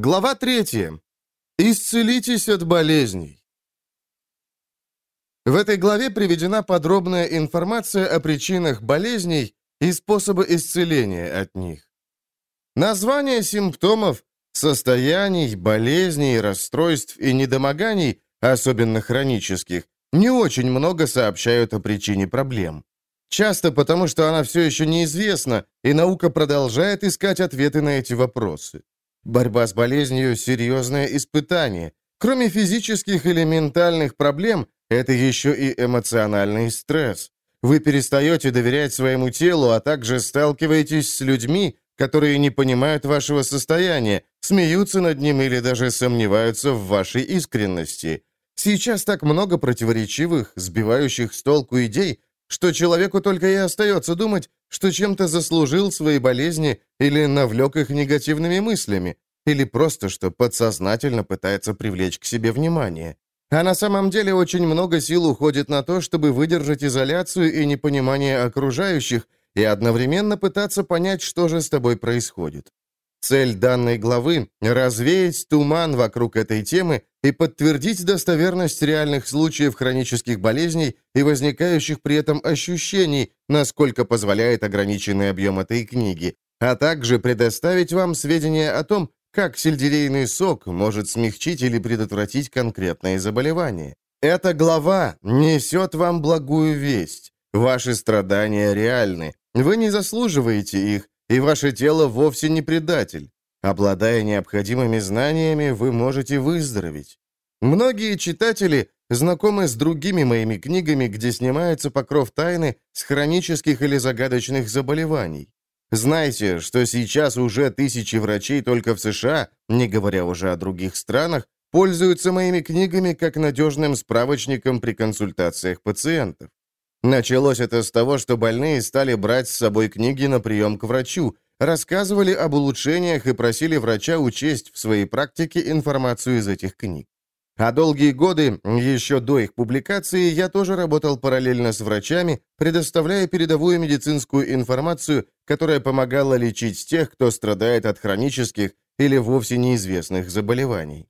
Глава 3. Исцелитесь от болезней. В этой главе приведена подробная информация о причинах болезней и способы исцеления от них. Названия симптомов, состояний, болезней, расстройств и недомоганий, особенно хронических, не очень много сообщают о причине проблем. Часто потому, что она все еще неизвестна, и наука продолжает искать ответы на эти вопросы. Борьба с болезнью – серьезное испытание. Кроме физических или ментальных проблем, это еще и эмоциональный стресс. Вы перестаете доверять своему телу, а также сталкиваетесь с людьми, которые не понимают вашего состояния, смеются над ним или даже сомневаются в вашей искренности. Сейчас так много противоречивых, сбивающих с толку идей, что человеку только и остается думать, что чем-то заслужил свои болезни или навлек их негативными мыслями, или просто что подсознательно пытается привлечь к себе внимание. А на самом деле очень много сил уходит на то, чтобы выдержать изоляцию и непонимание окружающих и одновременно пытаться понять, что же с тобой происходит. Цель данной главы – развеять туман вокруг этой темы и подтвердить достоверность реальных случаев хронических болезней и возникающих при этом ощущений, насколько позволяет ограниченный объем этой книги, а также предоставить вам сведения о том, как сельдерейный сок может смягчить или предотвратить конкретные заболевания. Эта глава несет вам благую весть. Ваши страдания реальны. Вы не заслуживаете их, и ваше тело вовсе не предатель. Обладая необходимыми знаниями, вы можете выздороветь. Многие читатели знакомы с другими моими книгами, где снимается покров тайны с хронических или загадочных заболеваний. Знайте, что сейчас уже тысячи врачей только в США, не говоря уже о других странах, пользуются моими книгами как надежным справочником при консультациях пациентов. Началось это с того, что больные стали брать с собой книги на прием к врачу, рассказывали об улучшениях и просили врача учесть в своей практике информацию из этих книг. А долгие годы, еще до их публикации, я тоже работал параллельно с врачами, предоставляя передовую медицинскую информацию, которая помогала лечить тех, кто страдает от хронических или вовсе неизвестных заболеваний.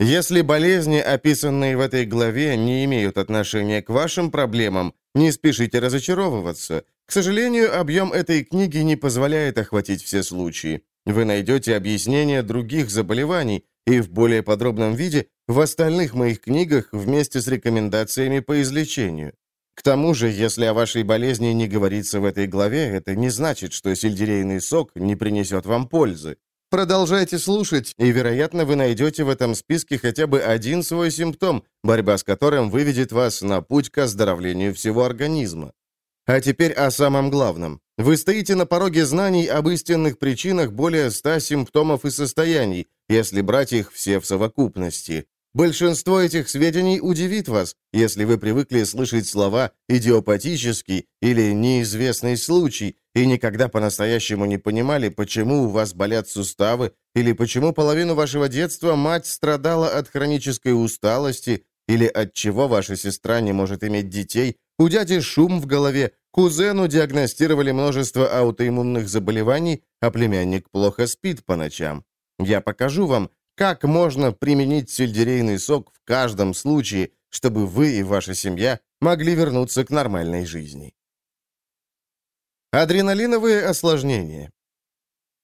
Если болезни, описанные в этой главе, не имеют отношения к вашим проблемам, не спешите разочаровываться. К сожалению, объем этой книги не позволяет охватить все случаи. Вы найдете объяснения других заболеваний и в более подробном виде в остальных моих книгах вместе с рекомендациями по излечению. К тому же, если о вашей болезни не говорится в этой главе, это не значит, что сельдерейный сок не принесет вам пользы. Продолжайте слушать, и, вероятно, вы найдете в этом списке хотя бы один свой симптом, борьба с которым выведет вас на путь к оздоровлению всего организма. А теперь о самом главном. Вы стоите на пороге знаний об истинных причинах более ста симптомов и состояний, если брать их все в совокупности. Большинство этих сведений удивит вас, если вы привыкли слышать слова «идиопатический» или «неизвестный случай» и никогда по-настоящему не понимали, почему у вас болят суставы или почему половину вашего детства мать страдала от хронической усталости или от чего ваша сестра не может иметь детей, у дяди шум в голове, кузену диагностировали множество аутоиммунных заболеваний, а племянник плохо спит по ночам. Я покажу вам, как можно применить сельдерейный сок в каждом случае, чтобы вы и ваша семья могли вернуться к нормальной жизни? Адреналиновые осложнения.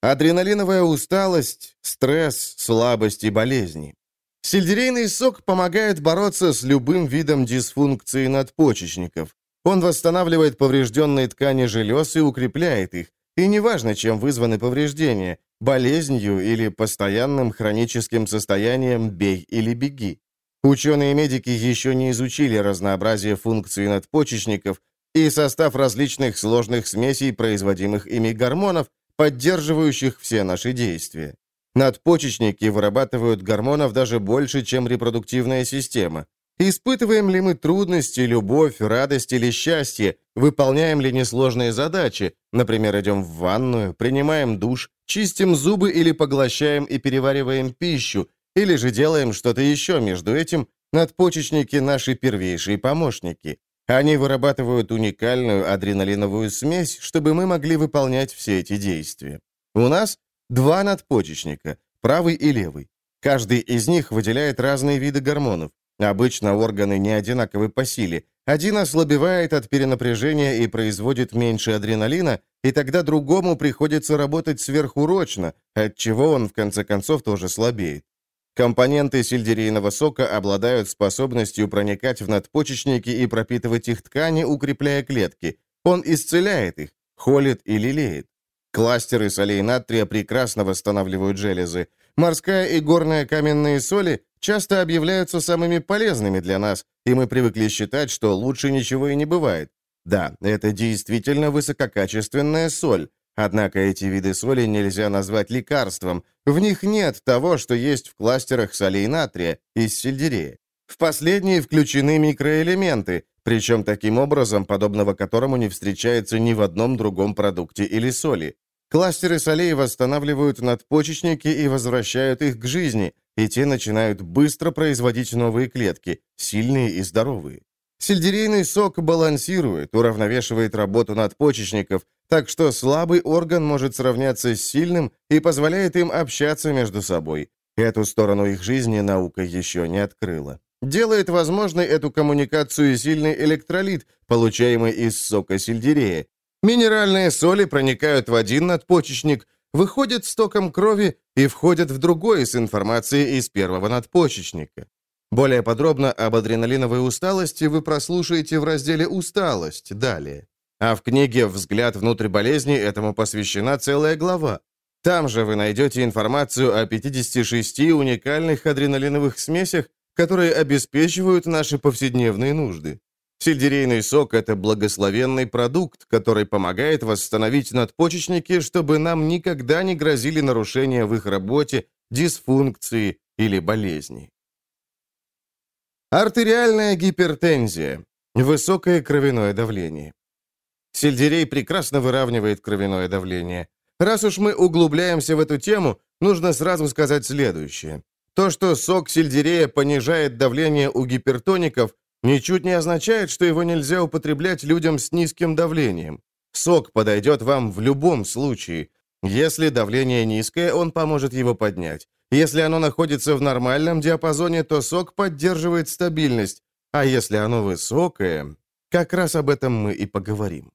Адреналиновая усталость, стресс, слабость и болезни. Сельдерейный сок помогает бороться с любым видом дисфункции надпочечников. Он восстанавливает поврежденные ткани желез и укрепляет их. И неважно, чем вызваны повреждения болезнью или постоянным хроническим состоянием «бей или беги». Ученые-медики еще не изучили разнообразие функций надпочечников и состав различных сложных смесей, производимых ими гормонов, поддерживающих все наши действия. Надпочечники вырабатывают гормонов даже больше, чем репродуктивная система. Испытываем ли мы трудности, любовь, радость или счастье? Выполняем ли несложные задачи? Например, идем в ванную, принимаем душ, чистим зубы или поглощаем и перевариваем пищу, или же делаем что-то еще между этим, надпочечники – наши первейшие помощники. Они вырабатывают уникальную адреналиновую смесь, чтобы мы могли выполнять все эти действия. У нас два надпочечника, правый и левый. Каждый из них выделяет разные виды гормонов. Обычно органы не одинаковы по силе. Один ослабевает от перенапряжения и производит меньше адреналина, и тогда другому приходится работать сверхурочно, отчего он в конце концов тоже слабеет. Компоненты сельдерейного сока обладают способностью проникать в надпочечники и пропитывать их ткани, укрепляя клетки. Он исцеляет их, холит и лелеет. Кластеры солей натрия прекрасно восстанавливают железы. Морская и горная каменные соли часто объявляются самыми полезными для нас, и мы привыкли считать, что лучше ничего и не бывает. Да, это действительно высококачественная соль, однако эти виды соли нельзя назвать лекарством, в них нет того, что есть в кластерах солей натрия из сельдерея. В последние включены микроэлементы, причем таким образом, подобного которому не встречается ни в одном другом продукте или соли. Кластеры солей восстанавливают надпочечники и возвращают их к жизни, и те начинают быстро производить новые клетки, сильные и здоровые. Сельдерейный сок балансирует, уравновешивает работу надпочечников, так что слабый орган может сравняться с сильным и позволяет им общаться между собой. Эту сторону их жизни наука еще не открыла. Делает возможной эту коммуникацию сильный электролит, получаемый из сока сельдерея, Минеральные соли проникают в один надпочечник, выходят с током крови и входят в другой с информацией из первого надпочечника. Более подробно об адреналиновой усталости вы прослушаете в разделе «Усталость» далее. А в книге «Взгляд внутрь болезни» этому посвящена целая глава. Там же вы найдете информацию о 56 уникальных адреналиновых смесях, которые обеспечивают наши повседневные нужды. Сельдерейный сок – это благословенный продукт, который помогает восстановить надпочечники, чтобы нам никогда не грозили нарушения в их работе, дисфункции или болезни. Артериальная гипертензия. Высокое кровяное давление. Сельдерей прекрасно выравнивает кровяное давление. Раз уж мы углубляемся в эту тему, нужно сразу сказать следующее. То, что сок сельдерея понижает давление у гипертоников, ничуть не означает, что его нельзя употреблять людям с низким давлением. Сок подойдет вам в любом случае. Если давление низкое, он поможет его поднять. Если оно находится в нормальном диапазоне, то сок поддерживает стабильность. А если оно высокое, как раз об этом мы и поговорим.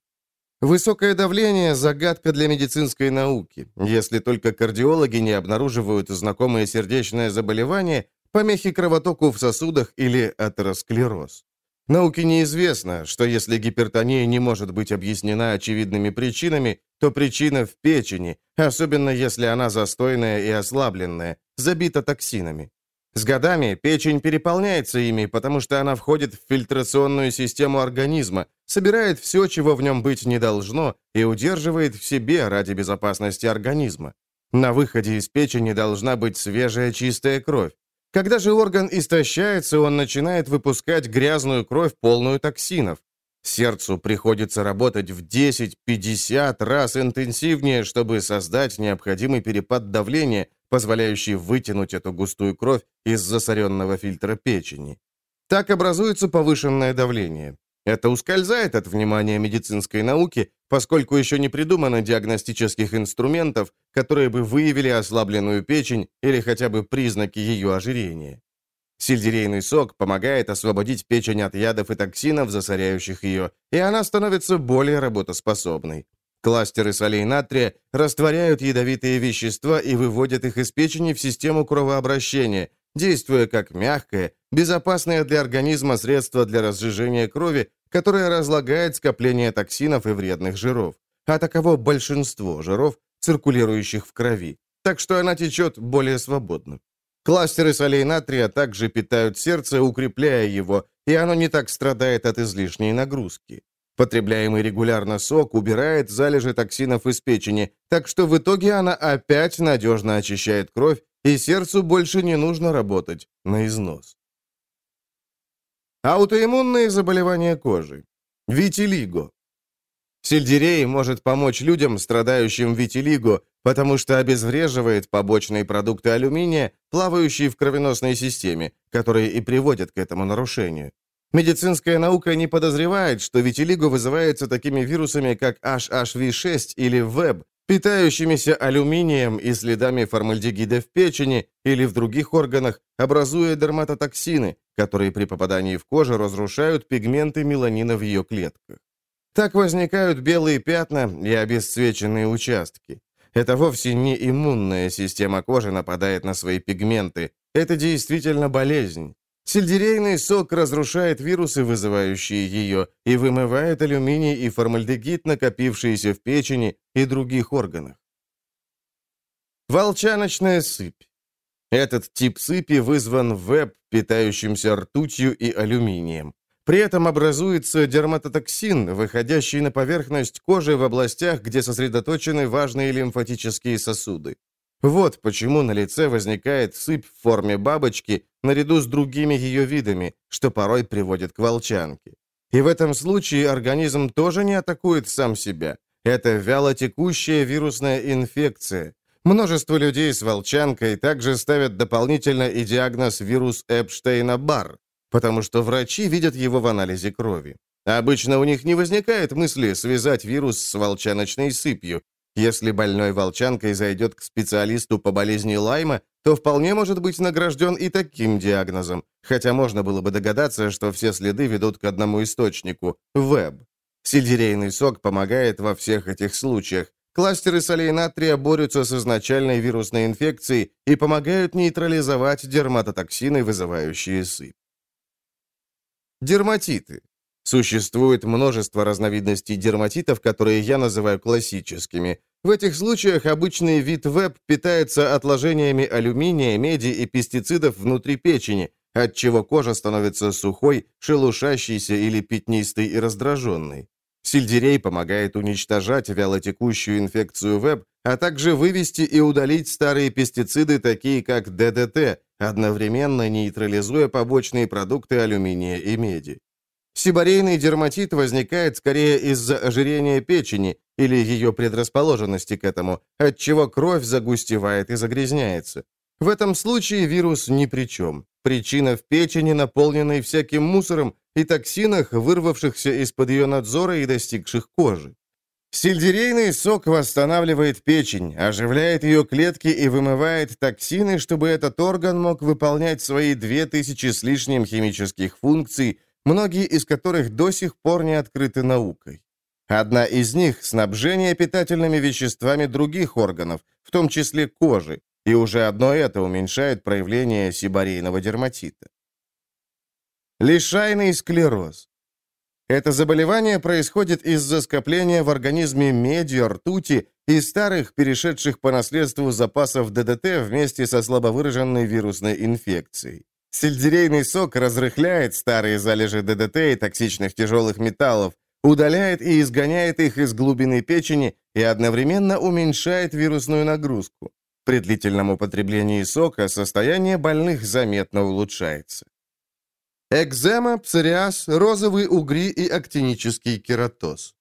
Высокое давление – загадка для медицинской науки. Если только кардиологи не обнаруживают знакомые сердечное заболевание, помехи кровотоку в сосудах или атеросклероз. Науке неизвестно, что если гипертония не может быть объяснена очевидными причинами, то причина в печени, особенно если она застойная и ослабленная, забита токсинами. С годами печень переполняется ими, потому что она входит в фильтрационную систему организма, собирает все, чего в нем быть не должно, и удерживает в себе ради безопасности организма. На выходе из печени должна быть свежая чистая кровь. Когда же орган истощается, он начинает выпускать грязную кровь, полную токсинов. Сердцу приходится работать в 10-50 раз интенсивнее, чтобы создать необходимый перепад давления, позволяющий вытянуть эту густую кровь из засоренного фильтра печени. Так образуется повышенное давление. Это ускользает от внимания медицинской науки, поскольку еще не придумано диагностических инструментов, которые бы выявили ослабленную печень или хотя бы признаки ее ожирения. Сельдерейный сок помогает освободить печень от ядов и токсинов, засоряющих ее, и она становится более работоспособной. Кластеры солей натрия растворяют ядовитые вещества и выводят их из печени в систему кровообращения, действуя как мягкое, безопасное для организма средство для разжижения крови, которое разлагает скопление токсинов и вредных жиров. А таково большинство жиров, циркулирующих в крови. Так что она течет более свободно. Кластеры солей натрия также питают сердце, укрепляя его, и оно не так страдает от излишней нагрузки. Потребляемый регулярно сок убирает залежи токсинов из печени, так что в итоге она опять надежно очищает кровь и сердцу больше не нужно работать на износ. Аутоиммунные заболевания кожи. Витилиго. Сельдерей может помочь людям, страдающим витилиго, потому что обезвреживает побочные продукты алюминия, плавающие в кровеносной системе, которые и приводят к этому нарушению. Медицинская наука не подозревает, что витилиго вызывается такими вирусами, как HHV6 или ВЭБ, питающимися алюминием и следами формальдегида в печени или в других органах, образуя дерматотоксины, которые при попадании в кожу разрушают пигменты меланина в ее клетках. Так возникают белые пятна и обесцвеченные участки. Это вовсе не иммунная система кожи нападает на свои пигменты. Это действительно болезнь. Сельдерейный сок разрушает вирусы, вызывающие ее, и вымывает алюминий и формальдегид, накопившиеся в печени и других органах. Волчаночная сыпь. Этот тип сыпи вызван веб, питающимся ртутью и алюминием. При этом образуется дерматотоксин, выходящий на поверхность кожи в областях, где сосредоточены важные лимфатические сосуды. Вот почему на лице возникает сыпь в форме бабочки наряду с другими ее видами, что порой приводит к волчанке. И в этом случае организм тоже не атакует сам себя. Это вялотекущая вирусная инфекция. Множество людей с волчанкой также ставят дополнительно и диагноз вирус Эпштейна-Барр, потому что врачи видят его в анализе крови. Обычно у них не возникает мысли связать вирус с волчаночной сыпью, если больной волчанкой зайдет к специалисту по болезни Лайма, то вполне может быть награжден и таким диагнозом, хотя можно было бы догадаться, что все следы ведут к одному источнику – веб. Сельдерейный сок помогает во всех этих случаях. Кластеры солей натрия борются с изначальной вирусной инфекцией и помогают нейтрализовать дерматотоксины, вызывающие сыпь. Дерматиты. Существует множество разновидностей дерматитов, которые я называю классическими. В этих случаях обычный вид ВЭБ питается отложениями алюминия, меди и пестицидов внутри печени, отчего кожа становится сухой, шелушащейся или пятнистой и раздраженной. Сельдерей помогает уничтожать вялотекущую инфекцию ВЭБ, а также вывести и удалить старые пестициды, такие как ДДТ, одновременно нейтрализуя побочные продукты алюминия и меди. Сибарейный дерматит возникает скорее из-за ожирения печени или ее предрасположенности к этому, отчего кровь загустевает и загрязняется. В этом случае вирус ни при чем. Причина в печени, наполненной всяким мусором, и токсинах, вырвавшихся из-под ее надзора и достигших кожи. Сельдерейный сок восстанавливает печень, оживляет ее клетки и вымывает токсины, чтобы этот орган мог выполнять свои две тысячи с лишним химических функций – многие из которых до сих пор не открыты наукой. Одна из них – снабжение питательными веществами других органов, в том числе кожи, и уже одно это уменьшает проявление сибарейного дерматита. Лишайный склероз. Это заболевание происходит из-за скопления в организме меди, ртути и старых, перешедших по наследству запасов ДДТ вместе со слабовыраженной вирусной инфекцией. Сельдерейный сок разрыхляет старые залежи ДДТ и токсичных тяжелых металлов, удаляет и изгоняет их из глубины печени и одновременно уменьшает вирусную нагрузку. При длительном употреблении сока состояние больных заметно улучшается. Экзема, псориаз, розовые угри и актинический кератоз.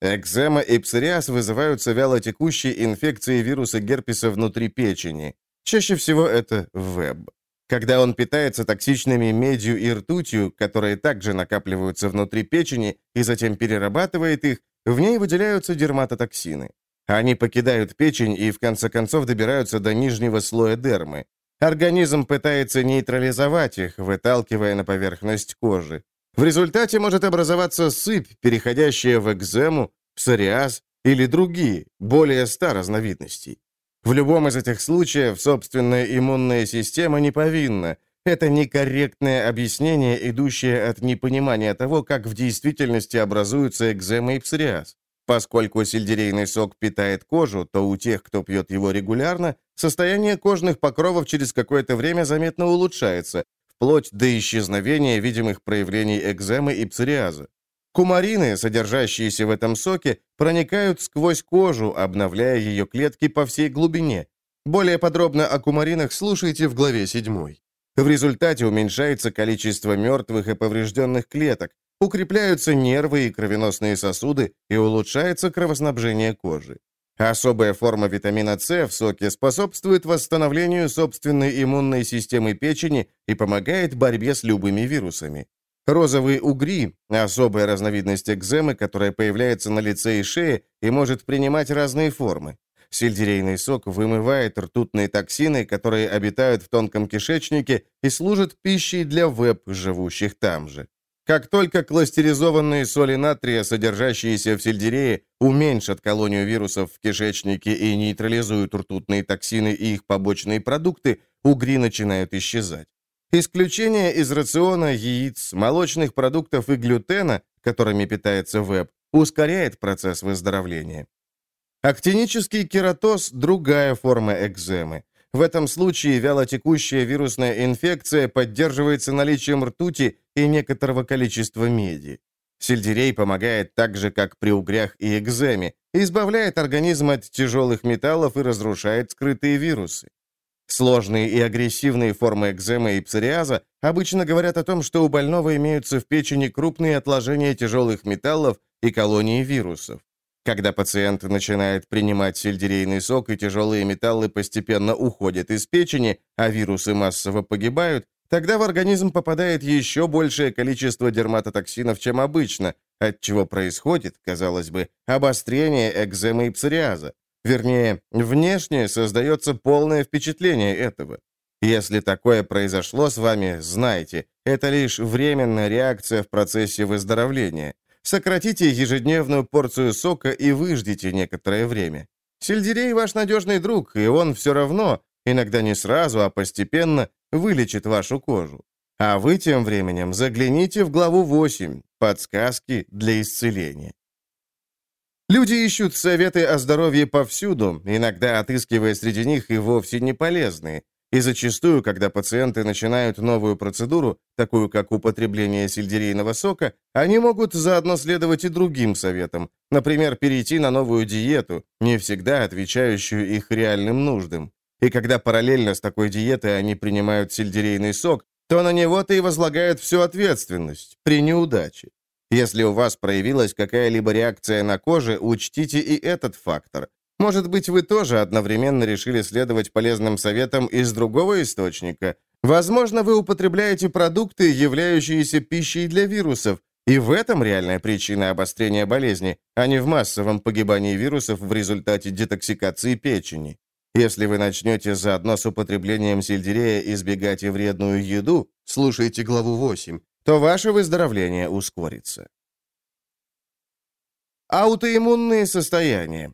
Экзема и псориаз вызываются вялотекущей инфекцией вируса герпеса внутри печени. Чаще всего это ВЭБ. Когда он питается токсичными медью и ртутью, которые также накапливаются внутри печени и затем перерабатывает их, в ней выделяются дерматотоксины. Они покидают печень и в конце концов добираются до нижнего слоя дермы. Организм пытается нейтрализовать их, выталкивая на поверхность кожи. В результате может образоваться сыпь, переходящая в экзему, псориаз или другие, более ста разновидностей. В любом из этих случаев собственная иммунная система не повинна. Это некорректное объяснение, идущее от непонимания того, как в действительности образуются экзема и псориаз. Поскольку сельдерейный сок питает кожу, то у тех, кто пьет его регулярно, состояние кожных покровов через какое-то время заметно улучшается, вплоть до исчезновения видимых проявлений экземы и псориаза. Кумарины, содержащиеся в этом соке, проникают сквозь кожу, обновляя ее клетки по всей глубине. Более подробно о кумаринах слушайте в главе 7. В результате уменьшается количество мертвых и поврежденных клеток, укрепляются нервы и кровеносные сосуды и улучшается кровоснабжение кожи. Особая форма витамина С в соке способствует восстановлению собственной иммунной системы печени и помогает борьбе с любыми вирусами. Розовые угри – особая разновидность экземы, которая появляется на лице и шее и может принимать разные формы. Сельдерейный сок вымывает ртутные токсины, которые обитают в тонком кишечнике и служат пищей для веб, живущих там же. Как только кластеризованные соли натрия, содержащиеся в сельдерее, уменьшат колонию вирусов в кишечнике и нейтрализуют ртутные токсины и их побочные продукты, угри начинают исчезать. Исключение из рациона яиц, молочных продуктов и глютена, которыми питается веб, ускоряет процесс выздоровления. Актинический кератоз – другая форма экземы. В этом случае вялотекущая вирусная инфекция поддерживается наличием ртути и некоторого количества меди. Сельдерей помогает так же, как при угрях и экземе, избавляет организм от тяжелых металлов и разрушает скрытые вирусы. Сложные и агрессивные формы экземы и псориаза обычно говорят о том, что у больного имеются в печени крупные отложения тяжелых металлов и колонии вирусов. Когда пациент начинает принимать сельдерейный сок и тяжелые металлы постепенно уходят из печени, а вирусы массово погибают, тогда в организм попадает еще большее количество дерматотоксинов, чем обычно, от чего происходит, казалось бы, обострение экземы и псориаза. Вернее, внешне создается полное впечатление этого. Если такое произошло с вами, знайте, это лишь временная реакция в процессе выздоровления. Сократите ежедневную порцию сока и выждите некоторое время. Сельдерей ваш надежный друг, и он все равно, иногда не сразу, а постепенно, вылечит вашу кожу. А вы тем временем загляните в главу 8 «Подсказки для исцеления». Люди ищут советы о здоровье повсюду, иногда отыскивая среди них и вовсе не полезные. И зачастую, когда пациенты начинают новую процедуру, такую как употребление сельдерейного сока, они могут заодно следовать и другим советам, например, перейти на новую диету, не всегда отвечающую их реальным нуждам. И когда параллельно с такой диетой они принимают сельдерейный сок, то на него-то и возлагают всю ответственность при неудаче. Если у вас проявилась какая-либо реакция на коже, учтите и этот фактор. Может быть, вы тоже одновременно решили следовать полезным советам из другого источника. Возможно, вы употребляете продукты, являющиеся пищей для вирусов, и в этом реальная причина обострения болезни, а не в массовом погибании вирусов в результате детоксикации печени. Если вы начнете заодно с употреблением сельдерея избегать и вредную еду, слушайте главу 8, то ваше выздоровление ускорится. Аутоиммунные состояния.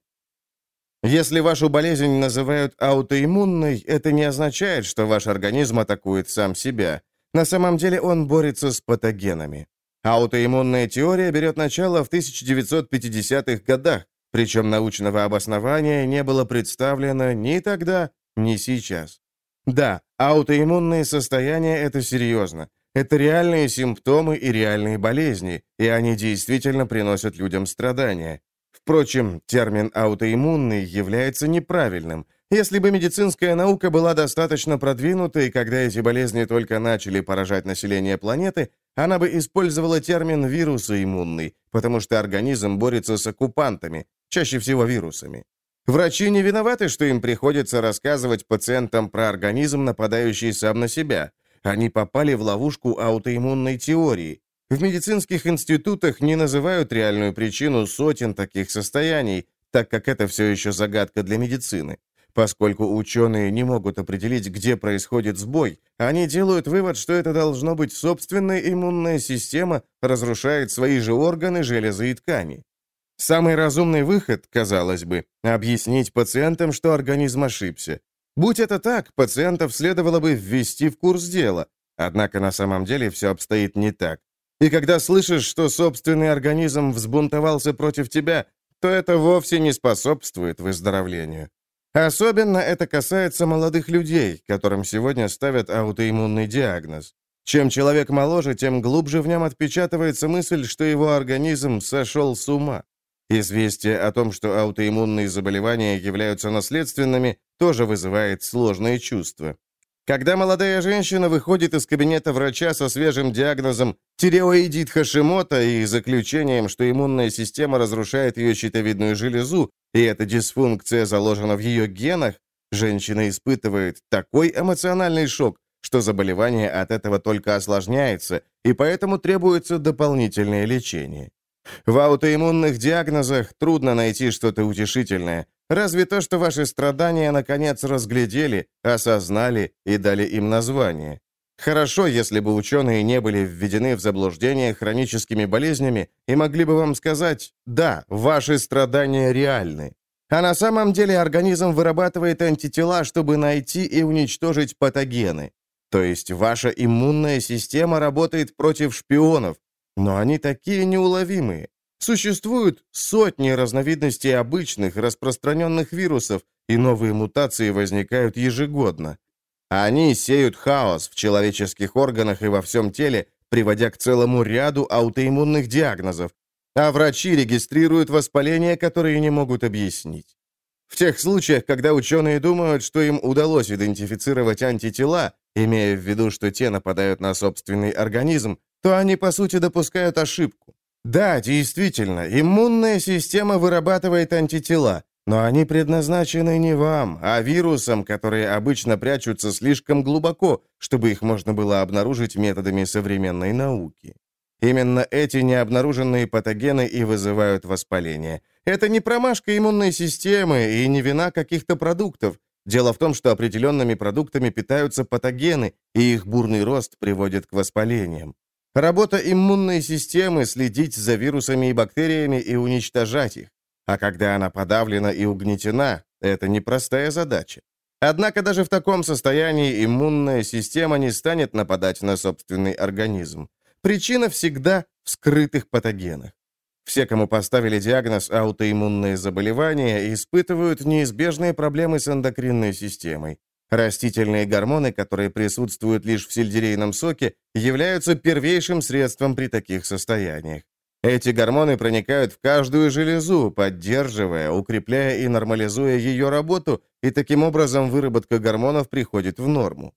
Если вашу болезнь называют аутоиммунной, это не означает, что ваш организм атакует сам себя. На самом деле он борется с патогенами. Аутоиммунная теория берет начало в 1950-х годах, причем научного обоснования не было представлено ни тогда, ни сейчас. Да, аутоиммунные состояния – это серьезно. Это реальные симптомы и реальные болезни, и они действительно приносят людям страдания. Впрочем, термин «аутоиммунный» является неправильным. Если бы медицинская наука была достаточно продвинутой, когда эти болезни только начали поражать население планеты, она бы использовала термин «вирусоиммунный», потому что организм борется с оккупантами, чаще всего вирусами. Врачи не виноваты, что им приходится рассказывать пациентам про организм, нападающий сам на себя. Они попали в ловушку аутоиммунной теории. В медицинских институтах не называют реальную причину сотен таких состояний, так как это все еще загадка для медицины. Поскольку ученые не могут определить, где происходит сбой, они делают вывод, что это должно быть собственная иммунная система разрушает свои же органы, железы и ткани. Самый разумный выход, казалось бы, объяснить пациентам, что организм ошибся. Будь это так, пациентов следовало бы ввести в курс дела. Однако на самом деле все обстоит не так. И когда слышишь, что собственный организм взбунтовался против тебя, то это вовсе не способствует выздоровлению. Особенно это касается молодых людей, которым сегодня ставят аутоиммунный диагноз. Чем человек моложе, тем глубже в нем отпечатывается мысль, что его организм сошел с ума. Известие о том, что аутоиммунные заболевания являются наследственными, тоже вызывает сложные чувства. Когда молодая женщина выходит из кабинета врача со свежим диагнозом тиреоидит Хашимота и заключением, что иммунная система разрушает ее щитовидную железу, и эта дисфункция заложена в ее генах, женщина испытывает такой эмоциональный шок, что заболевание от этого только осложняется, и поэтому требуется дополнительное лечение. В аутоиммунных диагнозах трудно найти что-то утешительное, разве то, что ваши страдания наконец разглядели, осознали и дали им название. Хорошо, если бы ученые не были введены в заблуждение хроническими болезнями и могли бы вам сказать «да, ваши страдания реальны». А на самом деле организм вырабатывает антитела, чтобы найти и уничтожить патогены. То есть ваша иммунная система работает против шпионов, но они такие неуловимые. Существуют сотни разновидностей обычных распространенных вирусов, и новые мутации возникают ежегодно. Они сеют хаос в человеческих органах и во всем теле, приводя к целому ряду аутоиммунных диагнозов, а врачи регистрируют воспаления, которые не могут объяснить. В тех случаях, когда ученые думают, что им удалось идентифицировать антитела, имея в виду, что те нападают на собственный организм, то они, по сути, допускают ошибку. Да, действительно, иммунная система вырабатывает антитела, но они предназначены не вам, а вирусам, которые обычно прячутся слишком глубоко, чтобы их можно было обнаружить методами современной науки. Именно эти необнаруженные патогены и вызывают воспаление. Это не промашка иммунной системы и не вина каких-то продуктов. Дело в том, что определенными продуктами питаются патогены, и их бурный рост приводит к воспалениям. Работа иммунной системы – следить за вирусами и бактериями и уничтожать их. А когда она подавлена и угнетена, это непростая задача. Однако даже в таком состоянии иммунная система не станет нападать на собственный организм. Причина всегда в скрытых патогенах. Все, кому поставили диагноз аутоиммунные заболевания, испытывают неизбежные проблемы с эндокринной системой. Растительные гормоны, которые присутствуют лишь в сельдерейном соке, являются первейшим средством при таких состояниях. Эти гормоны проникают в каждую железу, поддерживая, укрепляя и нормализуя ее работу, и таким образом выработка гормонов приходит в норму.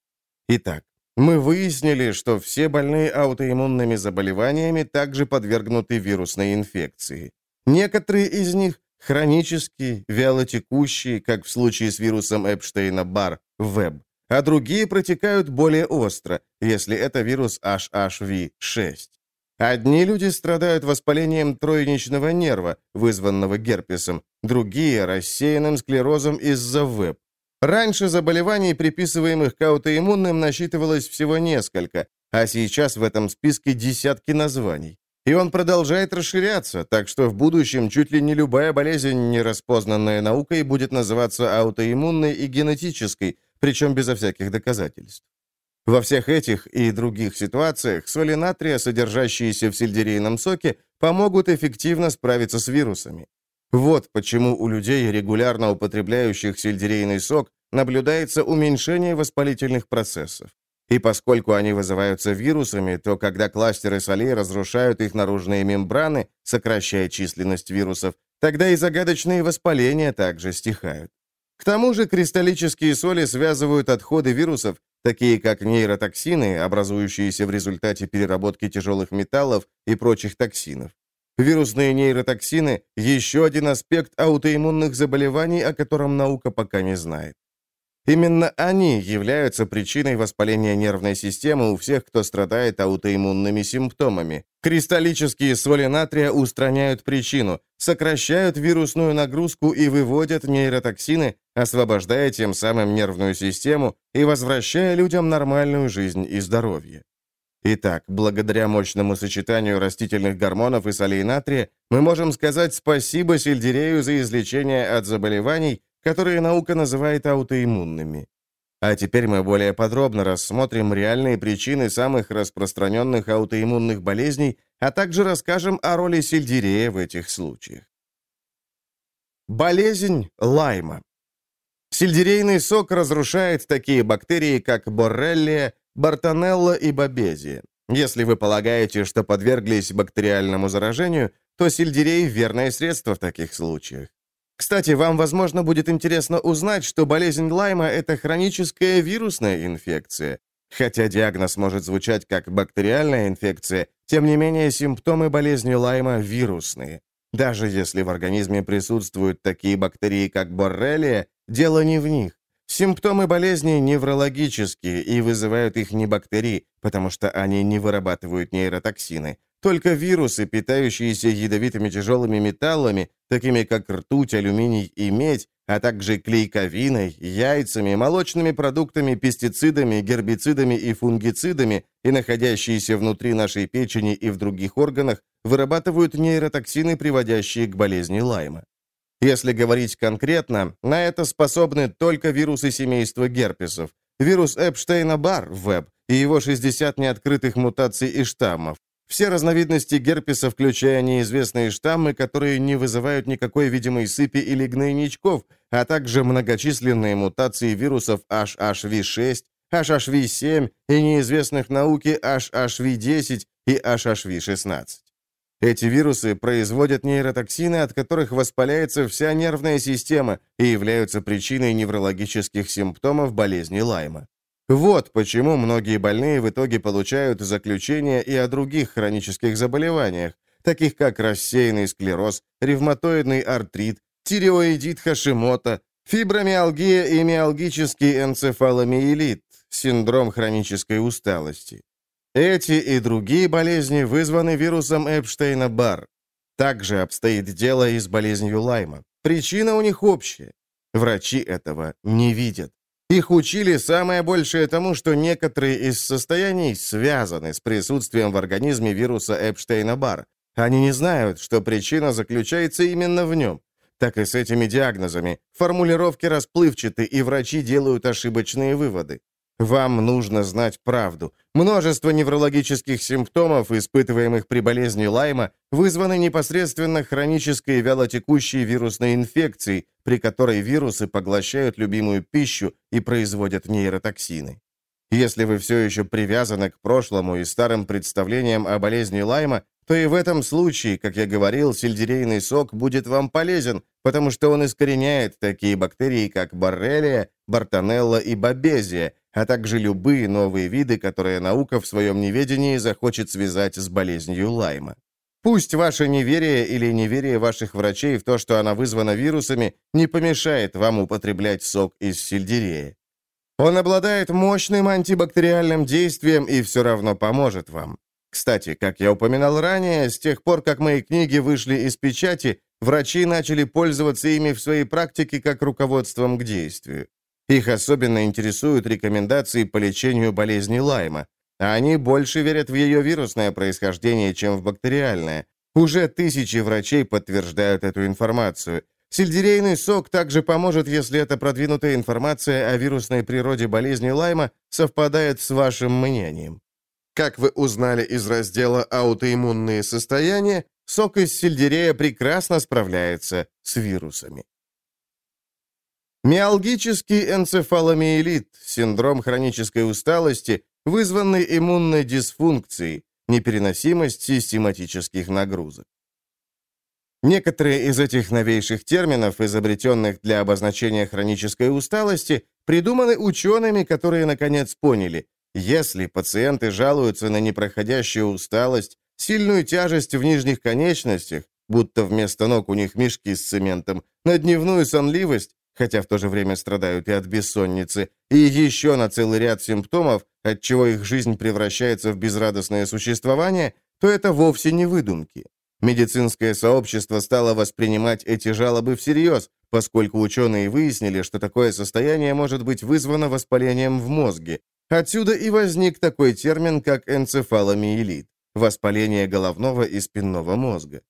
Итак, мы выяснили, что все больные аутоиммунными заболеваниями также подвергнуты вирусной инфекции. Некоторые из них хронические, вялотекущие, как в случае с вирусом Эпштейна-Бар, ВЭБ, а другие протекают более остро, если это вирус HHV-6. Одни люди страдают воспалением тройничного нерва, вызванного герпесом, другие – рассеянным склерозом из-за ВЭБ. Раньше заболеваний, приписываемых к аутоиммунным, насчитывалось всего несколько, а сейчас в этом списке десятки названий. И он продолжает расширяться, так что в будущем чуть ли не любая болезнь, не распознанная наукой, будет называться аутоиммунной и генетической, причем безо всяких доказательств. Во всех этих и других ситуациях соли натрия, содержащиеся в сельдерейном соке, помогут эффективно справиться с вирусами. Вот почему у людей, регулярно употребляющих сельдерейный сок, наблюдается уменьшение воспалительных процессов. И поскольку они вызываются вирусами, то когда кластеры солей разрушают их наружные мембраны, сокращая численность вирусов, тогда и загадочные воспаления также стихают. К тому же кристаллические соли связывают отходы вирусов, такие как нейротоксины, образующиеся в результате переработки тяжелых металлов и прочих токсинов. Вирусные нейротоксины – еще один аспект аутоиммунных заболеваний, о котором наука пока не знает. Именно они являются причиной воспаления нервной системы у всех, кто страдает аутоиммунными симптомами. Кристаллические соли натрия устраняют причину, сокращают вирусную нагрузку и выводят нейротоксины, освобождая тем самым нервную систему и возвращая людям нормальную жизнь и здоровье. Итак, благодаря мощному сочетанию растительных гормонов и солей натрия, мы можем сказать спасибо сельдерею за излечение от заболеваний, которые наука называет аутоиммунными. А теперь мы более подробно рассмотрим реальные причины самых распространенных аутоиммунных болезней, а также расскажем о роли сельдерея в этих случаях. Болезнь Лайма. Сельдерейный сок разрушает такие бактерии, как боррелия, бартонелла и бабезия. Если вы полагаете, что подверглись бактериальному заражению, то сельдерей – верное средство в таких случаях. Кстати, вам, возможно, будет интересно узнать, что болезнь Лайма – это хроническая вирусная инфекция. Хотя диагноз может звучать как бактериальная инфекция, тем не менее симптомы болезни Лайма вирусные. Даже если в организме присутствуют такие бактерии, как боррелия, дело не в них. Симптомы болезни неврологические и вызывают их не бактерии, потому что они не вырабатывают нейротоксины. Только вирусы, питающиеся ядовитыми тяжелыми металлами, такими как ртуть, алюминий и медь, а также клейковиной, яйцами, молочными продуктами, пестицидами, гербицидами и фунгицидами, и находящиеся внутри нашей печени и в других органах, вырабатывают нейротоксины, приводящие к болезни Лайма. Если говорить конкретно, на это способны только вирусы семейства герпесов, вирус Эпштейна-Бар, ВЭБ, и его 60 неоткрытых мутаций и штаммов, все разновидности герпеса, включая неизвестные штаммы, которые не вызывают никакой видимой сыпи или гнойничков, а также многочисленные мутации вирусов HHV6, HHV7 и неизвестных науке HHV10 и HHV16. Эти вирусы производят нейротоксины, от которых воспаляется вся нервная система и являются причиной неврологических симптомов болезни Лайма. Вот почему многие больные в итоге получают заключение и о других хронических заболеваниях, таких как рассеянный склероз, ревматоидный артрит, тиреоидит Хашимота, фибромиалгия и миалгический энцефаломиелит, синдром хронической усталости. Эти и другие болезни вызваны вирусом Эпштейна-Барр. Также обстоит дело и с болезнью Лайма. Причина у них общая. Врачи этого не видят. Их учили самое большее тому, что некоторые из состояний связаны с присутствием в организме вируса Эпштейна-Барр. Они не знают, что причина заключается именно в нем. Так и с этими диагнозами. Формулировки расплывчаты, и врачи делают ошибочные выводы. Вам нужно знать правду. Множество неврологических симптомов, испытываемых при болезни Лайма, вызваны непосредственно хронической вялотекущей вирусной инфекцией, при которой вирусы поглощают любимую пищу и производят нейротоксины. Если вы все еще привязаны к прошлому и старым представлениям о болезни Лайма, то и в этом случае, как я говорил, сельдерейный сок будет вам полезен, потому что он искореняет такие бактерии, как боррелия, бартонелла и бабезия, а также любые новые виды, которые наука в своем неведении захочет связать с болезнью Лайма. Пусть ваше неверие или неверие ваших врачей в то, что она вызвана вирусами, не помешает вам употреблять сок из сельдерея. Он обладает мощным антибактериальным действием и все равно поможет вам. Кстати, как я упоминал ранее, с тех пор, как мои книги вышли из печати, врачи начали пользоваться ими в своей практике как руководством к действию. Их особенно интересуют рекомендации по лечению болезни Лайма. Они больше верят в ее вирусное происхождение, чем в бактериальное. Уже тысячи врачей подтверждают эту информацию. Сельдерейный сок также поможет, если эта продвинутая информация о вирусной природе болезни Лайма совпадает с вашим мнением. Как вы узнали из раздела «Аутоиммунные состояния», сок из сельдерея прекрасно справляется с вирусами. Миалгический энцефаломиелит, синдром хронической усталости, вызванный иммунной дисфункцией, непереносимость систематических нагрузок. Некоторые из этих новейших терминов, изобретенных для обозначения хронической усталости, придуманы учеными, которые наконец поняли, если пациенты жалуются на непроходящую усталость, сильную тяжесть в нижних конечностях, будто вместо ног у них мешки с цементом, на дневную сонливость, хотя в то же время страдают и от бессонницы, и еще на целый ряд симптомов, от чего их жизнь превращается в безрадостное существование, то это вовсе не выдумки. Медицинское сообщество стало воспринимать эти жалобы всерьез, поскольку ученые выяснили, что такое состояние может быть вызвано воспалением в мозге. Отсюда и возник такой термин, как энцефаломиелит – воспаление головного и спинного мозга.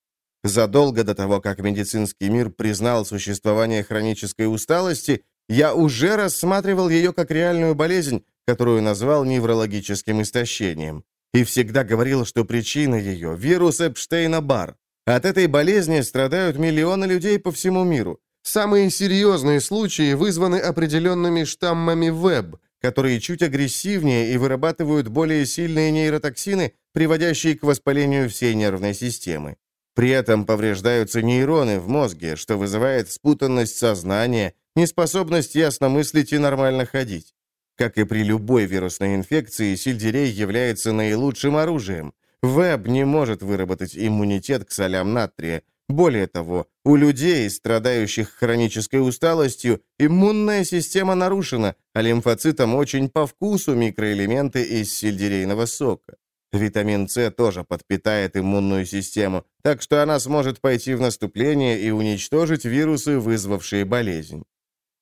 Задолго до того, как медицинский мир признал существование хронической усталости, я уже рассматривал ее как реальную болезнь, которую назвал неврологическим истощением. И всегда говорил, что причина ее – вирус Эпштейна-Бар. От этой болезни страдают миллионы людей по всему миру. Самые серьезные случаи вызваны определенными штаммами ВЭБ, которые чуть агрессивнее и вырабатывают более сильные нейротоксины, приводящие к воспалению всей нервной системы. При этом повреждаются нейроны в мозге, что вызывает спутанность сознания, неспособность ясно мыслить и нормально ходить. Как и при любой вирусной инфекции, сельдерей является наилучшим оружием. Веб не может выработать иммунитет к солям натрия. Более того, у людей, страдающих хронической усталостью, иммунная система нарушена, а лимфоцитам очень по вкусу микроэлементы из сельдерейного сока. Витамин С тоже подпитает иммунную систему, так что она сможет пойти в наступление и уничтожить вирусы, вызвавшие болезнь.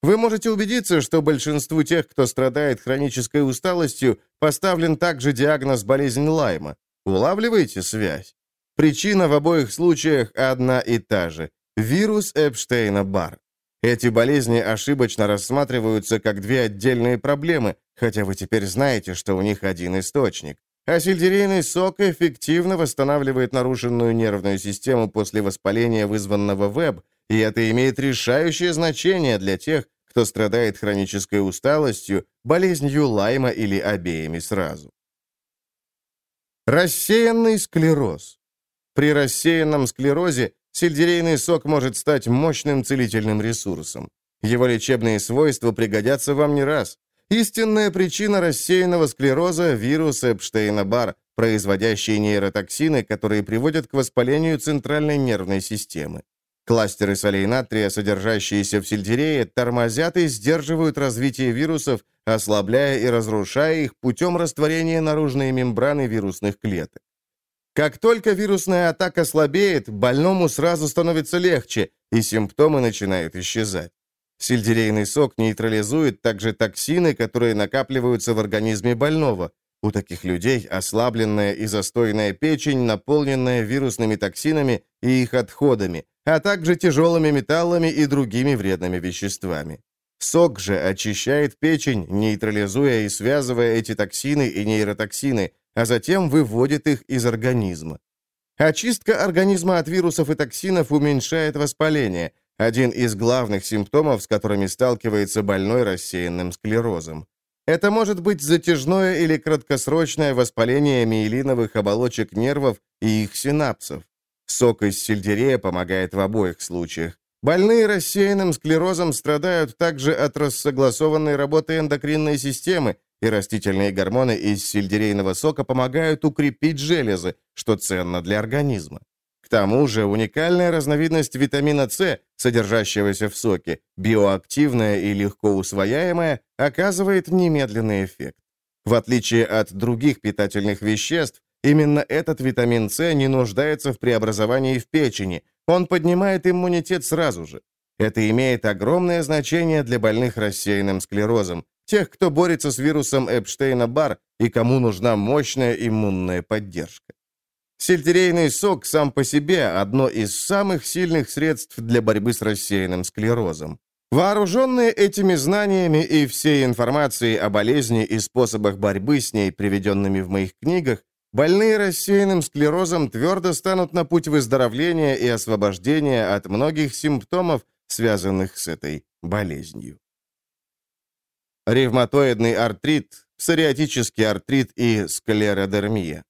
Вы можете убедиться, что большинству тех, кто страдает хронической усталостью, поставлен также диагноз болезнь Лайма. Улавливаете связь? Причина в обоих случаях одна и та же – вирус Эпштейна-Бар. Эти болезни ошибочно рассматриваются как две отдельные проблемы, хотя вы теперь знаете, что у них один источник. А сельдерейный сок эффективно восстанавливает нарушенную нервную систему после воспаления, вызванного ВЭБ, и это имеет решающее значение для тех, кто страдает хронической усталостью, болезнью Лайма или обеими сразу. Рассеянный склероз. При рассеянном склерозе сельдерейный сок может стать мощным целительным ресурсом. Его лечебные свойства пригодятся вам не раз. Истинная причина рассеянного склероза – вирус Эпштейна-Бар, производящий нейротоксины, которые приводят к воспалению центральной нервной системы. Кластеры солей натрия, содержащиеся в сельдерее, тормозят и сдерживают развитие вирусов, ослабляя и разрушая их путем растворения наружной мембраны вирусных клеток. Как только вирусная атака слабеет, больному сразу становится легче, и симптомы начинают исчезать. Сельдерейный сок нейтрализует также токсины, которые накапливаются в организме больного. У таких людей ослабленная и застойная печень, наполненная вирусными токсинами и их отходами, а также тяжелыми металлами и другими вредными веществами. Сок же очищает печень, нейтрализуя и связывая эти токсины и нейротоксины, а затем выводит их из организма. Очистка организма от вирусов и токсинов уменьшает воспаление, один из главных симптомов, с которыми сталкивается больной рассеянным склерозом. Это может быть затяжное или краткосрочное воспаление миелиновых оболочек нервов и их синапсов. Сок из сельдерея помогает в обоих случаях. Больные рассеянным склерозом страдают также от рассогласованной работы эндокринной системы, и растительные гормоны из сельдерейного сока помогают укрепить железы, что ценно для организма. Тому же уникальная разновидность витамина С, содержащегося в соке, биоактивная и легко усвояемая, оказывает немедленный эффект. В отличие от других питательных веществ, именно этот витамин С не нуждается в преобразовании в печени, он поднимает иммунитет сразу же. Это имеет огромное значение для больных рассеянным склерозом, тех, кто борется с вирусом Эпштейна-Бар и кому нужна мощная иммунная поддержка. Сельдерейный сок сам по себе – одно из самых сильных средств для борьбы с рассеянным склерозом. Вооруженные этими знаниями и всей информацией о болезни и способах борьбы с ней, приведенными в моих книгах, больные рассеянным склерозом твердо станут на путь выздоровления и освобождения от многих симптомов, связанных с этой болезнью ревматоидный артрит, псориатический артрит и склеродермия.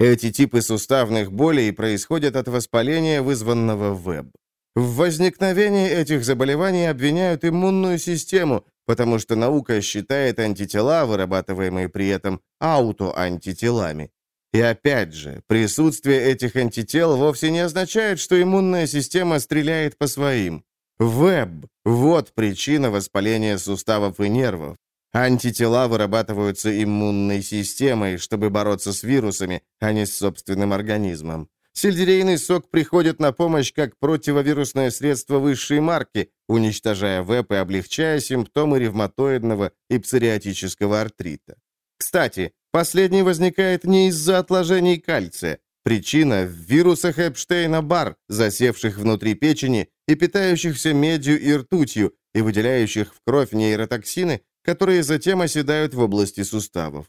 Эти типы суставных болей происходят от воспаления, вызванного ВЭБ. В возникновении этих заболеваний обвиняют иммунную систему, потому что наука считает антитела, вырабатываемые при этом, аутоантителами. И опять же, присутствие этих антител вовсе не означает, что иммунная система стреляет по своим. ВЭБ – вот причина воспаления суставов и нервов. Антитела вырабатываются иммунной системой, чтобы бороться с вирусами, а не с собственным организмом. Сельдерейный сок приходит на помощь как противовирусное средство высшей марки, уничтожая ВЭП и облегчая симптомы ревматоидного и псориатического артрита. Кстати, последний возникает не из-за отложений кальция. Причина в вирусах Эпштейна-Бар, засевших внутри печени и питающихся медью и ртутью, и выделяющих в кровь нейротоксины, которые затем оседают в области суставов.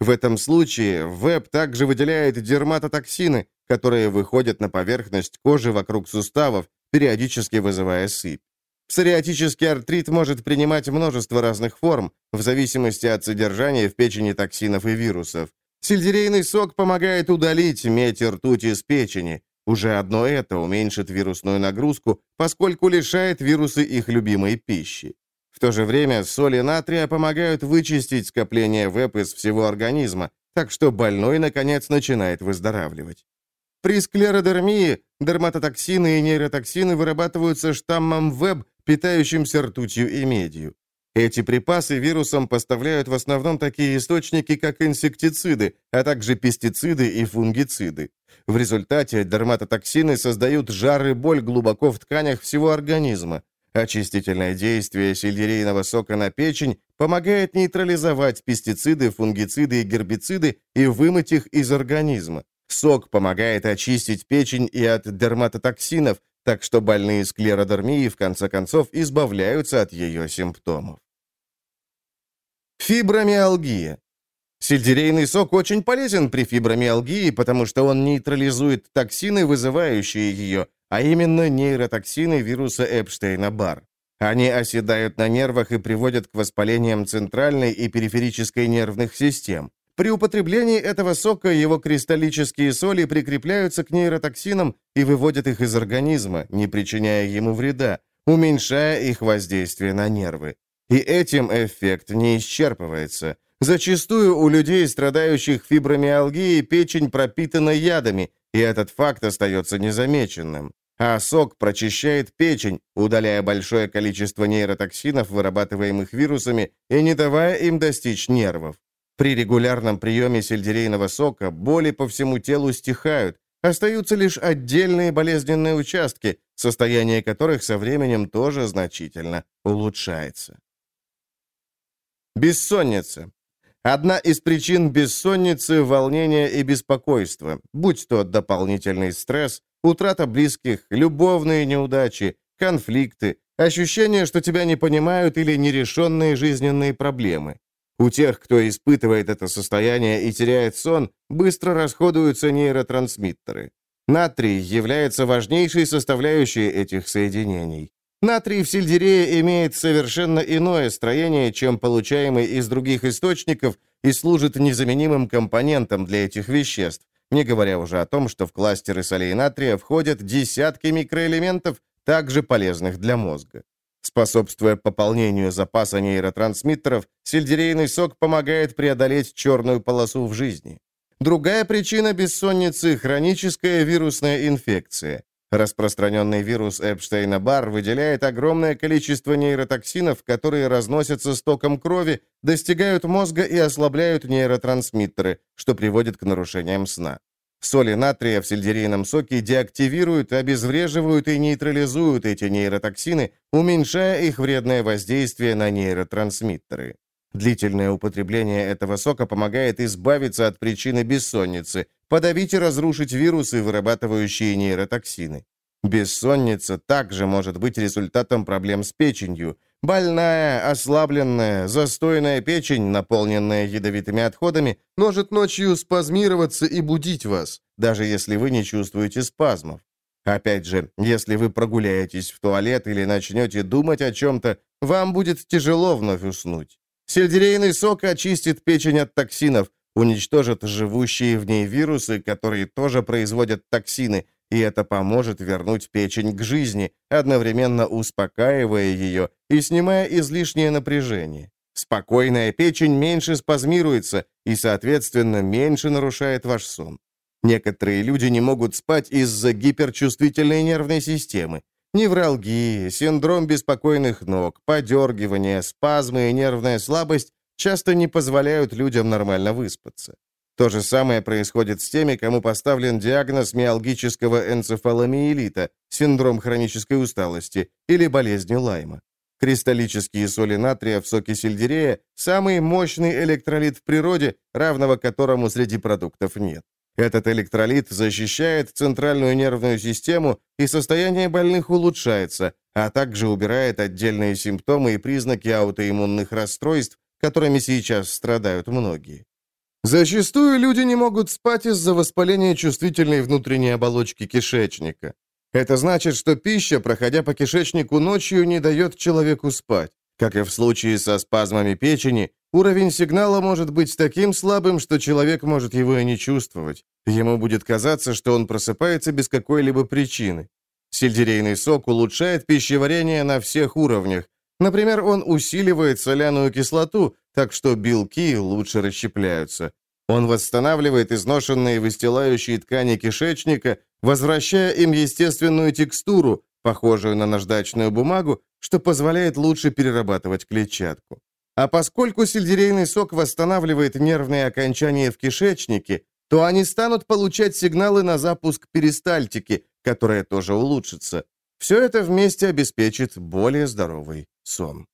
В этом случае ВЭБ также выделяет дерматотоксины, которые выходят на поверхность кожи вокруг суставов, периодически вызывая сыпь. Псориатический артрит может принимать множество разных форм, в зависимости от содержания в печени токсинов и вирусов. Сельдерейный сок помогает удалить медь и ртуть из печени. Уже одно это уменьшит вирусную нагрузку, поскольку лишает вирусы их любимой пищи. В то же время соли натрия помогают вычистить скопление ВЭП из всего организма, так что больной, наконец, начинает выздоравливать. При склеродермии дерматотоксины и нейротоксины вырабатываются штаммом ВЭБ, питающимся ртутью и медью. Эти припасы вирусам поставляют в основном такие источники, как инсектициды, а также пестициды и фунгициды. В результате дерматотоксины создают жар и боль глубоко в тканях всего организма. Очистительное действие сельдерейного сока на печень помогает нейтрализовать пестициды, фунгициды и гербициды и вымыть их из организма. Сок помогает очистить печень и от дерматотоксинов, так что больные склеродермией в конце концов избавляются от ее симптомов. Фибромиалгия. Сельдерейный сок очень полезен при фибромиалгии, потому что он нейтрализует токсины, вызывающие ее, а именно нейротоксины вируса Эпштейна-Барр. Они оседают на нервах и приводят к воспалениям центральной и периферической нервных систем. При употреблении этого сока его кристаллические соли прикрепляются к нейротоксинам и выводят их из организма, не причиняя ему вреда, уменьшая их воздействие на нервы. И этим эффект не исчерпывается. Зачастую у людей, страдающих фибромиалгией, печень пропитана ядами, и этот факт остается незамеченным. А сок прочищает печень, удаляя большое количество нейротоксинов, вырабатываемых вирусами, и не давая им достичь нервов. При регулярном приеме сельдерейного сока боли по всему телу стихают, остаются лишь отдельные болезненные участки, состояние которых со временем тоже значительно улучшается. Бессонница. Одна из причин бессонницы – волнение и беспокойство, будь то дополнительный стресс, утрата близких, любовные неудачи, конфликты, ощущение, что тебя не понимают или нерешенные жизненные проблемы. У тех, кто испытывает это состояние и теряет сон, быстро расходуются нейротрансмиттеры. Натрий является важнейшей составляющей этих соединений. Натрий в сельдерее имеет совершенно иное строение, чем получаемый из других источников, и служит незаменимым компонентом для этих веществ, не говоря уже о том, что в кластеры солей натрия входят десятки микроэлементов, также полезных для мозга. Способствуя пополнению запаса нейротрансмиттеров, сельдерейный сок помогает преодолеть черную полосу в жизни. Другая причина бессонницы – хроническая вирусная инфекция. Распространенный вирус Эпштейна-Барр выделяет огромное количество нейротоксинов, которые разносятся с током крови, достигают мозга и ослабляют нейротрансмиттеры, что приводит к нарушениям сна. Соли натрия в сельдерейном соке деактивируют, обезвреживают и нейтрализуют эти нейротоксины, уменьшая их вредное воздействие на нейротрансмиттеры. Длительное употребление этого сока помогает избавиться от причины бессонницы, подавить и разрушить вирусы, вырабатывающие нейротоксины. Бессонница также может быть результатом проблем с печенью. Больная, ослабленная, застойная печень, наполненная ядовитыми отходами, может ночью спазмироваться и будить вас, даже если вы не чувствуете спазмов. Опять же, если вы прогуляетесь в туалет или начнете думать о чем-то, вам будет тяжело вновь уснуть. Сельдерейный сок очистит печень от токсинов, уничтожит живущие в ней вирусы, которые тоже производят токсины, и это поможет вернуть печень к жизни, одновременно успокаивая ее и снимая излишнее напряжение. Спокойная печень меньше спазмируется и, соответственно, меньше нарушает ваш сон. Некоторые люди не могут спать из-за гиперчувствительной нервной системы. Невралгии, синдром беспокойных ног, подергивания, спазмы и нервная слабость часто не позволяют людям нормально выспаться. То же самое происходит с теми, кому поставлен диагноз миалгического энцефаломиелита, синдром хронической усталости или болезни Лайма. Кристаллические соли натрия в соке сельдерея – самый мощный электролит в природе, равного которому среди продуктов нет. Этот электролит защищает центральную нервную систему, и состояние больных улучшается, а также убирает отдельные симптомы и признаки аутоиммунных расстройств, которыми сейчас страдают многие. Зачастую люди не могут спать из-за воспаления чувствительной внутренней оболочки кишечника. Это значит, что пища, проходя по кишечнику ночью, не дает человеку спать. Как и в случае со спазмами печени, уровень сигнала может быть таким слабым, что человек может его и не чувствовать. Ему будет казаться, что он просыпается без какой-либо причины. Сельдерейный сок улучшает пищеварение на всех уровнях. Например, он усиливает соляную кислоту, так что белки лучше расщепляются. Он восстанавливает изношенные выстилающие ткани кишечника, возвращая им естественную текстуру, похожую на наждачную бумагу, что позволяет лучше перерабатывать клетчатку. А поскольку сельдерейный сок восстанавливает нервные окончания в кишечнике, то они станут получать сигналы на запуск перистальтики, которая тоже улучшится. Все это вместе обеспечит более здоровый сон.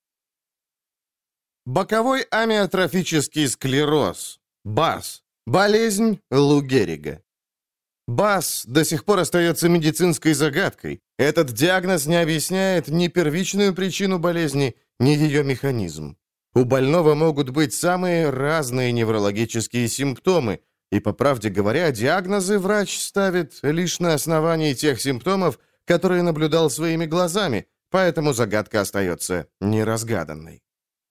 Боковой амиотрофический склероз. БАС. Болезнь Лу Геррига. БАС до сих пор остается медицинской загадкой. Этот диагноз не объясняет ни первичную причину болезни, ни ее механизм. У больного могут быть самые разные неврологические симптомы, и, по правде говоря, диагнозы врач ставит лишь на основании тех симптомов, которые наблюдал своими глазами, поэтому загадка остается неразгаданной.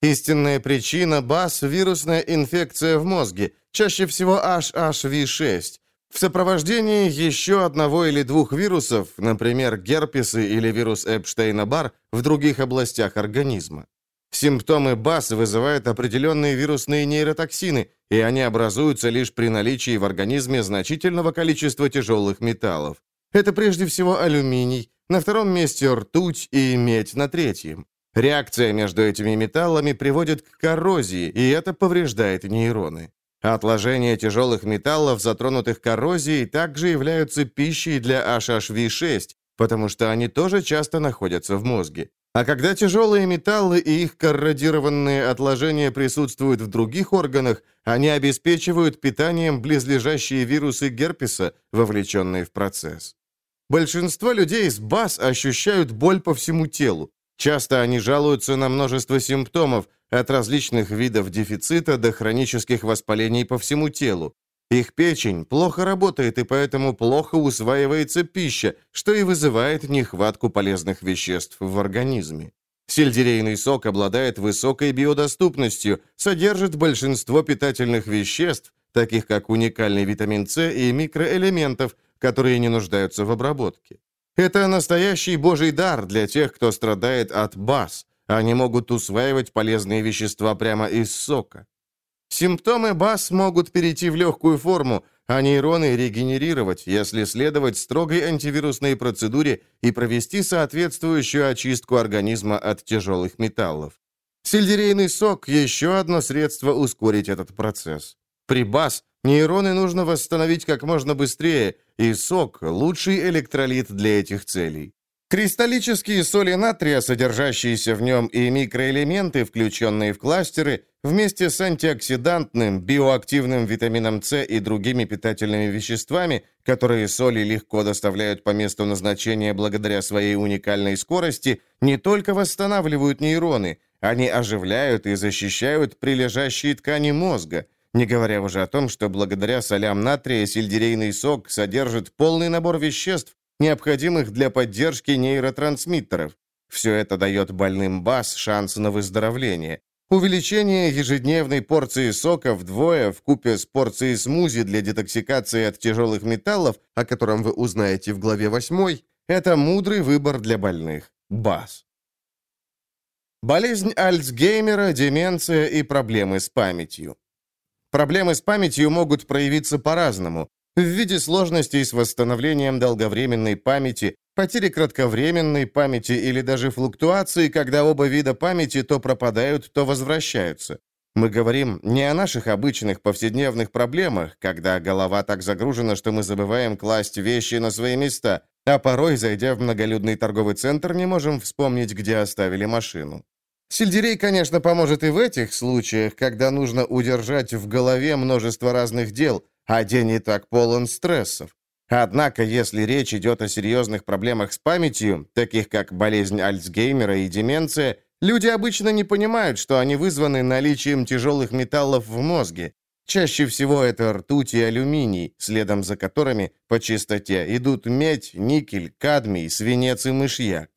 Истинная причина БАС – вирусная инфекция в мозге, чаще всего HHV6, в сопровождении еще одного или двух вирусов, например, герпесы или вирус Эпштейна-Бар, в других областях организма. Симптомы БАС вызывают определенные вирусные нейротоксины, и они образуются лишь при наличии в организме значительного количества тяжелых металлов. Это прежде всего алюминий, на втором месте ртуть и медь на третьем. Реакция между этими металлами приводит к коррозии, и это повреждает нейроны. Отложения тяжелых металлов, затронутых коррозией, также являются пищей для HHV6, потому что они тоже часто находятся в мозге. А когда тяжелые металлы и их корродированные отложения присутствуют в других органах, они обеспечивают питанием близлежащие вирусы герпеса, вовлеченные в процесс. Большинство людей с БАС ощущают боль по всему телу. Часто они жалуются на множество симптомов, от различных видов дефицита до хронических воспалений по всему телу. Их печень плохо работает и поэтому плохо усваивается пища, что и вызывает нехватку полезных веществ в организме. Сельдерейный сок обладает высокой биодоступностью, содержит большинство питательных веществ, таких как уникальный витамин С и микроэлементов, которые не нуждаются в обработке. Это настоящий божий дар для тех, кто страдает от БАС. Они могут усваивать полезные вещества прямо из сока. Симптомы БАС могут перейти в легкую форму, а нейроны регенерировать, если следовать строгой антивирусной процедуре и провести соответствующую очистку организма от тяжелых металлов. Сельдерейный сок – еще одно средство ускорить этот процесс. При БАС нейроны нужно восстановить как можно быстрее, и сок – лучший электролит для этих целей. Кристаллические соли натрия, содержащиеся в нем, и микроэлементы, включенные в кластеры, вместе с антиоксидантным, биоактивным витамином С и другими питательными веществами, которые соли легко доставляют по месту назначения благодаря своей уникальной скорости, не только восстанавливают нейроны, они оживляют и защищают прилежащие ткани мозга, не говоря уже о том, что благодаря солям натрия сельдерейный сок содержит полный набор веществ, необходимых для поддержки нейротрансмиттеров. Все это дает больным БАС шанс на выздоровление. Увеличение ежедневной порции сока вдвое в купе с порцией смузи для детоксикации от тяжелых металлов, о котором вы узнаете в главе 8, это мудрый выбор для больных. БАС. Болезнь Альцгеймера, деменция и проблемы с памятью. Проблемы с памятью могут проявиться по-разному в виде сложностей с восстановлением долговременной памяти, потери кратковременной памяти или даже флуктуации, когда оба вида памяти то пропадают, то возвращаются. Мы говорим не о наших обычных повседневных проблемах, когда голова так загружена, что мы забываем класть вещи на свои места, а порой, зайдя в многолюдный торговый центр, не можем вспомнить, где оставили машину. Сельдерей, конечно, поможет и в этих случаях, когда нужно удержать в голове множество разных дел, а день и так полон стрессов. Однако, если речь идет о серьезных проблемах с памятью, таких как болезнь Альцгеймера и деменция, люди обычно не понимают, что они вызваны наличием тяжелых металлов в мозге. Чаще всего это ртуть и алюминий, следом за которыми по частоте идут медь, никель, кадмий, свинец и мышьяк.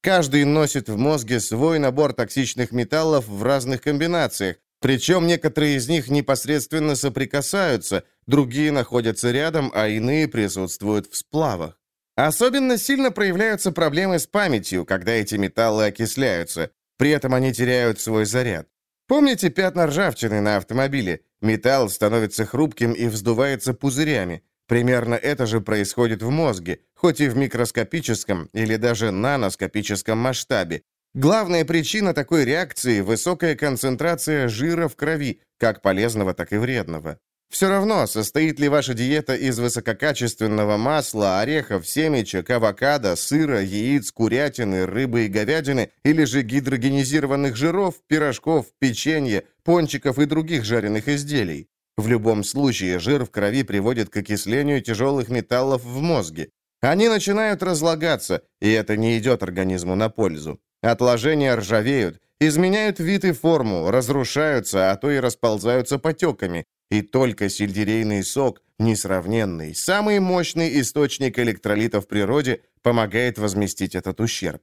Каждый носит в мозге свой набор токсичных металлов в разных комбинациях, причем некоторые из них непосредственно соприкасаются, другие находятся рядом, а иные присутствуют в сплавах. Особенно сильно проявляются проблемы с памятью, когда эти металлы окисляются. При этом они теряют свой заряд. Помните пятна ржавчины на автомобиле? Металл становится хрупким и вздувается пузырями. Примерно это же происходит в мозге, хоть и в микроскопическом или даже наноскопическом масштабе. Главная причина такой реакции – высокая концентрация жира в крови, как полезного, так и вредного. Все равно, состоит ли ваша диета из высококачественного масла, орехов, семечек, авокадо, сыра, яиц, курятины, рыбы и говядины, или же гидрогенизированных жиров, пирожков, печенья, пончиков и других жареных изделий. В любом случае, жир в крови приводит к окислению тяжелых металлов в мозге. Они начинают разлагаться, и это не идет организму на пользу. Отложения ржавеют, изменяют вид и форму, разрушаются, а то и расползаются потеками, и только сельдерейный сок, несравненный, самый мощный источник электролита в природе, помогает возместить этот ущерб.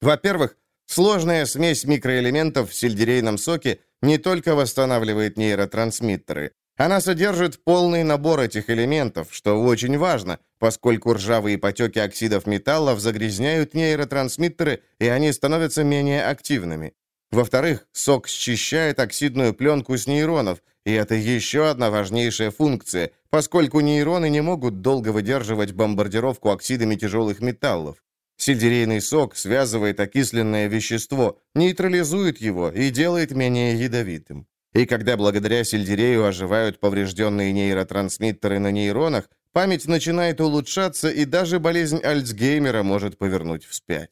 Во-первых, сложная смесь микроэлементов в сельдерейном соке не только восстанавливает нейротрансмиттеры, она содержит полный набор этих элементов, что очень важно, поскольку ржавые потеки оксидов металлов загрязняют нейротрансмиттеры, и они становятся менее активными. Во-вторых, сок счищает оксидную пленку с нейронов, и это еще одна важнейшая функция, поскольку нейроны не могут долго выдерживать бомбардировку оксидами тяжелых металлов. Сельдерейный сок связывает окисленное вещество, нейтрализует его и делает менее ядовитым. И когда благодаря сельдерею оживают поврежденные нейротрансмиттеры на нейронах, память начинает улучшаться, и даже болезнь Альцгеймера может повернуть вспять.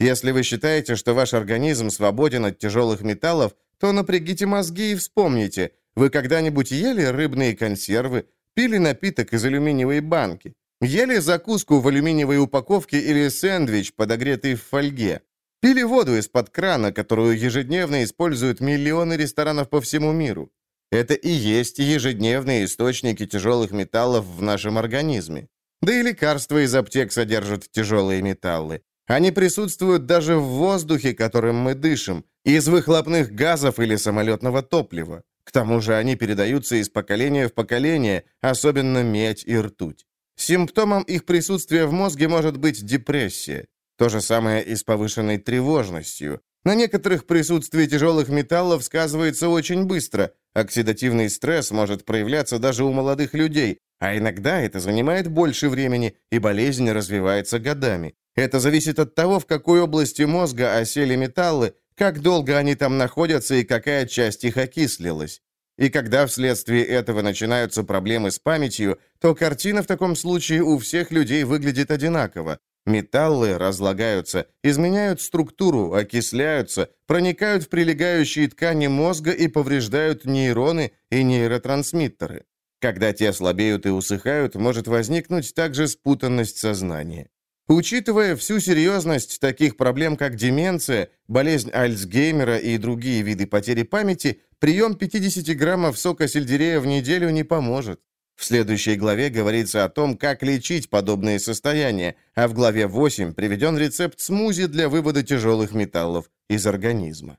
Если вы считаете, что ваш организм свободен от тяжелых металлов, то напрягите мозги и вспомните, вы когда-нибудь ели рыбные консервы, пили напиток из алюминиевой банки, ели закуску в алюминиевой упаковке или сэндвич, подогретый в фольге, пили воду из-под крана, которую ежедневно используют миллионы ресторанов по всему миру. Это и есть ежедневные источники тяжелых металлов в нашем организме. Да и лекарства из аптек содержат тяжелые металлы. Они присутствуют даже в воздухе, которым мы дышим, из выхлопных газов или самолетного топлива. К тому же они передаются из поколения в поколение, особенно медь и ртуть. Симптомом их присутствия в мозге может быть депрессия. То же самое и с повышенной тревожностью. На некоторых присутствие тяжелых металлов сказывается очень быстро. Оксидативный стресс может проявляться даже у молодых людей, а иногда это занимает больше времени, и болезнь развивается годами. Это зависит от того, в какой области мозга осели металлы, как долго они там находятся и какая часть их окислилась. И когда вследствие этого начинаются проблемы с памятью, то картина в таком случае у всех людей выглядит одинаково. Металлы разлагаются, изменяют структуру, окисляются, проникают в прилегающие ткани мозга и повреждают нейроны и нейротрансмиттеры. Когда те слабеют и усыхают, может возникнуть также спутанность сознания. Учитывая всю серьезность таких проблем, как деменция, болезнь Альцгеймера и другие виды потери памяти, прием 50 граммов сока сельдерея в неделю не поможет. В следующей главе говорится о том, как лечить подобные состояния, а в главе 8 приведен рецепт смузи для вывода тяжелых металлов из организма.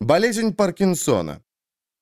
Болезнь Паркинсона.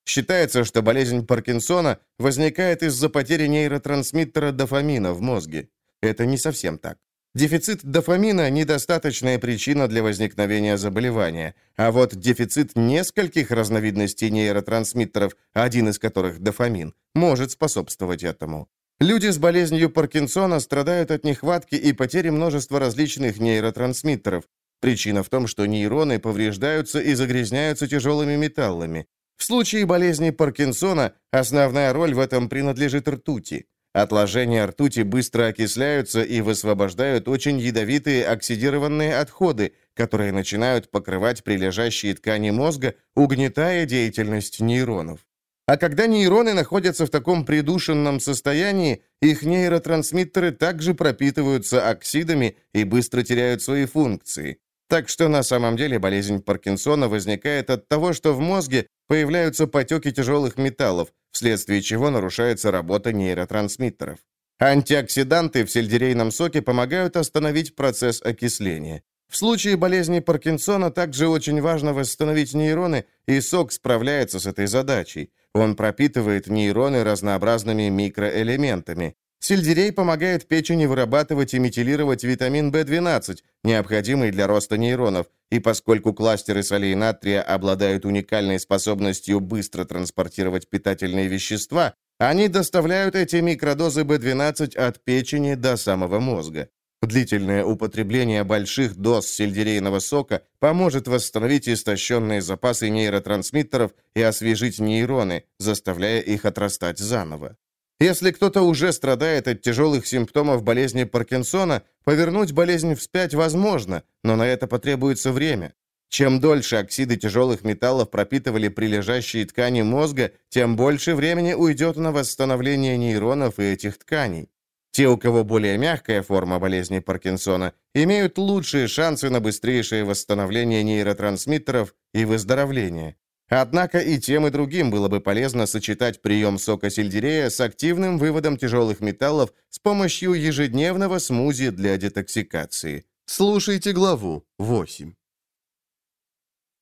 Считается, что болезнь Паркинсона возникает из-за потери нейротрансмиттера дофамина в мозге. Это не совсем так. Дефицит дофамина – недостаточная причина для возникновения заболевания, а вот дефицит нескольких разновидностей нейротрансмиттеров, один из которых – дофамин, может способствовать этому. Люди с болезнью Паркинсона страдают от нехватки и потери множества различных нейротрансмиттеров. Причина в том, что нейроны повреждаются и загрязняются тяжелыми металлами. В случае болезни Паркинсона основная роль в этом принадлежит ртути. Отложения ртути быстро окисляются и высвобождают очень ядовитые оксидированные отходы, которые начинают покрывать прилежащие ткани мозга, угнетая деятельность нейронов. А когда нейроны находятся в таком придушенном состоянии, их нейротрансмиттеры также пропитываются оксидами и быстро теряют свои функции. Так что на самом деле болезнь Паркинсона возникает от того, что в мозге появляются потеки тяжелых металлов, вследствие чего нарушается работа нейротрансмиттеров. Антиоксиданты в сельдерейном соке помогают остановить процесс окисления. В случае болезни Паркинсона также очень важно восстановить нейроны, и сок справляется с этой задачей. Он пропитывает нейроны разнообразными микроэлементами. Сельдерей помогает печени вырабатывать и метилировать витамин В12, необходимый для роста нейронов, и поскольку кластеры солей натрия обладают уникальной способностью быстро транспортировать питательные вещества, они доставляют эти микродозы B12 от печени до самого мозга. Длительное употребление больших доз сельдерейного сока поможет восстановить истощенные запасы нейротрансмиттеров и освежить нейроны, заставляя их отрастать заново. Если кто-то уже страдает от тяжелых симптомов болезни Паркинсона, повернуть болезнь вспять возможно, но на это потребуется время. Чем дольше оксиды тяжелых металлов пропитывали прилежащие ткани мозга, тем больше времени уйдет на восстановление нейронов и этих тканей. Те, у кого более мягкая форма болезни Паркинсона, имеют лучшие шансы на быстрейшее восстановление нейротрансмиттеров и выздоровление. Однако и тем, и другим было бы полезно сочетать прием сока сельдерея с активным выводом тяжелых металлов с помощью ежедневного смузи для детоксикации. Слушайте главу 8.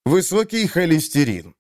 Высокий холестерин.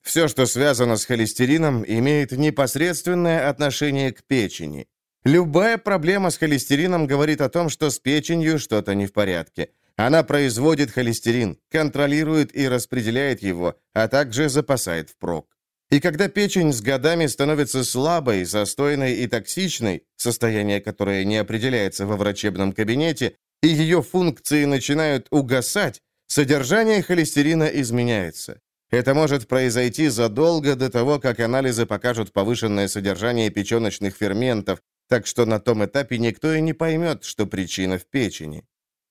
Все, что связано с холестерином, имеет непосредственное отношение к печени. Любая проблема с холестерином говорит о том, что с печенью что-то не в порядке. Она производит холестерин, контролирует и распределяет его, а также запасает впрок. И когда печень с годами становится слабой, застойной и токсичной, состояние которое не определяется во врачебном кабинете, и ее функции начинают угасать, содержание холестерина изменяется. Это может произойти задолго до того, как анализы покажут повышенное содержание печеночных ферментов, так что на том этапе никто и не поймет, что причина в печени.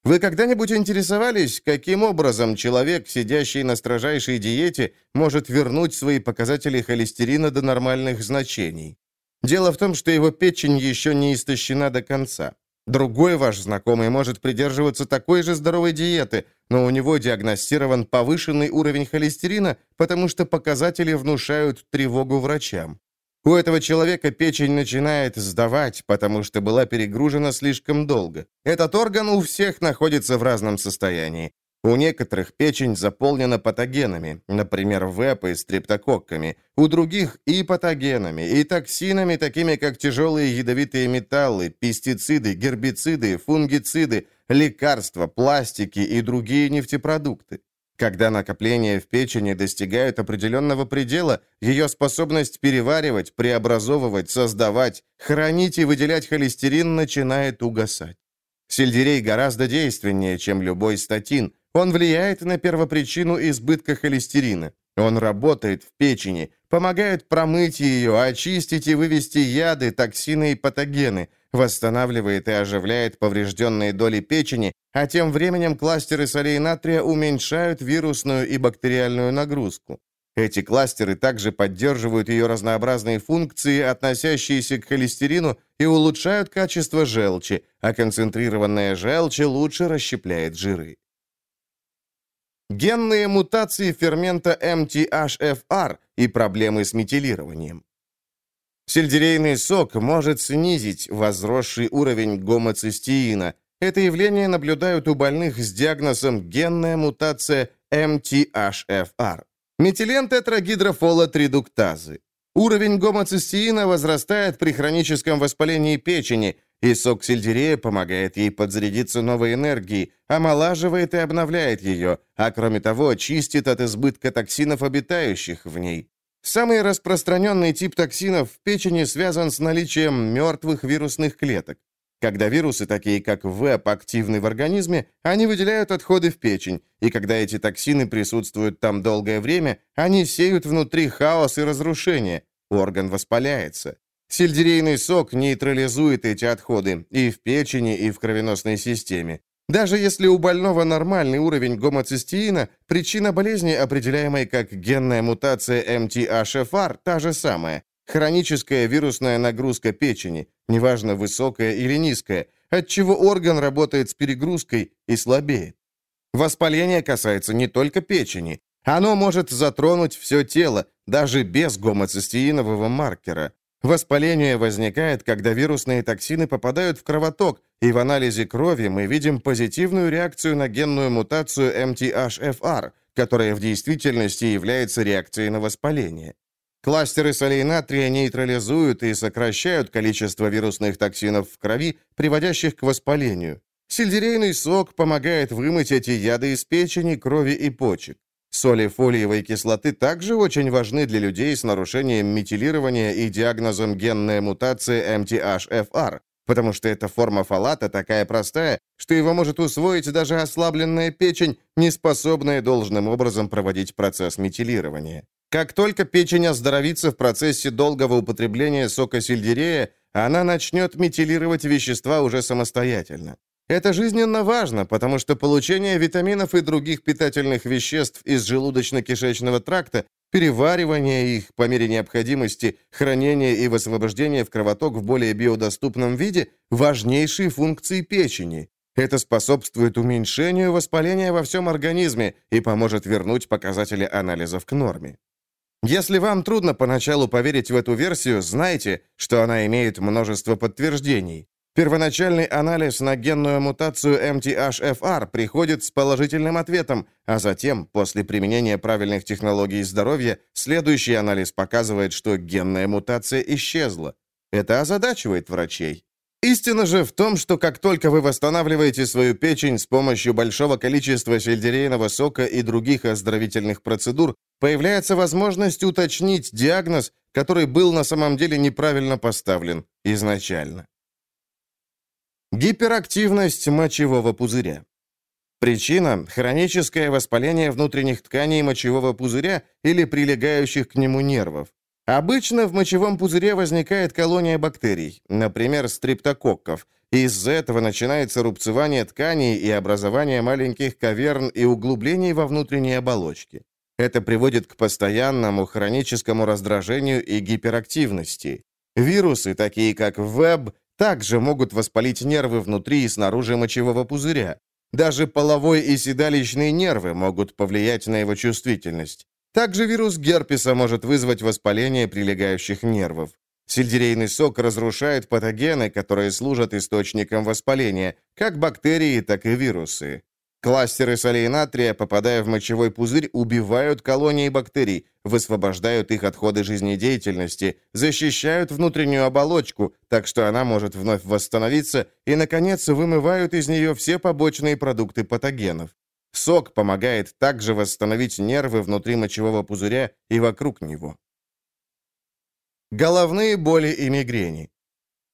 Вы когда-нибудь интересовались, каким образом человек, сидящий на строжайшей диете, может вернуть свои показатели холестерина до нормальных значений? Дело в том, что его печень еще не истощена до конца. Другой ваш знакомый может придерживаться такой же здоровой диеты, но у него диагностирован повышенный уровень холестерина, потому что показатели внушают тревогу врачам. У этого человека печень начинает сдавать, потому что была перегружена слишком долго. Этот орган у всех находится в разном состоянии. У некоторых печень заполнена патогенами, например, ВЭП и стрептококками. У других и патогенами, и токсинами, такими как тяжелые ядовитые металлы, пестициды, гербициды, фунгициды, лекарства, пластики и другие нефтепродукты. Когда накопления в печени достигают определенного предела, ее способность переваривать, преобразовывать, создавать, хранить и выделять холестерин начинает угасать. Сельдерей гораздо действеннее, чем любой статин. Он влияет на первопричину избытка холестерина. Он работает в печени, помогает промыть ее, очистить и вывести яды, токсины и патогены, восстанавливает и оживляет поврежденные доли печени, а тем временем кластеры солей натрия уменьшают вирусную и бактериальную нагрузку. Эти кластеры также поддерживают ее разнообразные функции, относящиеся к холестерину, и улучшают качество желчи, а концентрированная желчь лучше расщепляет жиры. Генные мутации фермента MTHFR и проблемы с метилированием. Сельдерейный сок может снизить возросший уровень гомоцистеина. Это явление наблюдают у больных с диагнозом генная мутация MTHFR. Метилентетрагидрофолотридуктазы. Уровень гомоцистеина возрастает при хроническом воспалении печени, и сок сельдерея помогает ей подзарядиться новой энергией, омолаживает и обновляет ее, а кроме того, чистит от избытка токсинов, обитающих в ней. Самый распространенный тип токсинов в печени связан с наличием мертвых вирусных клеток. Когда вирусы, такие как ВЭП, активны в организме, они выделяют отходы в печень, и когда эти токсины присутствуют там долгое время, они сеют внутри хаос и разрушение, орган воспаляется. Сельдерейный сок нейтрализует эти отходы и в печени, и в кровеносной системе. Даже если у больного нормальный уровень гомоцистеина, причина болезни, определяемой как генная мутация MTHFR, та же самая. Хроническая вирусная нагрузка печени, неважно высокая или низкая, отчего орган работает с перегрузкой и слабеет. Воспаление касается не только печени. Оно может затронуть все тело, даже без гомоцистеинового маркера. Воспаление возникает, когда вирусные токсины попадают в кровоток, и в анализе крови мы видим позитивную реакцию на генную мутацию MTHFR, которая в действительности является реакцией на воспаление. Кластеры солей натрия нейтрализуют и сокращают количество вирусных токсинов в крови, приводящих к воспалению. Сельдерейный сок помогает вымыть эти яды из печени, крови и почек. Соли фолиевой кислоты также очень важны для людей с нарушением метилирования и диагнозом генная мутация MTHFR, потому что эта форма фолата такая простая, что его может усвоить даже ослабленная печень, не способная должным образом проводить процесс метилирования. Как только печень оздоровится в процессе долгого употребления сока сельдерея, она начнет метилировать вещества уже самостоятельно. Это жизненно важно, потому что получение витаминов и других питательных веществ из желудочно-кишечного тракта, переваривание их по мере необходимости, хранение и высвобождение в кровоток в более биодоступном виде – важнейшие функции печени. Это способствует уменьшению воспаления во всем организме и поможет вернуть показатели анализов к норме. Если вам трудно поначалу поверить в эту версию, знайте, что она имеет множество подтверждений. Первоначальный анализ на генную мутацию MTHFR приходит с положительным ответом, а затем, после применения правильных технологий здоровья, следующий анализ показывает, что генная мутация исчезла. Это озадачивает врачей. Истина же в том, что как только вы восстанавливаете свою печень с помощью большого количества сельдерейного сока и других оздоровительных процедур, появляется возможность уточнить диагноз, который был на самом деле неправильно поставлен изначально. Гиперактивность мочевого пузыря. Причина – хроническое воспаление внутренних тканей мочевого пузыря или прилегающих к нему нервов. Обычно в мочевом пузыре возникает колония бактерий, например, стрептококков. Из-за этого начинается рубцевание тканей и образование маленьких каверн и углублений во внутренней оболочке. Это приводит к постоянному хроническому раздражению и гиперактивности. Вирусы, такие как ВЭБ, также могут воспалить нервы внутри и снаружи мочевого пузыря. Даже половой и седалищные нервы могут повлиять на его чувствительность. Также вирус герпеса может вызвать воспаление прилегающих нервов. Сельдерейный сок разрушает патогены, которые служат источником воспаления, как бактерии, так и вирусы. Кластеры солей натрия, попадая в мочевой пузырь, убивают колонии бактерий, высвобождают их отходы жизнедеятельности, защищают внутреннюю оболочку, так что она может вновь восстановиться, и, наконец, вымывают из нее все побочные продукты патогенов. Сок помогает также восстановить нервы внутри мочевого пузыря и вокруг него. Головные боли и мигрени.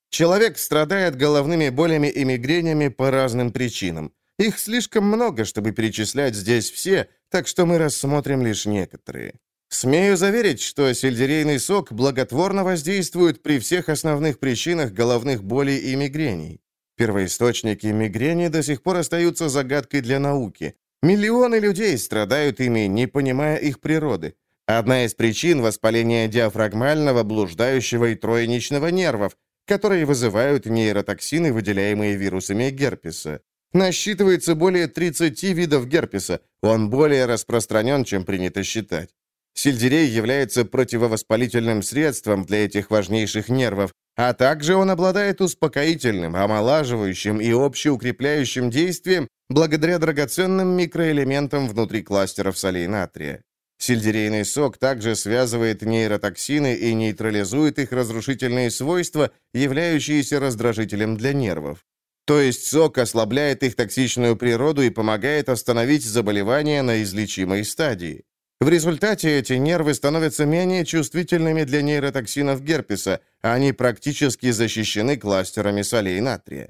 Человек страдает головными болями и мигренями по разным причинам. Их слишком много, чтобы перечислять здесь все, так что мы рассмотрим лишь некоторые. Смею заверить, что сельдерейный сок благотворно воздействует при всех основных причинах головных болей и мигрений. Первоисточники мигрени до сих пор остаются загадкой для науки. Миллионы людей страдают ими, не понимая их природы. Одна из причин – воспаления диафрагмального, блуждающего и троеничного нервов, которые вызывают нейротоксины, выделяемые вирусами герпеса. Насчитывается более 30 видов герпеса. Он более распространен, чем принято считать. Сельдерей является противовоспалительным средством для этих важнейших нервов, а также он обладает успокоительным, омолаживающим и общеукрепляющим действием благодаря драгоценным микроэлементам внутри кластеров солей натрия. Сельдерейный сок также связывает нейротоксины и нейтрализует их разрушительные свойства, являющиеся раздражителем для нервов. То есть сок ослабляет их токсичную природу и помогает остановить заболевание на излечимой стадии. В результате эти нервы становятся менее чувствительными для нейротоксинов герпеса, а они практически защищены кластерами солей натрия.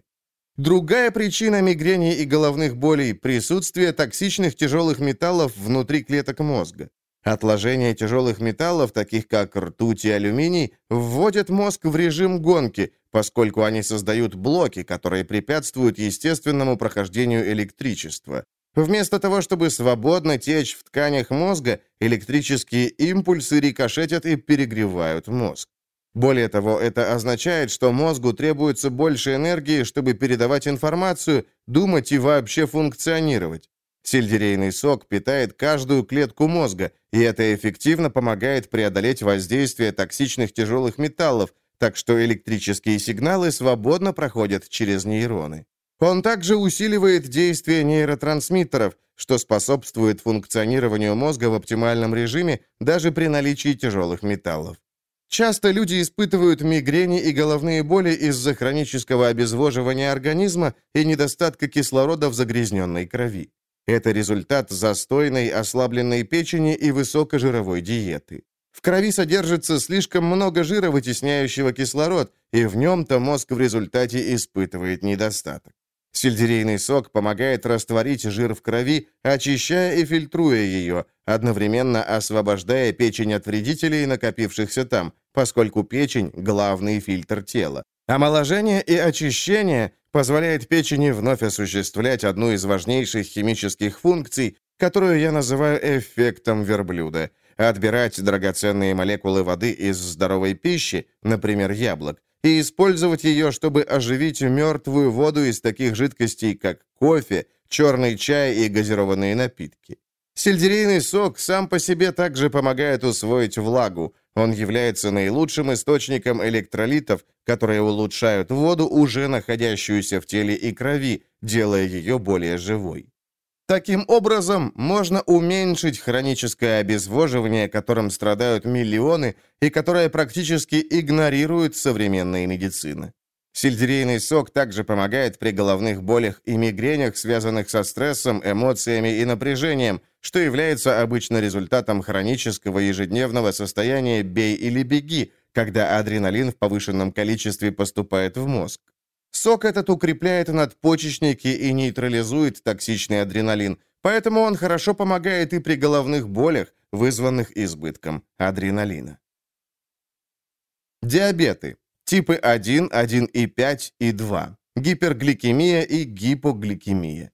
Другая причина мигрени и головных болей – присутствие токсичных тяжелых металлов внутри клеток мозга. Отложение тяжелых металлов, таких как ртуть и алюминий, вводят мозг в режим гонки, поскольку они создают блоки, которые препятствуют естественному прохождению электричества. Вместо того, чтобы свободно течь в тканях мозга, электрические импульсы рикошетят и перегревают мозг. Более того, это означает, что мозгу требуется больше энергии, чтобы передавать информацию, думать и вообще функционировать. Сельдерейный сок питает каждую клетку мозга, и это эффективно помогает преодолеть воздействие токсичных тяжелых металлов, так что электрические сигналы свободно проходят через нейроны. Он также усиливает действие нейротрансмиттеров, что способствует функционированию мозга в оптимальном режиме даже при наличии тяжелых металлов. Часто люди испытывают мигрени и головные боли из-за хронического обезвоживания организма и недостатка кислорода в загрязненной крови. Это результат застойной, ослабленной печени и высокожировой диеты. В крови содержится слишком много жира, вытесняющего кислород, и в нем-то мозг в результате испытывает недостаток. Сельдерейный сок помогает растворить жир в крови, очищая и фильтруя ее, одновременно освобождая печень от вредителей, накопившихся там, поскольку печень – главный фильтр тела. Омоложение и очищение позвляет печени вновь осуществлять одну из важнейших химических функций, которую я называю эффектом верблюда – отбирать драгоценные молекулы воды из здоровой пищи, например, яблок, и использовать ее, чтобы оживить мертвую воду из таких жидкостей, как кофе, черный чай и газированные напитки. Сельдерейный сок сам по себе также помогает усвоить влагу. Он является наилучшим источником электролитов, которые улучшают воду, уже находящуюся в теле и крови, делая ее более живой. Таким образом, можно уменьшить хроническое обезвоживание, которым страдают миллионы и которое практически игнорирует современная медицина. Сельдерейный сок также помогает при головных болях и мигренях, связанных со стрессом, эмоциями и напряжением, что является обычно результатом хронического ежедневного состояния «бей или беги», когда адреналин в повышенном количестве поступает в мозг. Сок этот укрепляет надпочечники и нейтрализует токсичный адреналин, поэтому он хорошо помогает и при головных болях, вызванных избытком адреналина. Диабеты. Типы 1, 1 и 5 и 2. Гипергликемия и гипогликемия.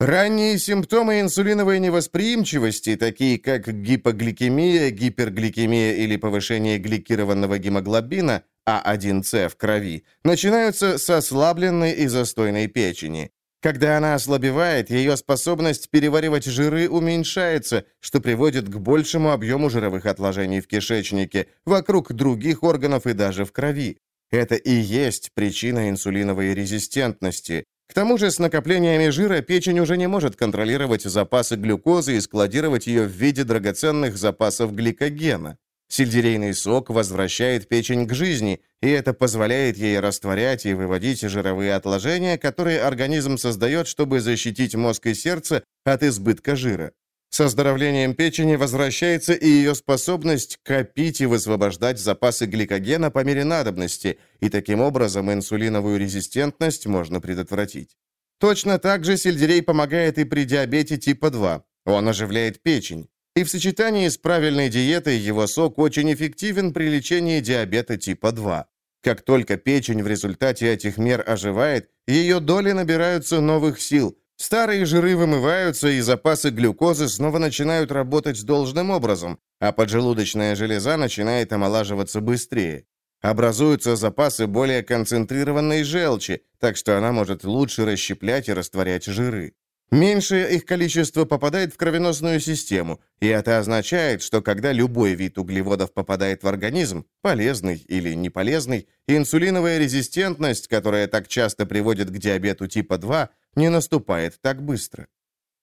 Ранние симптомы инсулиновой невосприимчивости, такие как гипогликемия, гипергликемия или повышение гликированного гемоглобина, а1С в крови, начинаются с ослабленной и застойной печени. Когда она ослабевает, ее способность переваривать жиры уменьшается, что приводит к большему объему жировых отложений в кишечнике, вокруг других органов и даже в крови. Это и есть причина инсулиновой резистентности. К тому же с накоплениями жира печень уже не может контролировать запасы глюкозы и складировать ее в виде драгоценных запасов гликогена. Сельдерейный сок возвращает печень к жизни, и это позволяет ей растворять и выводить жировые отложения, которые организм создает, чтобы защитить мозг и сердце от избытка жира. С оздоровлением печени возвращается и ее способность копить и высвобождать запасы гликогена по мере надобности, и таким образом инсулиновую резистентность можно предотвратить. Точно так же сельдерей помогает и при диабете типа 2. Он оживляет печень. И в сочетании с правильной диетой его сок очень эффективен при лечении диабета типа 2. Как только печень в результате этих мер оживает, ее доли набираются новых сил. Старые жиры вымываются, и запасы глюкозы снова начинают работать должным образом, а поджелудочная железа начинает омолаживаться быстрее. Образуются запасы более концентрированной желчи, так что она может лучше расщеплять и растворять жиры. Меньшее их количество попадает в кровеносную систему, и это означает, что когда любой вид углеводов попадает в организм, полезный или неполезный, инсулиновая резистентность, которая так часто приводит к диабету типа 2, не наступает так быстро.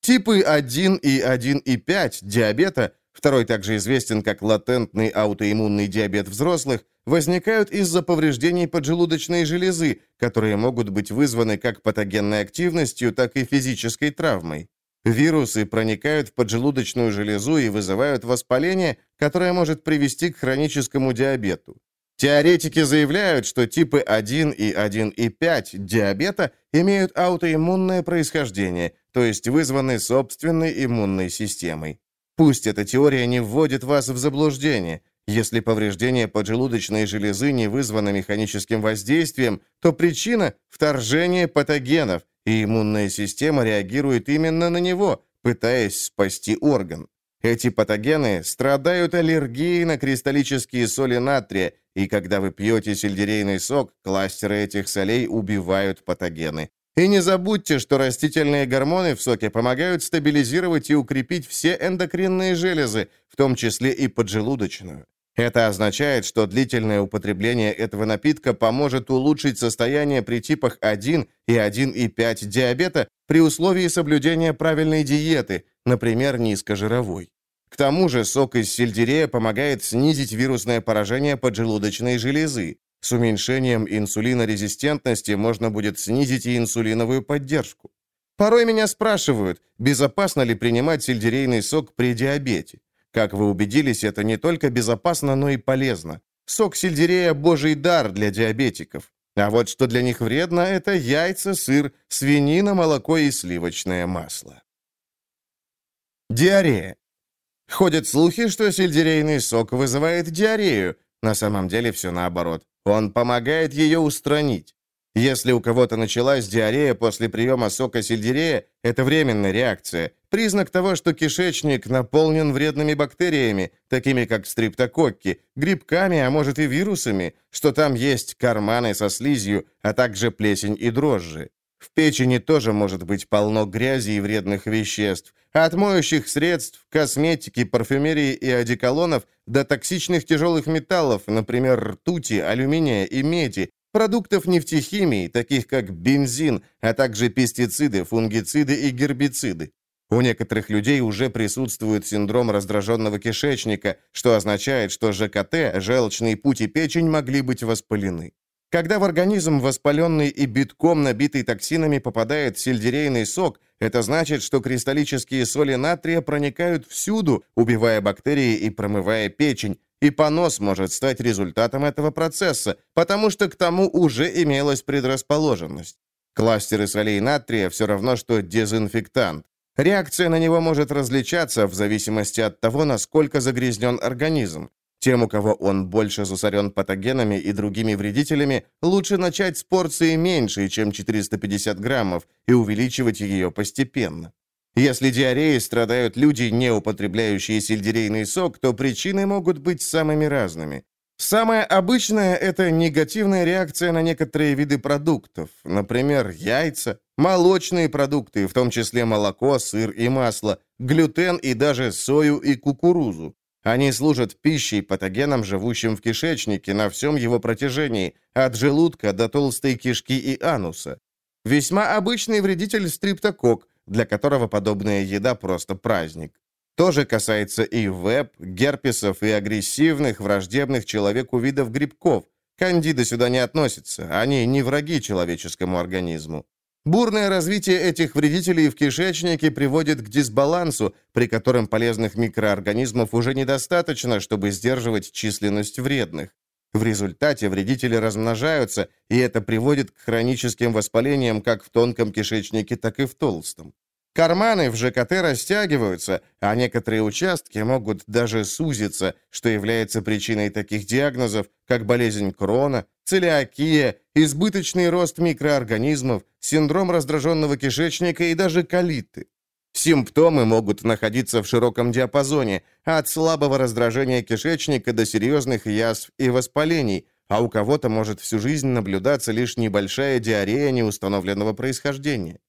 Типы 1 и 1 и 5 диабета, второй также известен как латентный аутоиммунный диабет взрослых, возникают из-за повреждений поджелудочной железы, которые могут быть вызваны как патогенной активностью, так и физической травмой. Вирусы проникают в поджелудочную железу и вызывают воспаление, которое может привести к хроническому диабету. Теоретики заявляют, что типы 1 и 1 и 5 диабета имеют аутоиммунное происхождение, то есть вызваны собственной иммунной системой. Пусть эта теория не вводит вас в заблуждение. Если повреждение поджелудочной железы не вызвано механическим воздействием, то причина – вторжение патогенов, и иммунная система реагирует именно на него, пытаясь спасти орган. Эти патогены страдают аллергией на кристаллические соли натрия, и когда вы пьете сельдерейный сок, кластеры этих солей убивают патогены. И не забудьте, что растительные гормоны в соке помогают стабилизировать и укрепить все эндокринные железы, в том числе и поджелудочную. Это означает, что длительное употребление этого напитка поможет улучшить состояние при типах 1 и 1,5 диабета при условии соблюдения правильной диеты, например, низкожировой. К тому же сок из сельдерея помогает снизить вирусное поражение поджелудочной железы. С уменьшением инсулинорезистентности можно будет снизить и инсулиновую поддержку. Порой меня спрашивают, безопасно ли принимать сельдерейный сок при диабете. Как вы убедились, это не только безопасно, но и полезно. Сок сельдерея – божий дар для диабетиков. А вот что для них вредно – это яйца, сыр, свинина, молоко и сливочное масло. Диарея. Ходят слухи, что сельдерейный сок вызывает диарею. На самом деле все наоборот. Он помогает ее устранить. Если у кого-то началась диарея после приема сока сельдерея, это временная реакция, признак того, что кишечник наполнен вредными бактериями, такими как стриптококки, грибками, а может и вирусами, что там есть карманы со слизью, а также плесень и дрожжи. В печени тоже может быть полно грязи и вредных веществ, от моющих средств, косметики, парфюмерии и одеколонов до токсичных тяжелых металлов, например, ртути, алюминия и меди, продуктов нефтехимии, таких как бензин, а также пестициды, фунгициды и гербициды. У некоторых людей уже присутствует синдром раздраженного кишечника, что означает, что ЖКТ, желчный путь и печень могли быть воспалены. Когда в организм воспаленный и битком набитый токсинами попадает сельдерейный сок, это значит, что кристаллические соли натрия проникают всюду, убивая бактерии и промывая печень, и понос может стать результатом этого процесса, потому что к тому уже имелась предрасположенность. Кластеры солей натрия все равно, что дезинфектант. Реакция на него может различаться в зависимости от того, насколько загрязнен организм. Тем, у кого он больше засорен патогенами и другими вредителями, лучше начать с порции меньше, чем 450 граммов, и увеличивать ее постепенно. Если диареей страдают люди, не употребляющие сельдерейный сок, то причины могут быть самыми разными. Самое обычное – это негативная реакция на некоторые виды продуктов, например, яйца, молочные продукты, в том числе молоко, сыр и масло, глютен и даже сою и кукурузу. Они служат пищей патогенам, живущим в кишечнике на всем его протяжении, от желудка до толстой кишки и ануса. Весьма обычный вредитель стриптокок – для которого подобная еда просто праздник. То же касается и веб, герпесов и агрессивных, враждебных человеку видов грибков. Кандиды сюда не относятся, они не враги человеческому организму. Бурное развитие этих вредителей в кишечнике приводит к дисбалансу, при котором полезных микроорганизмов уже недостаточно, чтобы сдерживать численность вредных. В результате вредители размножаются, и это приводит к хроническим воспалениям как в тонком кишечнике, так и в толстом. Карманы в ЖКТ растягиваются, а некоторые участки могут даже сузиться, что является причиной таких диагнозов, как болезнь Крона, целиакия, избыточный рост микроорганизмов, синдром раздраженного кишечника и даже колиты. Симптомы могут находиться в широком диапазоне, от слабого раздражения кишечника до серьезных язв и воспалений, а у кого-то может всю жизнь наблюдаться лишь небольшая диарея неустановленного происхождения.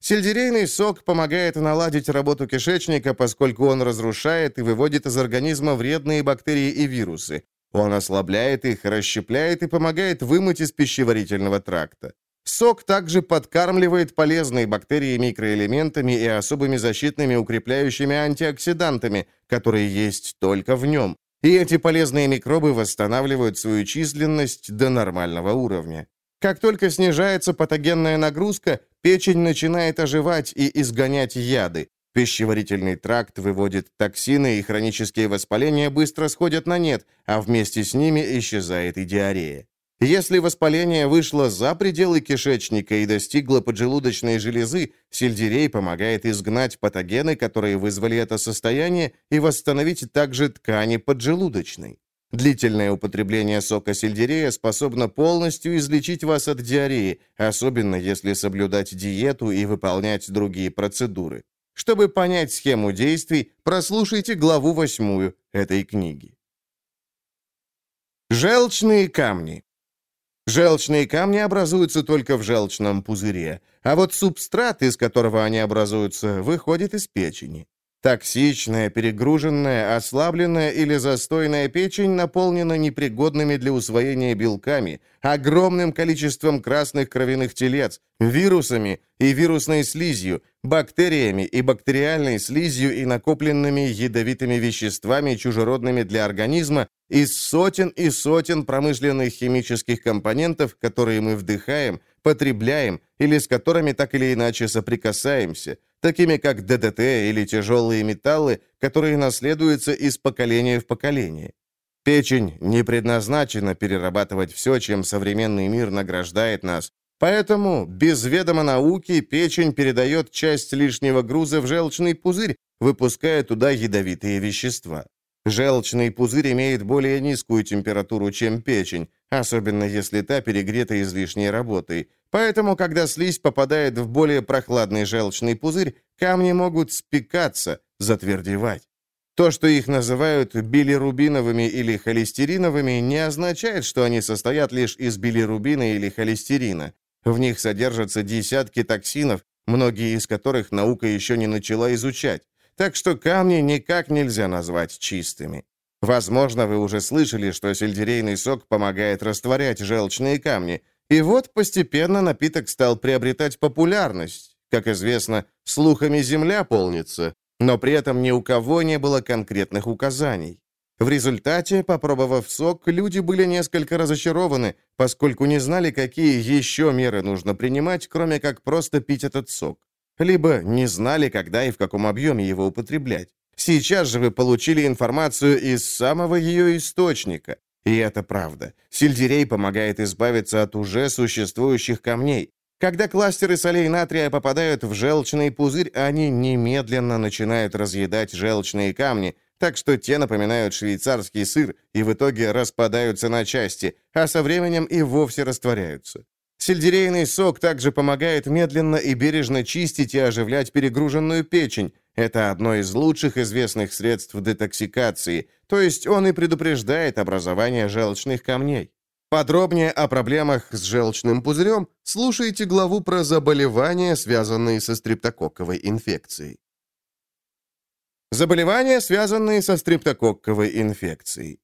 Сельдерейный сок помогает наладить работу кишечника, поскольку он разрушает и выводит из организма вредные бактерии и вирусы. Он ослабляет их, расщепляет и помогает вымыть из пищеварительного тракта. Сок также подкармливает полезные бактерии микроэлементами и особыми защитными укрепляющими антиоксидантами, которые есть только в нем. И эти полезные микробы восстанавливают свою численность до нормального уровня. Как только снижается патогенная нагрузка, печень начинает оживать и изгонять яды. Пищеварительный тракт выводит токсины, и хронические воспаления быстро сходят на нет, а вместе с ними исчезает и диарея. Если воспаление вышло за пределы кишечника и достигло поджелудочной железы, сельдерей помогает изгнать патогены, которые вызвали это состояние, и восстановить также ткани поджелудочной. Длительное употребление сока сельдерея способно полностью излечить вас от диареи, особенно если соблюдать диету и выполнять другие процедуры. Чтобы понять схему действий, прослушайте главу восьмую этой книги. Желчные камни. Желчные камни образуются только в желчном пузыре, а вот субстрат, из которого они образуются, выходит из печени. Токсичная, перегруженная, ослабленная или застойная печень наполнена непригодными для усвоения белками, огромным количеством красных кровяных телец, вирусами и вирусной слизью, бактериями и бактериальной слизью и накопленными ядовитыми веществами, чужеродными для организма, из сотен и сотен промышленных химических компонентов, которые мы вдыхаем, потребляем или с которыми так или иначе соприкасаемся, такими как ДДТ или тяжелые металлы, которые наследуются из поколения в поколение. Печень не предназначена перерабатывать все, чем современный мир награждает нас, поэтому без ведома науки печень передает часть лишнего груза в желчный пузырь, выпуская туда ядовитые вещества. Желчный пузырь имеет более низкую температуру, чем печень, особенно если та перегрета излишней работой. Поэтому, когда слизь попадает в более прохладный желчный пузырь, камни могут спекаться, затвердевать. То, что их называют билирубиновыми или холестериновыми, не означает, что они состоят лишь из билирубина или холестерина. В них содержатся десятки токсинов, многие из которых наука еще не начала изучать так что камни никак нельзя назвать чистыми. Возможно, вы уже слышали, что сельдерейный сок помогает растворять желчные камни, и вот постепенно напиток стал приобретать популярность. Как известно, слухами земля полнится, но при этом ни у кого не было конкретных указаний. В результате, попробовав сок, люди были несколько разочарованы, поскольку не знали, какие еще меры нужно принимать, кроме как просто пить этот сок либо не знали, когда и в каком объеме его употреблять. Сейчас же вы получили информацию из самого ее источника. И это правда. Сельдерей помогает избавиться от уже существующих камней. Когда кластеры солей натрия попадают в желчный пузырь, они немедленно начинают разъедать желчные камни, так что те напоминают швейцарский сыр и в итоге распадаются на части, а со временем и вовсе растворяются. Сельдерейный сок также помогает медленно и бережно чистить и оживлять перегруженную печень. Это одно из лучших известных средств детоксикации, то есть он и предупреждает образование желчных камней. Подробнее о проблемах с желчным пузырем слушайте главу про заболевания, связанные со стрептококковой инфекцией. Заболевания, связанные со стрептококковой инфекцией.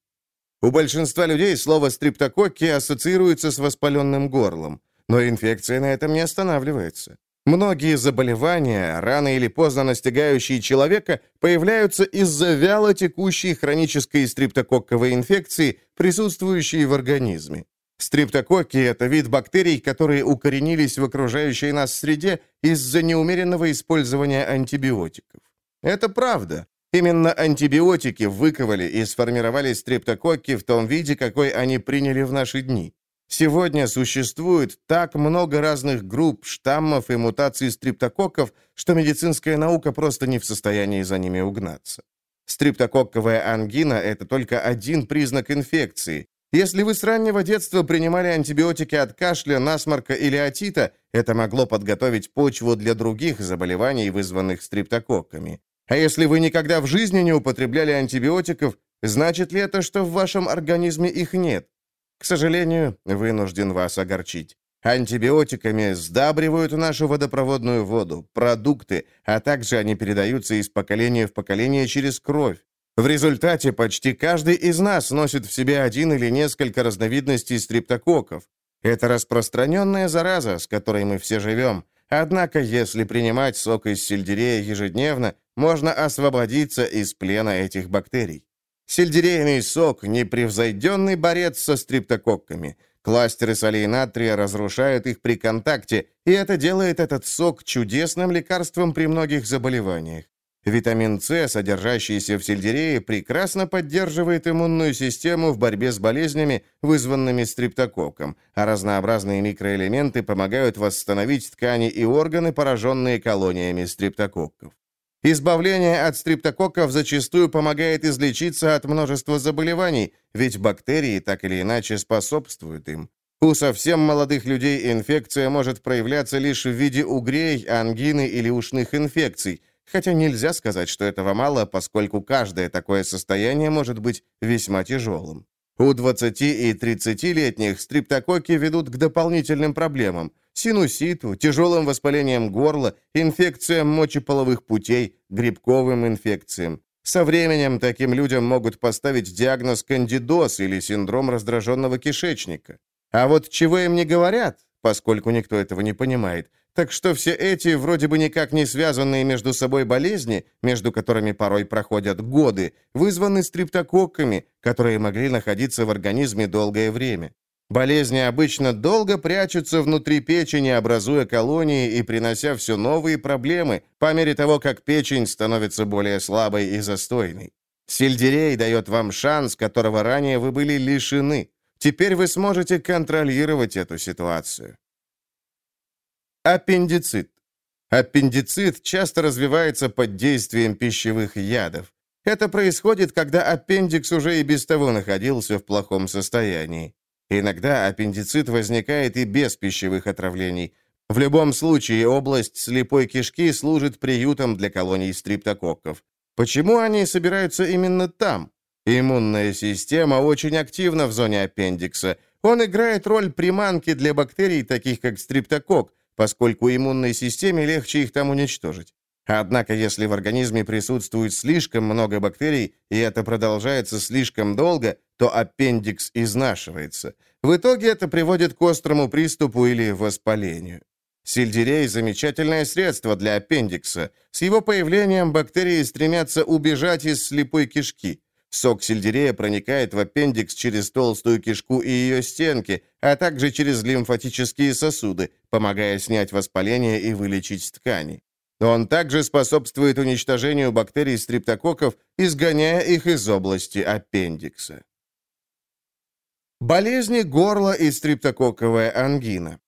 У большинства людей слово «стриптококки» ассоциируется с воспаленным горлом, но инфекция на этом не останавливается. Многие заболевания, рано или поздно настигающие человека, появляются из-за вяло текущей хронической стриптококковой инфекции, присутствующей в организме. Стриптококки – это вид бактерий, которые укоренились в окружающей нас среде из-за неумеренного использования антибиотиков. Это правда. Именно антибиотики выковали и сформировали стрептококки в том виде, какой они приняли в наши дни. Сегодня существует так много разных групп, штаммов и мутаций стрептококков, что медицинская наука просто не в состоянии за ними угнаться. Стрептококковая ангина – это только один признак инфекции. Если вы с раннего детства принимали антибиотики от кашля, насморка или отита, это могло подготовить почву для других заболеваний, вызванных стрептококками. А если вы никогда в жизни не употребляли антибиотиков, значит ли это, что в вашем организме их нет? К сожалению, вынужден вас огорчить. Антибиотиками сдабривают нашу водопроводную воду, продукты, а также они передаются из поколения в поколение через кровь. В результате почти каждый из нас носит в себе один или несколько разновидностей стрептококков. Это распространенная зараза, с которой мы все живем. Однако, если принимать сок из сельдерея ежедневно, можно освободиться из плена этих бактерий. Сельдерейный сок – непревзойденный борец со стриптококками. Кластеры солей натрия разрушают их при контакте, и это делает этот сок чудесным лекарством при многих заболеваниях. Витамин С, содержащийся в сельдерее, прекрасно поддерживает иммунную систему в борьбе с болезнями, вызванными стриптококком, а разнообразные микроэлементы помогают восстановить ткани и органы, пораженные колониями стриптококков. Избавление от стриптококков зачастую помогает излечиться от множества заболеваний, ведь бактерии так или иначе способствуют им. У совсем молодых людей инфекция может проявляться лишь в виде угрей, ангины или ушных инфекций, хотя нельзя сказать, что этого мало, поскольку каждое такое состояние может быть весьма тяжелым. У 20 и 30-летних стриптококки ведут к дополнительным проблемам. Синуситу, тяжелым воспалением горла, инфекциям мочеполовых путей, грибковым инфекциям. Со временем таким людям могут поставить диагноз кандидоз или синдром раздраженного кишечника. А вот чего им не говорят, поскольку никто этого не понимает, так что все эти вроде бы никак не связанные между собой болезни, между которыми порой проходят годы, вызваны стриптококками, которые могли находиться в организме долгое время. Болезни обычно долго прячутся внутри печени, образуя колонии и принося все новые проблемы по мере того, как печень становится более слабой и застойной. Сельдерей дает вам шанс, которого ранее вы были лишены. Теперь вы сможете контролировать эту ситуацию. Аппендицит. Аппендицит часто развивается под действием пищевых ядов. Это происходит, когда аппендикс уже и без того находился в плохом состоянии. Иногда аппендицит возникает и без пищевых отравлений. В любом случае, область слепой кишки служит приютом для колоний стриптококков. Почему они собираются именно там? Иммунная система очень активна в зоне аппендикса. Он играет роль приманки для бактерий, таких как стриптококк, поскольку иммунной системе легче их там уничтожить. Однако, если в организме присутствует слишком много бактерий, и это продолжается слишком долго, то аппендикс изнашивается. В итоге это приводит к острому приступу или воспалению. Сельдерей – замечательное средство для аппендикса. С его появлением бактерии стремятся убежать из слепой кишки. Сок сельдерея проникает в аппендикс через толстую кишку и ее стенки, а также через лимфатические сосуды, помогая снять воспаление и вылечить ткани. Он также способствует уничтожению бактерий стриптококков, изгоняя их из области аппендикса. Болезни горла и стриптококковая ангина.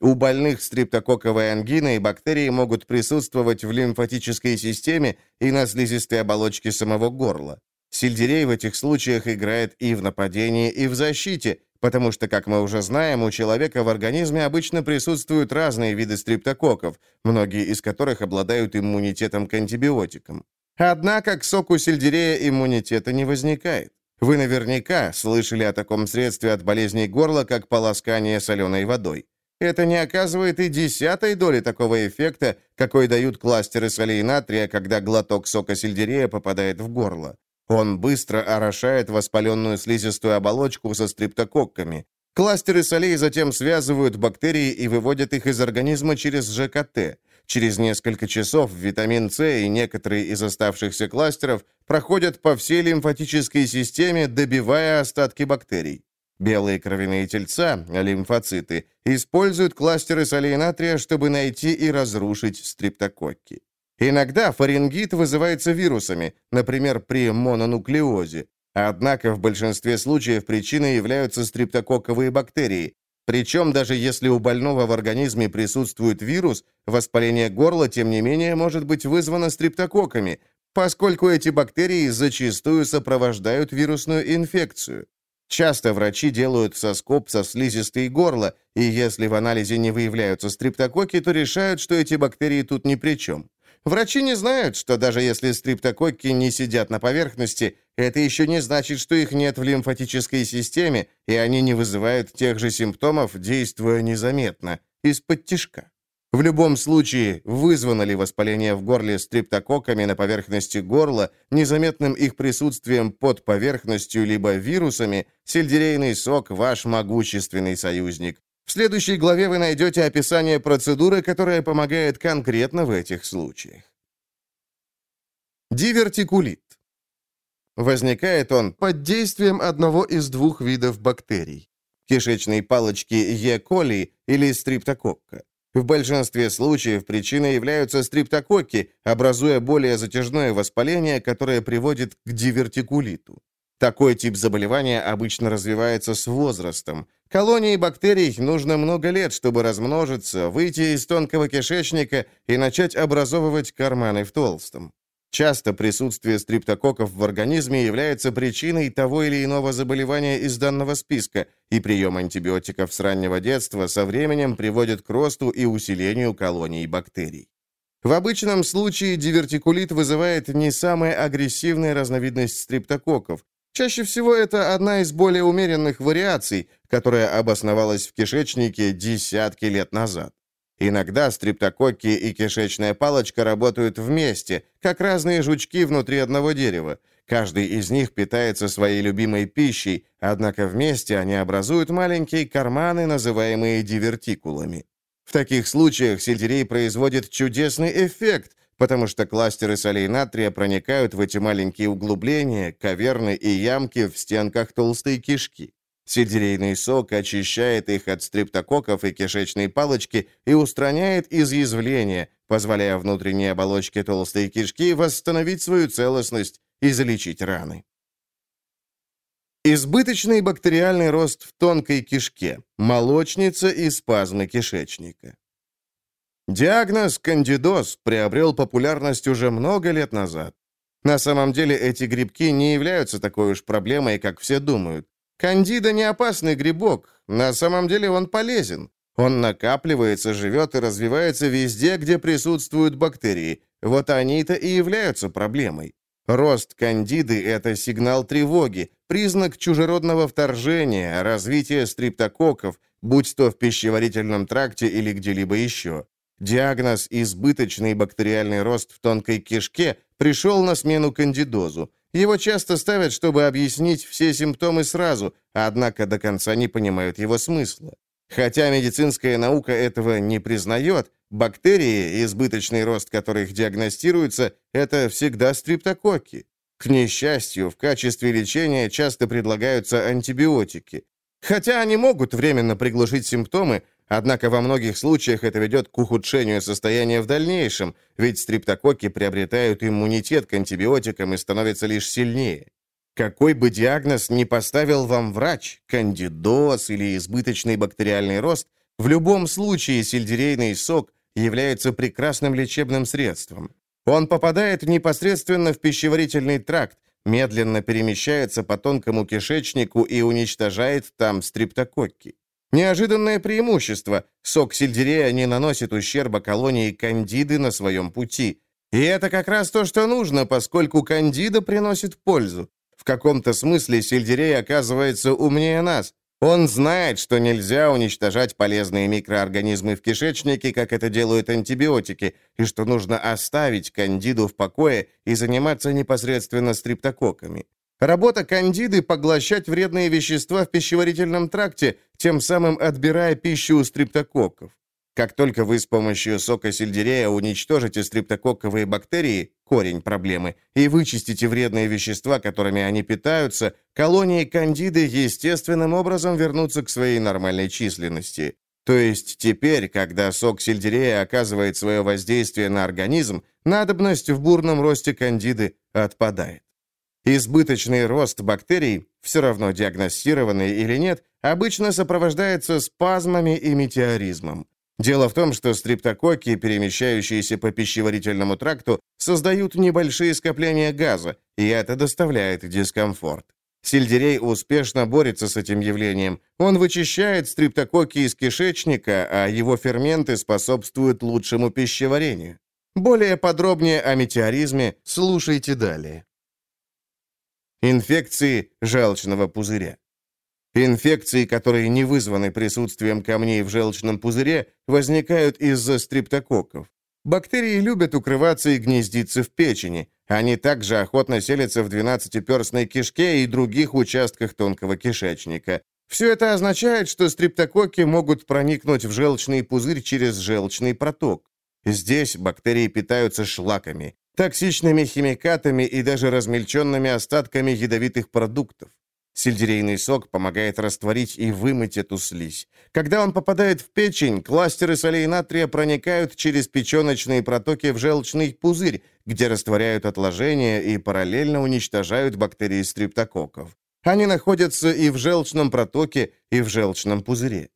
У больных стриптококковой ангиной бактерии могут присутствовать в лимфатической системе и на слизистой оболочке самого горла. Сельдерей в этих случаях играет и в нападении, и в защите, потому что, как мы уже знаем, у человека в организме обычно присутствуют разные виды стриптококков, многие из которых обладают иммунитетом к антибиотикам. Однако к соку сельдерея иммунитета не возникает. Вы наверняка слышали о таком средстве от болезней горла, как полоскание соленой водой. Это не оказывает и десятой доли такого эффекта, какой дают кластеры солей натрия, когда глоток сока сельдерея попадает в горло. Он быстро орошает воспаленную слизистую оболочку со стриптококками. Кластеры солей затем связывают бактерии и выводят их из организма через ЖКТ. Через несколько часов витамин С и некоторые из оставшихся кластеров проходят по всей лимфатической системе, добивая остатки бактерий. Белые кровяные тельца, лимфоциты, используют кластеры солей натрия, чтобы найти и разрушить стриптококки. Иногда фарингит вызывается вирусами, например, при мононуклеозе. Однако в большинстве случаев причиной являются стриптококковые бактерии. Причем даже если у больного в организме присутствует вирус, воспаление горла, тем не менее, может быть вызвано стриптококками, поскольку эти бактерии зачастую сопровождают вирусную инфекцию. Часто врачи делают соскоб со слизистой горла, и если в анализе не выявляются стриптококки, то решают, что эти бактерии тут ни при чем. Врачи не знают, что даже если стриптококки не сидят на поверхности, это еще не значит, что их нет в лимфатической системе, и они не вызывают тех же симптомов, действуя незаметно, из-под тишка. В любом случае, вызвано ли воспаление в горле стриптококками на поверхности горла, незаметным их присутствием под поверхностью либо вирусами, сельдерейный сок – ваш могущественный союзник. В следующей главе вы найдете описание процедуры, которая помогает конкретно в этих случаях. Дивертикулит. Возникает он под действием одного из двух видов бактерий – кишечной палочки Е. коли или стриптококка. В большинстве случаев причиной являются стриптококки, образуя более затяжное воспаление, которое приводит к дивертикулиту. Такой тип заболевания обычно развивается с возрастом. Колонии бактерий нужно много лет, чтобы размножиться, выйти из тонкого кишечника и начать образовывать карманы в толстом. Часто присутствие стриптококков в организме является причиной того или иного заболевания из данного списка, и прием антибиотиков с раннего детства со временем приводит к росту и усилению колоний бактерий. В обычном случае дивертикулит вызывает не самая агрессивная разновидность стриптококков, Чаще всего это одна из более умеренных вариаций, которая обосновалась в кишечнике десятки лет назад. Иногда стриптококки и кишечная палочка работают вместе, как разные жучки внутри одного дерева. Каждый из них питается своей любимой пищей, однако вместе они образуют маленькие карманы, называемые дивертикулами. В таких случаях сельдерей производит чудесный эффект, потому что кластеры солей натрия проникают в эти маленькие углубления, каверны и ямки в стенках толстой кишки. Сельдерейный сок очищает их от стрептококков и кишечной палочки и устраняет изъязвления, позволяя внутренней оболочке толстой кишки восстановить свою целостность и залечить раны. Избыточный бактериальный рост в тонкой кишке, молочница и спазмы кишечника. Диагноз «кандидоз» приобрел популярность уже много лет назад. На самом деле эти грибки не являются такой уж проблемой, как все думают. Кандида не опасный грибок, на самом деле он полезен. Он накапливается, живет и развивается везде, где присутствуют бактерии. Вот они-то и являются проблемой. Рост кандиды – это сигнал тревоги, признак чужеродного вторжения, развития стриптококков, будь то в пищеварительном тракте или где-либо еще. Диагноз «избыточный бактериальный рост в тонкой кишке» пришел на смену кандидозу. Его часто ставят, чтобы объяснить все симптомы сразу, однако до конца не понимают его смысла. Хотя медицинская наука этого не признает, бактерии, избыточный рост которых диагностируется, это всегда стриптококки. К несчастью, в качестве лечения часто предлагаются антибиотики. Хотя они могут временно приглушить симптомы, Однако во многих случаях это ведет к ухудшению состояния в дальнейшем, ведь стриптококки приобретают иммунитет к антибиотикам и становятся лишь сильнее. Какой бы диагноз ни поставил вам врач, кандидоз или избыточный бактериальный рост, в любом случае сельдерейный сок является прекрасным лечебным средством. Он попадает непосредственно в пищеварительный тракт, медленно перемещается по тонкому кишечнику и уничтожает там стриптококки. Неожиданное преимущество. Сок сельдерея не наносит ущерба колонии кандиды на своем пути. И это как раз то, что нужно, поскольку кандида приносит пользу. В каком-то смысле сельдерей оказывается умнее нас. Он знает, что нельзя уничтожать полезные микроорганизмы в кишечнике, как это делают антибиотики, и что нужно оставить кандиду в покое и заниматься непосредственно стриптококками. Работа кандиды – поглощать вредные вещества в пищеварительном тракте, тем самым отбирая пищу у стриптококков. Как только вы с помощью сока сельдерея уничтожите стриптококковые бактерии, корень проблемы, и вычистите вредные вещества, которыми они питаются, колонии кандиды естественным образом вернутся к своей нормальной численности. То есть теперь, когда сок сельдерея оказывает свое воздействие на организм, надобность в бурном росте кандиды отпадает. Избыточный рост бактерий, все равно диагностированный или нет, обычно сопровождается спазмами и метеоризмом. Дело в том, что стриптококки, перемещающиеся по пищеварительному тракту, создают небольшие скопления газа, и это доставляет дискомфорт. Сельдерей успешно борется с этим явлением. Он вычищает стриптококки из кишечника, а его ферменты способствуют лучшему пищеварению. Более подробнее о метеоризме слушайте далее. Инфекции желчного пузыря. Инфекции, которые не вызваны присутствием камней в желчном пузыре, возникают из-за стриптококков. Бактерии любят укрываться и гнездиться в печени. Они также охотно селятся в двенадцатиперстной кишке и других участках тонкого кишечника. Все это означает, что стриптококки могут проникнуть в желчный пузырь через желчный проток. Здесь бактерии питаются шлаками токсичными химикатами и даже размельченными остатками ядовитых продуктов. Сельдерейный сок помогает растворить и вымыть эту слизь. Когда он попадает в печень, кластеры солей натрия проникают через печеночные протоки в желчный пузырь, где растворяют отложения и параллельно уничтожают бактерии стриптококков. Они находятся и в желчном протоке, и в желчном пузыре.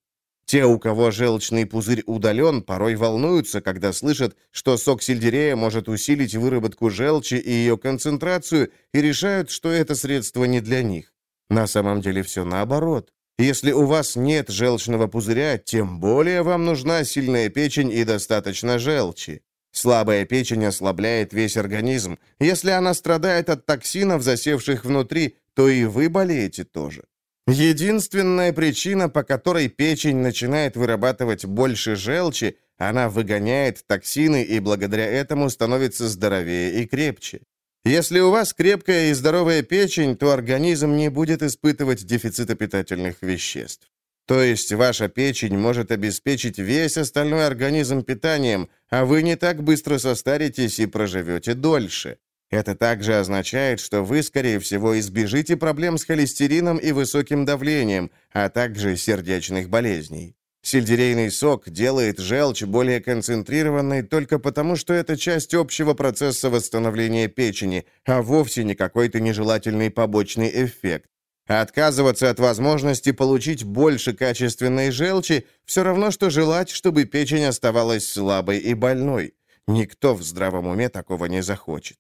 Те, у кого желчный пузырь удален, порой волнуются, когда слышат, что сок сельдерея может усилить выработку желчи и ее концентрацию, и решают, что это средство не для них. На самом деле все наоборот. Если у вас нет желчного пузыря, тем более вам нужна сильная печень и достаточно желчи. Слабая печень ослабляет весь организм. Если она страдает от токсинов, засевших внутри, то и вы болеете тоже. Единственная причина, по которой печень начинает вырабатывать больше желчи, она выгоняет токсины и благодаря этому становится здоровее и крепче. Если у вас крепкая и здоровая печень, то организм не будет испытывать дефицита питательных веществ. То есть ваша печень может обеспечить весь остальной организм питанием, а вы не так быстро состаритесь и проживете дольше. Это также означает, что вы, скорее всего, избежите проблем с холестерином и высоким давлением, а также сердечных болезней. Сельдерейный сок делает желчь более концентрированной только потому, что это часть общего процесса восстановления печени, а вовсе не какой-то нежелательный побочный эффект. отказываться от возможности получить больше качественной желчи все равно, что желать, чтобы печень оставалась слабой и больной. Никто в здравом уме такого не захочет.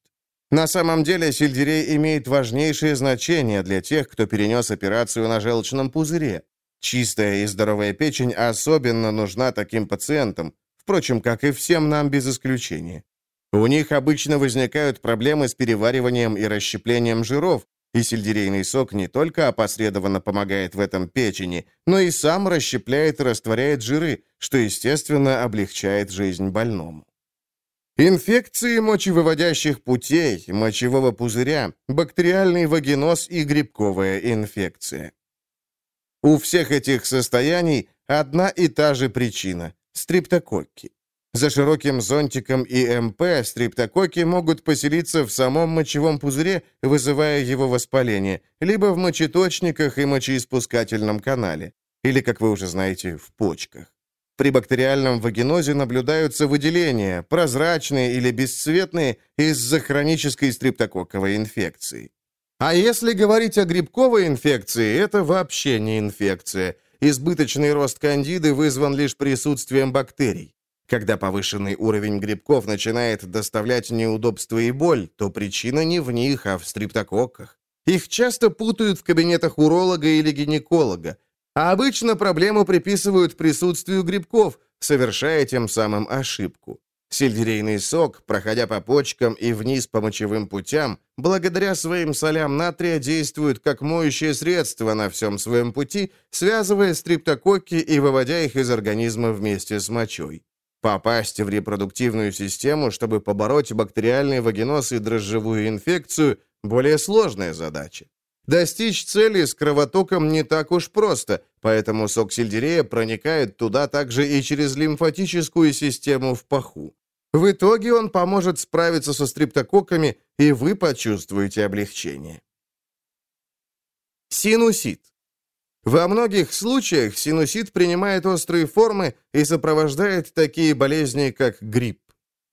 На самом деле сельдерей имеет важнейшее значение для тех, кто перенес операцию на желчном пузыре. Чистая и здоровая печень особенно нужна таким пациентам, впрочем, как и всем нам без исключения. У них обычно возникают проблемы с перевариванием и расщеплением жиров, и сельдерейный сок не только опосредованно помогает в этом печени, но и сам расщепляет и растворяет жиры, что, естественно, облегчает жизнь больному. Инфекции мочевыводящих путей, мочевого пузыря, бактериальный вагиноз и грибковая инфекция. У всех этих состояний одна и та же причина – стриптококки. За широким зонтиком ИМП стриптококки могут поселиться в самом мочевом пузыре, вызывая его воспаление, либо в мочеточниках и мочеиспускательном канале, или, как вы уже знаете, в почках. При бактериальном вагинозе наблюдаются выделения, прозрачные или бесцветные, из-за хронической стрептококковой инфекции. А если говорить о грибковой инфекции, это вообще не инфекция. Избыточный рост кандиды вызван лишь присутствием бактерий. Когда повышенный уровень грибков начинает доставлять неудобства и боль, то причина не в них, а в стрептококках. Их часто путают в кабинетах уролога или гинеколога, а обычно проблему приписывают присутствию грибков, совершая тем самым ошибку. Сельдерейный сок, проходя по почкам и вниз по мочевым путям, благодаря своим солям натрия действует как моющее средство на всем своем пути, связывая стриптококки и выводя их из организма вместе с мочой. Попасть в репродуктивную систему, чтобы побороть бактериальный вагиноз и дрожжевую инфекцию – более сложная задача. Достичь цели с кровотоком не так уж просто, поэтому сок сельдерея проникает туда также и через лимфатическую систему в паху. В итоге он поможет справиться со стриптококками, и вы почувствуете облегчение. Синусит. Во многих случаях синусит принимает острые формы и сопровождает такие болезни, как грипп.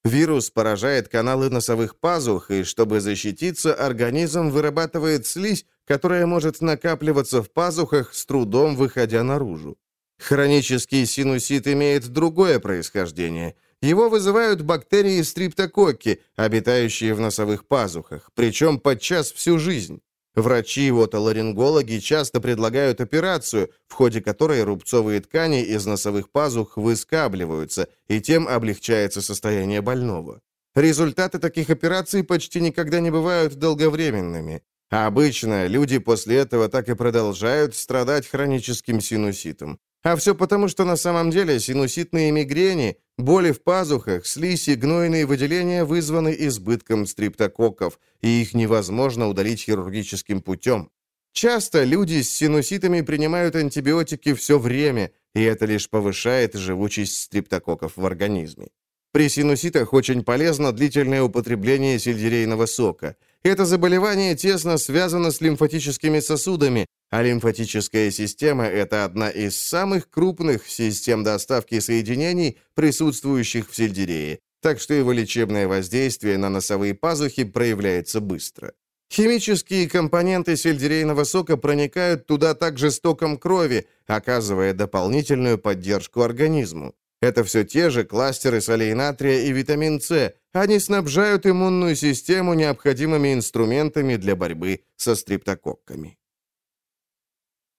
Вирус поражает каналы носовых пазух, и чтобы защититься, организм вырабатывает слизь, которая может накапливаться в пазухах, с трудом выходя наружу. Хронический синусит имеет другое происхождение. Его вызывают бактерии стриптококки, обитающие в носовых пазухах, причем подчас всю жизнь. Врачи и отоларингологи часто предлагают операцию, в ходе которой рубцовые ткани из носовых пазух выскабливаются, и тем облегчается состояние больного. Результаты таких операций почти никогда не бывают долговременными. А обычно люди после этого так и продолжают страдать хроническим синуситом. А все потому, что на самом деле синуситные мигрени, боли в пазухах, слизь и гнойные выделения вызваны избытком стриптококков, и их невозможно удалить хирургическим путем. Часто люди с синуситами принимают антибиотики все время, и это лишь повышает живучесть стриптококков в организме. При синуситах очень полезно длительное употребление сельдерейного сока. Это заболевание тесно связано с лимфатическими сосудами, а лимфатическая система – это одна из самых крупных систем доставки соединений, присутствующих в сельдерее, так что его лечебное воздействие на носовые пазухи проявляется быстро. Химические компоненты сельдерейного сока проникают туда также с током крови, оказывая дополнительную поддержку организму. Это все те же кластеры солей натрия и витамин С. Они снабжают иммунную систему необходимыми инструментами для борьбы со стриптококками.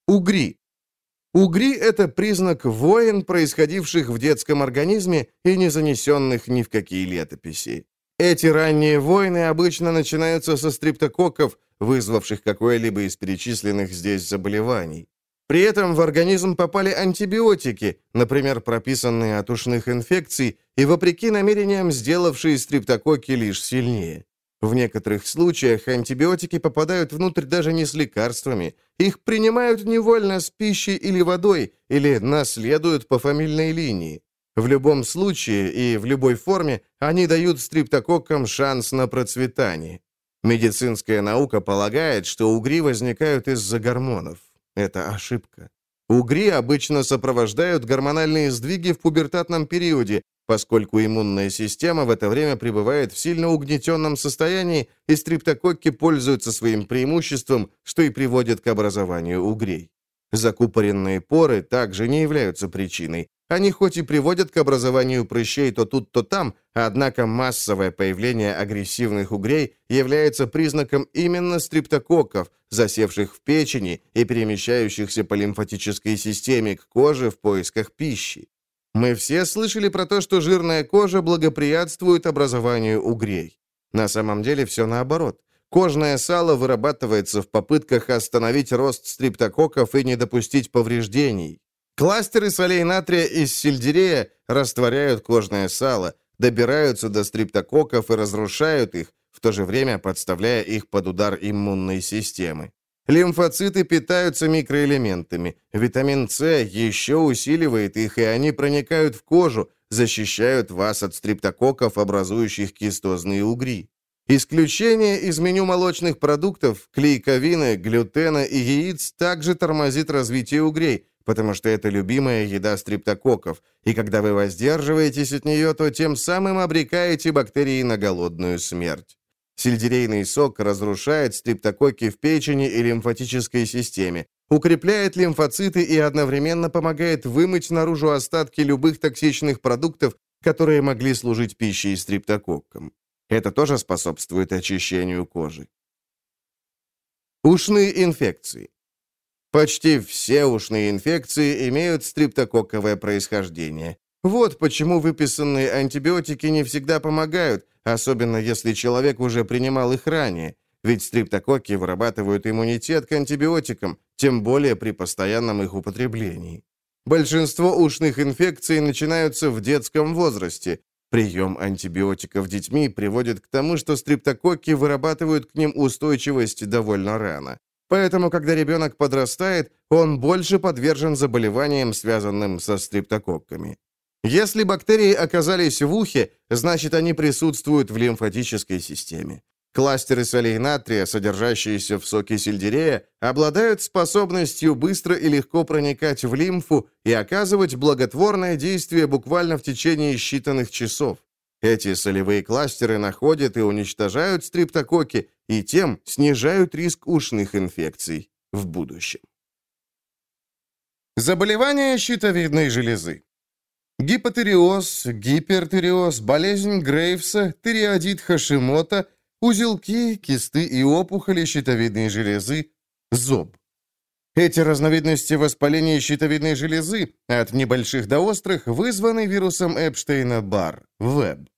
Угри. Угри – это признак войн, происходивших в детском организме и не занесенных ни в какие летописи. Эти ранние войны обычно начинаются со стриптококков, вызвавших какое-либо из перечисленных здесь заболеваний. При этом в организм попали антибиотики, например, прописанные от ушных инфекций, и вопреки намерениям сделавшие стриптококки лишь сильнее. В некоторых случаях антибиотики попадают внутрь даже не с лекарствами. Их принимают невольно с пищей или водой, или наследуют по фамильной линии. В любом случае и в любой форме они дают стриптококкам шанс на процветание. Медицинская наука полагает, что угри возникают из-за гормонов. Это ошибка. Угри обычно сопровождают гормональные сдвиги в пубертатном периоде, поскольку иммунная система в это время пребывает в сильно угнетенном состоянии, и стриптококки пользуются своим преимуществом, что и приводит к образованию угрей. Закупоренные поры также не являются причиной. Они хоть и приводят к образованию прыщей то тут, то там, однако массовое появление агрессивных угрей является признаком именно стриптококков, засевших в печени и перемещающихся по лимфатической системе к коже в поисках пищи. Мы все слышали про то, что жирная кожа благоприятствует образованию угрей. На самом деле все наоборот. Кожное сало вырабатывается в попытках остановить рост стриптококков и не допустить повреждений. Кластеры солей натрия из сельдерея растворяют кожное сало, добираются до стриптококков и разрушают их, в то же время подставляя их под удар иммунной системы. Лимфоциты питаются микроэлементами. Витамин С еще усиливает их, и они проникают в кожу, защищают вас от стриптококков, образующих кистозные угри. Исключение из меню молочных продуктов, клейковины, глютена и яиц также тормозит развитие угрей, потому что это любимая еда стриптококков, и когда вы воздерживаетесь от нее, то тем самым обрекаете бактерии на голодную смерть. Сельдерейный сок разрушает стриптококки в печени и лимфатической системе, укрепляет лимфоциты и одновременно помогает вымыть наружу остатки любых токсичных продуктов, которые могли служить пищей стриптококкам. Это тоже способствует очищению кожи. Ушные инфекции. Почти все ушные инфекции имеют стриптококковое происхождение. Вот почему выписанные антибиотики не всегда помогают, особенно если человек уже принимал их ранее. Ведь стриптококки вырабатывают иммунитет к антибиотикам, тем более при постоянном их употреблении. Большинство ушных инфекций начинаются в детском возрасте. Прием антибиотиков детьми приводит к тому, что стриптококки вырабатывают к ним устойчивость довольно рано. Поэтому, когда ребенок подрастает, он больше подвержен заболеваниям, связанным со стриптококками. Если бактерии оказались в ухе, значит, они присутствуют в лимфатической системе. Кластеры солей натрия, содержащиеся в соке сельдерея, обладают способностью быстро и легко проникать в лимфу и оказывать благотворное действие буквально в течение считанных часов. Эти солевые кластеры находят и уничтожают стриптококи и тем снижают риск ушных инфекций в будущем. Заболевания щитовидной железы. Гипотериоз, гипертериоз, болезнь Грейвса, тиреодит Хашимота, узелки, кисты и опухоли щитовидной железы, зоб. Эти разновидности воспаления щитовидной железы, от небольших до острых, вызваны вирусом Эпштейна-Барр, ВЭБ.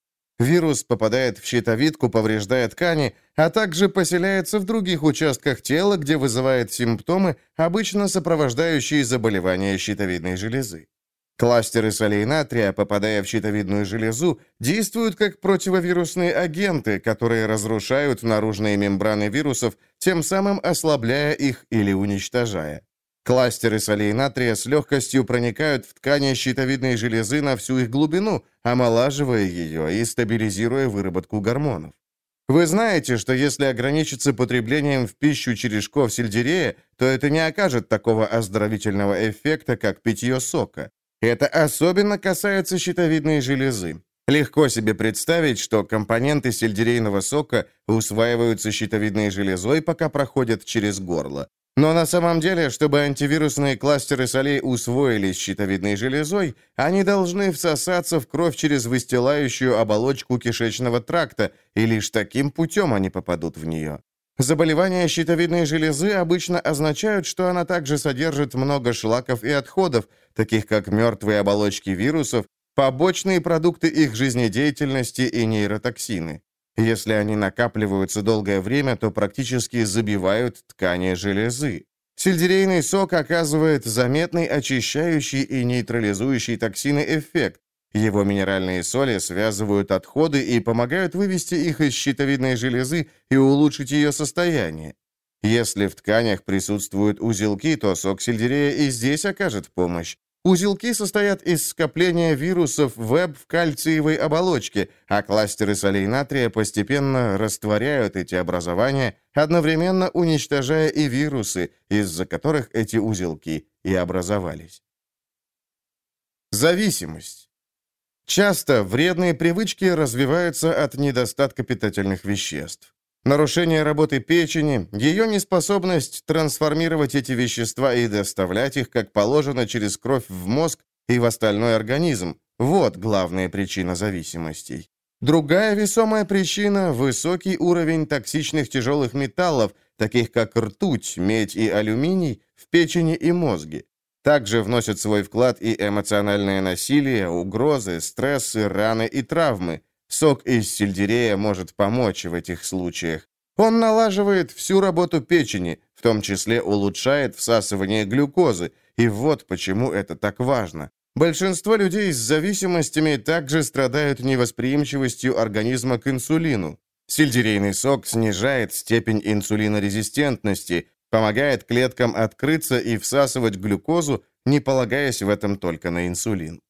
Вирус попадает в щитовидку, повреждая ткани, а также поселяется в других участках тела, где вызывает симптомы, обычно сопровождающие заболевания щитовидной железы. Кластеры солей натрия, попадая в щитовидную железу, действуют как противовирусные агенты, которые разрушают наружные мембраны вирусов, тем самым ослабляя их или уничтожая. Кластеры солей натрия с легкостью проникают в ткани щитовидной железы на всю их глубину, омолаживая ее и стабилизируя выработку гормонов. Вы знаете, что если ограничиться потреблением в пищу черешков сельдерея, то это не окажет такого оздоровительного эффекта, как питье сока. Это особенно касается щитовидной железы. Легко себе представить, что компоненты сельдерейного сока усваиваются щитовидной железой, пока проходят через горло. Но на самом деле, чтобы антивирусные кластеры солей усвоились щитовидной железой, они должны всосаться в кровь через выстилающую оболочку кишечного тракта, и лишь таким путем они попадут в нее. Заболевания щитовидной железы обычно означают, что она также содержит много шлаков и отходов, таких как мертвые оболочки вирусов, побочные продукты их жизнедеятельности и нейротоксины. Если они накапливаются долгое время, то практически забивают ткани железы. Сельдерейный сок оказывает заметный очищающий и нейтрализующий токсины эффект. Его минеральные соли связывают отходы и помогают вывести их из щитовидной железы и улучшить ее состояние. Если в тканях присутствуют узелки, то сок сельдерея и здесь окажет помощь. Узелки состоят из скопления вирусов веб в кальциевой оболочке, а кластеры солей натрия постепенно растворяют эти образования, одновременно уничтожая и вирусы, из-за которых эти узелки и образовались. Зависимость. Часто вредные привычки развиваются от недостатка питательных веществ. Нарушение работы печени, ее неспособность трансформировать эти вещества и доставлять их, как положено, через кровь в мозг и в остальной организм – вот главная причина зависимостей. Другая весомая причина – высокий уровень токсичных тяжелых металлов, таких как ртуть, медь и алюминий, в печени и мозге. Также вносят свой вклад и эмоциональное насилие, угрозы, стрессы, раны и травмы – Сок из сельдерея может помочь в этих случаях. Он налаживает всю работу печени, в том числе улучшает всасывание глюкозы, и вот почему это так важно. Большинство людей с зависимостями также страдают невосприимчивостью организма к инсулину. Сельдерейный сок снижает степень инсулинорезистентности, помогает клеткам открыться и всасывать глюкозу, не полагаясь в этом только на инсулин.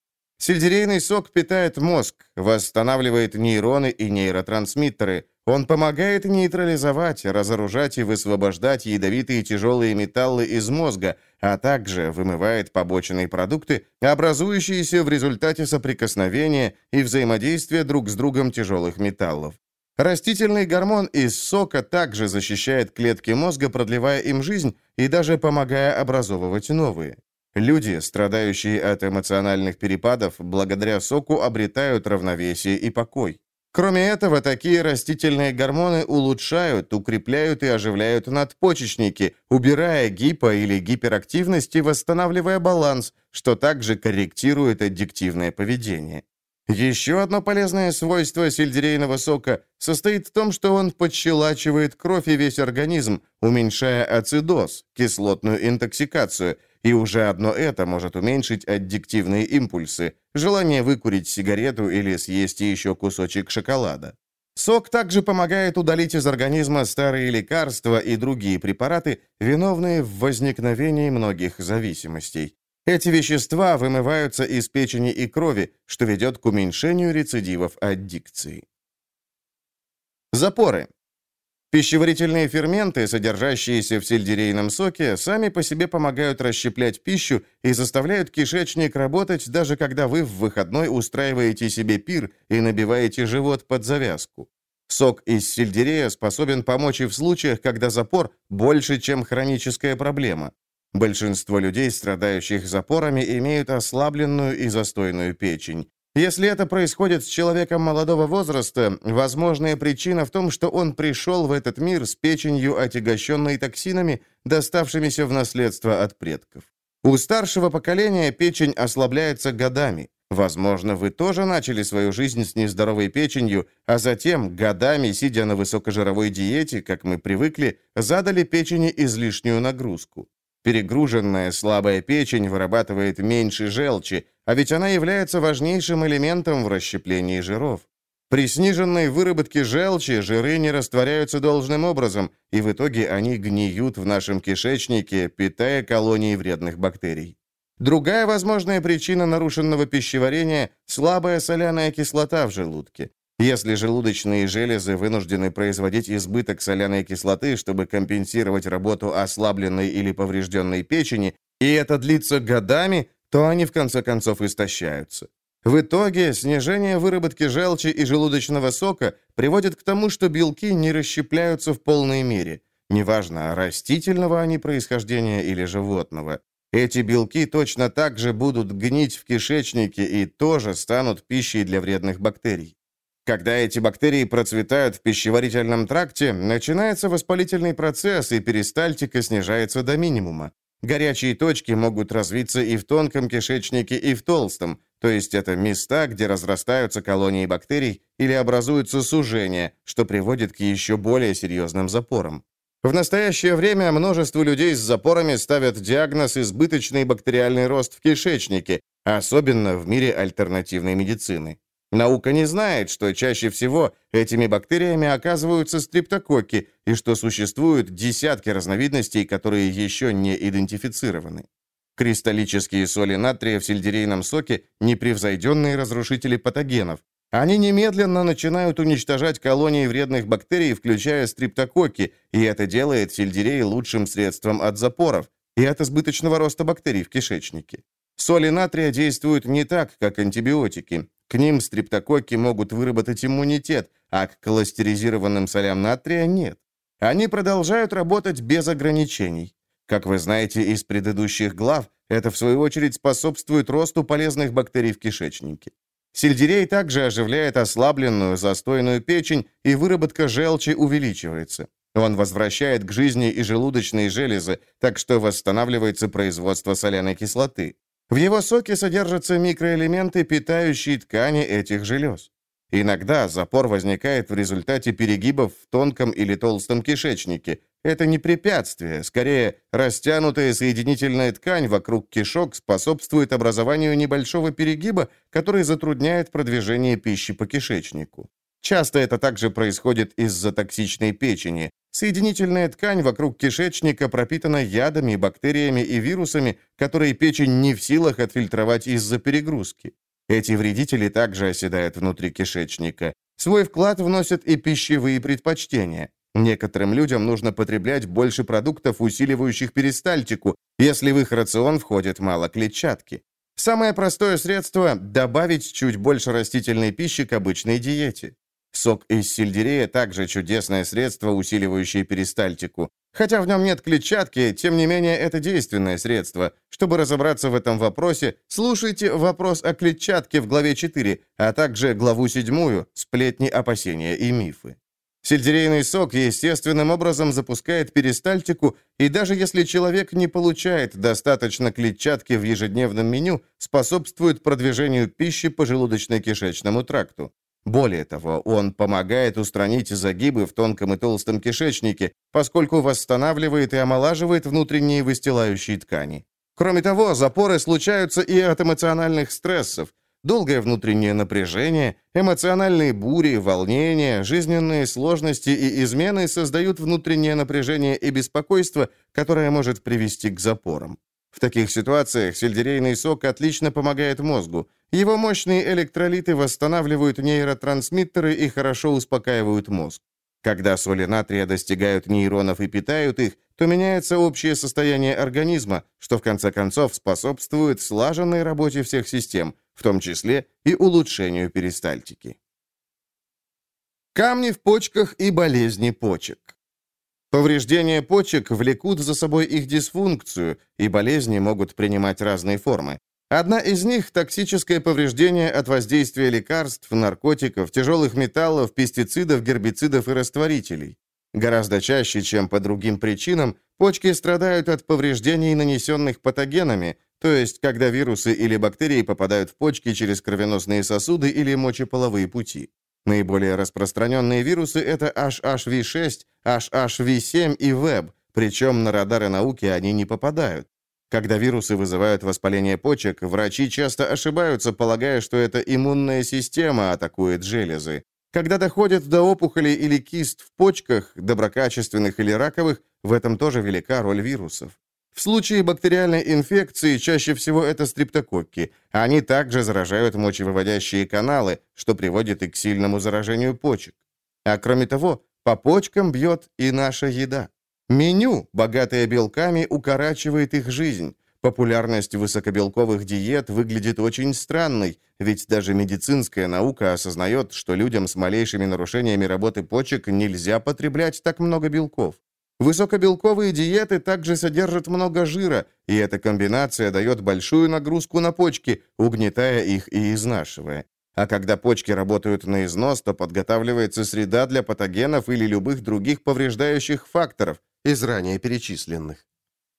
Сельдерейный сок питает мозг, восстанавливает нейроны и нейротрансмиттеры. Он помогает нейтрализовать, разоружать и высвобождать ядовитые тяжелые металлы из мозга, а также вымывает побочные продукты, образующиеся в результате соприкосновения и взаимодействия друг с другом тяжелых металлов. Растительный гормон из сока также защищает клетки мозга, продлевая им жизнь и даже помогая образовывать новые. Люди, страдающие от эмоциональных перепадов, благодаря соку обретают равновесие и покой. Кроме этого, такие растительные гормоны улучшают, укрепляют и оживляют надпочечники, убирая гипо- или гиперактивность и восстанавливая баланс, что также корректирует аддиктивное поведение. Еще одно полезное свойство сельдерейного сока состоит в том, что он подщелачивает кровь и весь организм, уменьшая ацидоз, кислотную интоксикацию – и уже одно это может уменьшить аддиктивные импульсы, желание выкурить сигарету или съесть еще кусочек шоколада. Сок также помогает удалить из организма старые лекарства и другие препараты, виновные в возникновении многих зависимостей. Эти вещества вымываются из печени и крови, что ведет к уменьшению рецидивов аддикции. Запоры. Пищеварительные ферменты, содержащиеся в сельдерейном соке, сами по себе помогают расщеплять пищу и заставляют кишечник работать, даже когда вы в выходной устраиваете себе пир и набиваете живот под завязку. Сок из сельдерея способен помочь и в случаях, когда запор больше, чем хроническая проблема. Большинство людей, страдающих запорами, имеют ослабленную и застойную печень. Если это происходит с человеком молодого возраста, возможная причина в том, что он пришел в этот мир с печенью, отягощенной токсинами, доставшимися в наследство от предков. У старшего поколения печень ослабляется годами. Возможно, вы тоже начали свою жизнь с нездоровой печенью, а затем, годами, сидя на высокожировой диете, как мы привыкли, задали печени излишнюю нагрузку. Перегруженная слабая печень вырабатывает меньше желчи, а ведь она является важнейшим элементом в расщеплении жиров. При сниженной выработке желчи жиры не растворяются должным образом, и в итоге они гниют в нашем кишечнике, питая колонии вредных бактерий. Другая возможная причина нарушенного пищеварения – слабая соляная кислота в желудке. Если желудочные железы вынуждены производить избыток соляной кислоты, чтобы компенсировать работу ослабленной или поврежденной печени, и это длится годами, то они в конце концов истощаются. В итоге снижение выработки желчи и желудочного сока приводит к тому, что белки не расщепляются в полной мере. Неважно, растительного они происхождения или животного. Эти белки точно так же будут гнить в кишечнике и тоже станут пищей для вредных бактерий. Когда эти бактерии процветают в пищеварительном тракте, начинается воспалительный процесс, и перистальтика снижается до минимума. Горячие точки могут развиться и в тонком кишечнике, и в толстом, то есть это места, где разрастаются колонии бактерий или образуются сужения, что приводит к еще более серьезным запорам. В настоящее время множество людей с запорами ставят диагноз избыточный бактериальный рост в кишечнике, особенно в мире альтернативной медицины. Наука не знает, что чаще всего этими бактериями оказываются стрептококки и что существуют десятки разновидностей, которые еще не идентифицированы. Кристаллические соли натрия в сельдерейном соке – непревзойденные разрушители патогенов. Они немедленно начинают уничтожать колонии вредных бактерий, включая стрептококки, и это делает сельдерей лучшим средством от запоров и от избыточного роста бактерий в кишечнике. Соли натрия действуют не так, как антибиотики. К ним стрептококки могут выработать иммунитет, а к кластеризированным солям натрия нет. Они продолжают работать без ограничений. Как вы знаете из предыдущих глав, это в свою очередь способствует росту полезных бактерий в кишечнике. Сельдерей также оживляет ослабленную, застойную печень, и выработка желчи увеличивается. Он возвращает к жизни и желудочные железы, так что восстанавливается производство соляной кислоты. В его соке содержатся микроэлементы, питающие ткани этих желез. Иногда запор возникает в результате перегибов в тонком или толстом кишечнике. Это не препятствие, скорее, растянутая соединительная ткань вокруг кишок способствует образованию небольшого перегиба, который затрудняет продвижение пищи по кишечнику. Часто это также происходит из-за токсичной печени. Соединительная ткань вокруг кишечника пропитана ядами, бактериями и вирусами, которые печень не в силах отфильтровать из-за перегрузки. Эти вредители также оседают внутри кишечника. Свой вклад вносят и пищевые предпочтения. Некоторым людям нужно потреблять больше продуктов, усиливающих перистальтику, если в их рацион входит мало клетчатки. Самое простое средство – добавить чуть больше растительной пищи к обычной диете. Сок из сельдерея также чудесное средство, усиливающее перистальтику. Хотя в нем нет клетчатки, тем не менее это действенное средство. Чтобы разобраться в этом вопросе, слушайте вопрос о клетчатке в главе 4, а также главу 7 «Сплетни, опасения и мифы». Сельдерейный сок естественным образом запускает перистальтику, и даже если человек не получает достаточно клетчатки в ежедневном меню, способствует продвижению пищи по желудочно-кишечному тракту. Более того, он помогает устранить загибы в тонком и толстом кишечнике, поскольку восстанавливает и омолаживает внутренние выстилающие ткани. Кроме того, запоры случаются и от эмоциональных стрессов, долгое внутреннее напряжение, эмоциональные бури, волнения, жизненные сложности и измены создают внутреннее напряжение и беспокойство, которое может привести к запорам. В таких ситуациях сельдерейный сок отлично помогает мозгу. Его мощные электролиты восстанавливают нейротрансмиттеры и хорошо успокаивают мозг. Когда соли натрия достигают нейронов и питают их, то меняется общее состояние организма, что в конце концов способствует слаженной работе всех систем, в том числе и улучшению перистальтики. Камни в почках и болезни почек. Повреждения почек влекут за собой их дисфункцию, и болезни могут принимать разные формы. Одна из них – токсическое повреждение от воздействия лекарств, наркотиков, тяжелых металлов, пестицидов, гербицидов и растворителей. Гораздо чаще, чем по другим причинам, почки страдают от повреждений, нанесенных патогенами, то есть когда вирусы или бактерии попадают в почки через кровеносные сосуды или мочеполовые пути. Наиболее распространенные вирусы – это HHV6, HHV7 и Web, причем на радары науки они не попадают. Когда вирусы вызывают воспаление почек, врачи часто ошибаются, полагая, что это иммунная система атакует железы. Когда доходит до опухолей или кист в почках, доброкачественных или раковых, в этом тоже велика роль вирусов. В случае бактериальной инфекции чаще всего это стрептококки. Они также заражают мочевыводящие каналы, что приводит и к сильному заражению почек. А кроме того, по почкам бьет и наша еда. Меню, богатое белками, укорачивает их жизнь. Популярность высокобелковых диет выглядит очень странной, ведь даже медицинская наука осознает, что людям с малейшими нарушениями работы почек нельзя потреблять так много белков. Высокобелковые диеты также содержат много жира, и эта комбинация дает большую нагрузку на почки, угнетая их и изнашивая. А когда почки работают на износ, то подготавливается среда для патогенов или любых других повреждающих факторов из ранее перечисленных.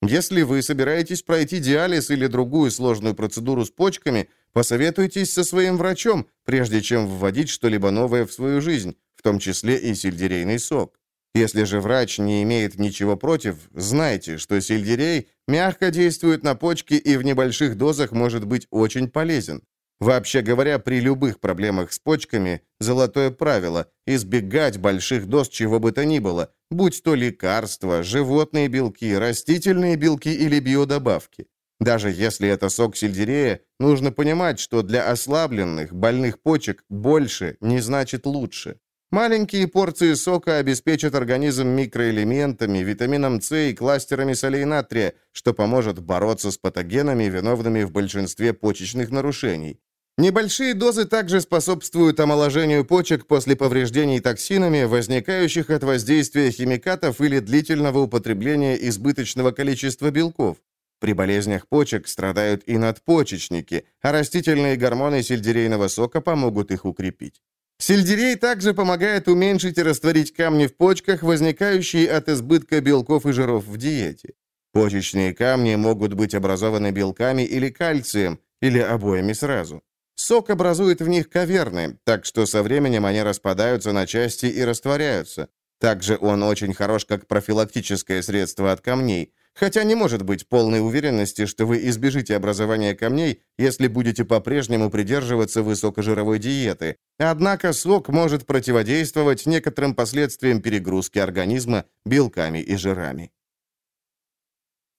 Если вы собираетесь пройти диализ или другую сложную процедуру с почками, посоветуйтесь со своим врачом, прежде чем вводить что-либо новое в свою жизнь, в том числе и сельдерейный сок. Если же врач не имеет ничего против, знайте, что сельдерей мягко действует на почки и в небольших дозах может быть очень полезен. Вообще говоря, при любых проблемах с почками золотое правило – избегать больших доз чего бы то ни было, будь то лекарства, животные белки, растительные белки или биодобавки. Даже если это сок сельдерея, нужно понимать, что для ослабленных, больных почек больше не значит лучше. Маленькие порции сока обеспечат организм микроэлементами, витамином С и кластерами солей натрия, что поможет бороться с патогенами, виновными в большинстве почечных нарушений. Небольшие дозы также способствуют омоложению почек после повреждений токсинами, возникающих от воздействия химикатов или длительного употребления избыточного количества белков. При болезнях почек страдают и надпочечники, а растительные гормоны сельдерейного сока помогут их укрепить. Сельдерей также помогает уменьшить и растворить камни в почках, возникающие от избытка белков и жиров в диете. Почечные камни могут быть образованы белками или кальцием, или обоими сразу. Сок образует в них каверны, так что со временем они распадаются на части и растворяются. Также он очень хорош как профилактическое средство от камней, хотя не может быть полной уверенности, что вы избежите образования камней, если будете по-прежнему придерживаться высокожировой диеты. Однако сок может противодействовать некоторым последствиям перегрузки организма белками и жирами.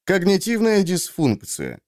Когнитивная дисфункция.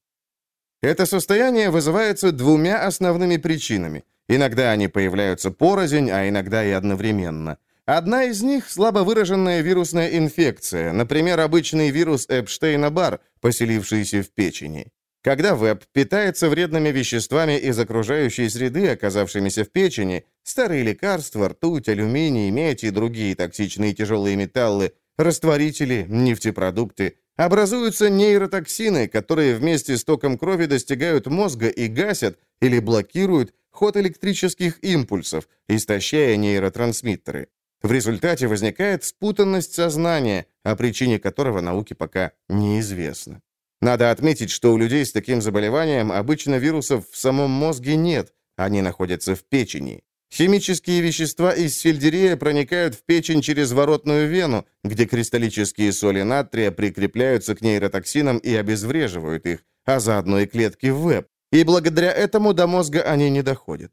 Это состояние вызывается двумя основными причинами. Иногда они появляются порознь, а иногда и одновременно. Одна из них – слабо выраженная вирусная инфекция, например, обычный вирус Эпштейна-Бар, поселившийся в печени. Когда ВЭП питается вредными веществами из окружающей среды, оказавшимися в печени, старые лекарства, ртуть, алюминий, медь и другие токсичные тяжелые металлы, растворители, нефтепродукты, Образуются нейротоксины, которые вместе с током крови достигают мозга и гасят или блокируют ход электрических импульсов, истощая нейротрансмиттеры. В результате возникает спутанность сознания, о причине которого науке пока неизвестно. Надо отметить, что у людей с таким заболеванием обычно вирусов в самом мозге нет, они находятся в печени. Химические вещества из сельдерея проникают в печень через воротную вену, где кристаллические соли натрия прикрепляются к нейротоксинам и обезвреживают их, а заодно и клетки в веб, и благодаря этому до мозга они не доходят.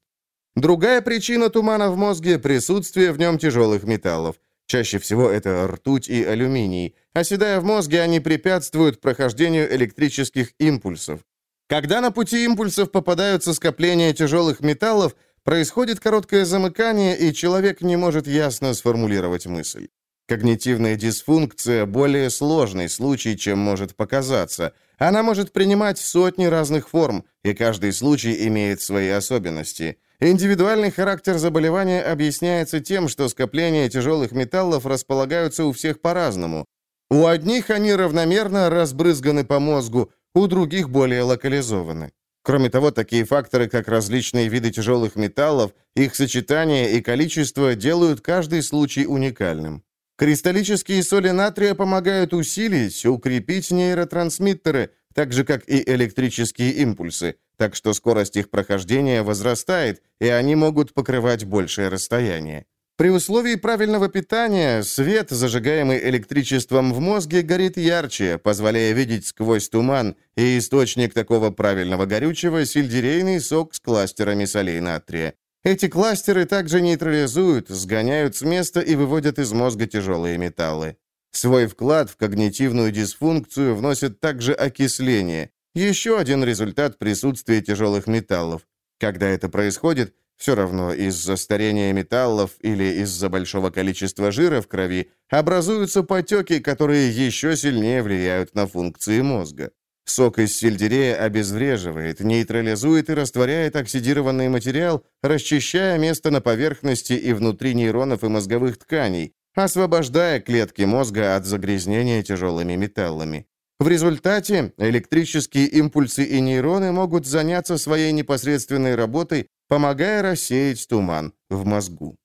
Другая причина тумана в мозге – присутствие в нем тяжелых металлов. Чаще всего это ртуть и алюминий. Оседая в мозге, они препятствуют прохождению электрических импульсов. Когда на пути импульсов попадаются скопления тяжелых металлов – Происходит короткое замыкание, и человек не может ясно сформулировать мысль. Когнитивная дисфункция – более сложный случай, чем может показаться. Она может принимать сотни разных форм, и каждый случай имеет свои особенности. Индивидуальный характер заболевания объясняется тем, что скопления тяжелых металлов располагаются у всех по-разному. У одних они равномерно разбрызганы по мозгу, у других более локализованы. Кроме того, такие факторы, как различные виды тяжелых металлов, их сочетание и количество делают каждый случай уникальным. Кристаллические соли натрия помогают усилить, укрепить нейротрансмиттеры, так же, как и электрические импульсы, так что скорость их прохождения возрастает, и они могут покрывать большее расстояние. При условии правильного питания свет, зажигаемый электричеством в мозге, горит ярче, позволяя видеть сквозь туман, и источник такого правильного горючего – сельдерейный сок с кластерами солей натрия. Эти кластеры также нейтрализуют, сгоняют с места и выводят из мозга тяжелые металлы. Свой вклад в когнитивную дисфункцию вносит также окисление, еще один результат присутствия тяжелых металлов. Когда это происходит, все равно из-за старения металлов или из-за большого количества жира в крови образуются потеки, которые еще сильнее влияют на функции мозга. Сок из сельдерея обезвреживает, нейтрализует и растворяет оксидированный материал, расчищая место на поверхности и внутри нейронов и мозговых тканей, освобождая клетки мозга от загрязнения тяжелыми металлами. В результате электрические импульсы и нейроны могут заняться своей непосредственной работой помогая рассеять туман в мозгу.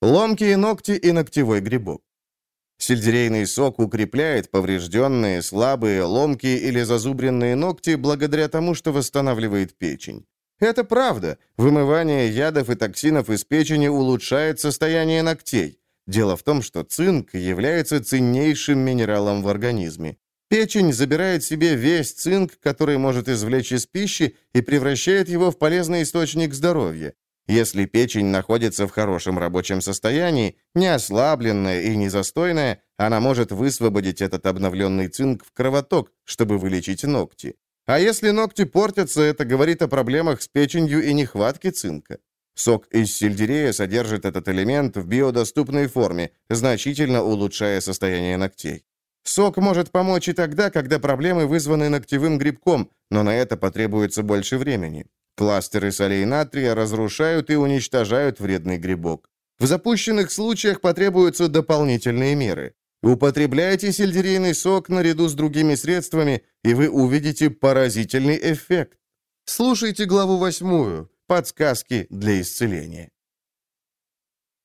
Ломкие ногти и ногтевой грибок. Сельдерейный сок укрепляет поврежденные, слабые, ломкие или зазубренные ногти благодаря тому, что восстанавливает печень. Это правда. Вымывание ядов и токсинов из печени улучшает состояние ногтей. Дело в том, что цинк является ценнейшим минералом в организме. Печень забирает себе весь цинк, который может извлечь из пищи, и превращает его в полезный источник здоровья. Если печень находится в хорошем рабочем состоянии, не ослабленная и не застойная, она может высвободить этот обновленный цинк в кровоток, чтобы вылечить ногти. А если ногти портятся, это говорит о проблемах с печенью и нехватке цинка. Сок из сельдерея содержит этот элемент в биодоступной форме, значительно улучшая состояние ногтей. Сок может помочь и тогда, когда проблемы вызваны ногтевым грибком, но на это потребуется больше времени. Кластеры солей натрия разрушают и уничтожают вредный грибок. В запущенных случаях потребуются дополнительные меры. Употребляйте сельдерейный сок наряду с другими средствами, и вы увидите поразительный эффект. Слушайте главу восьмую «Подсказки для исцеления».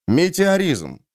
Метеоризм.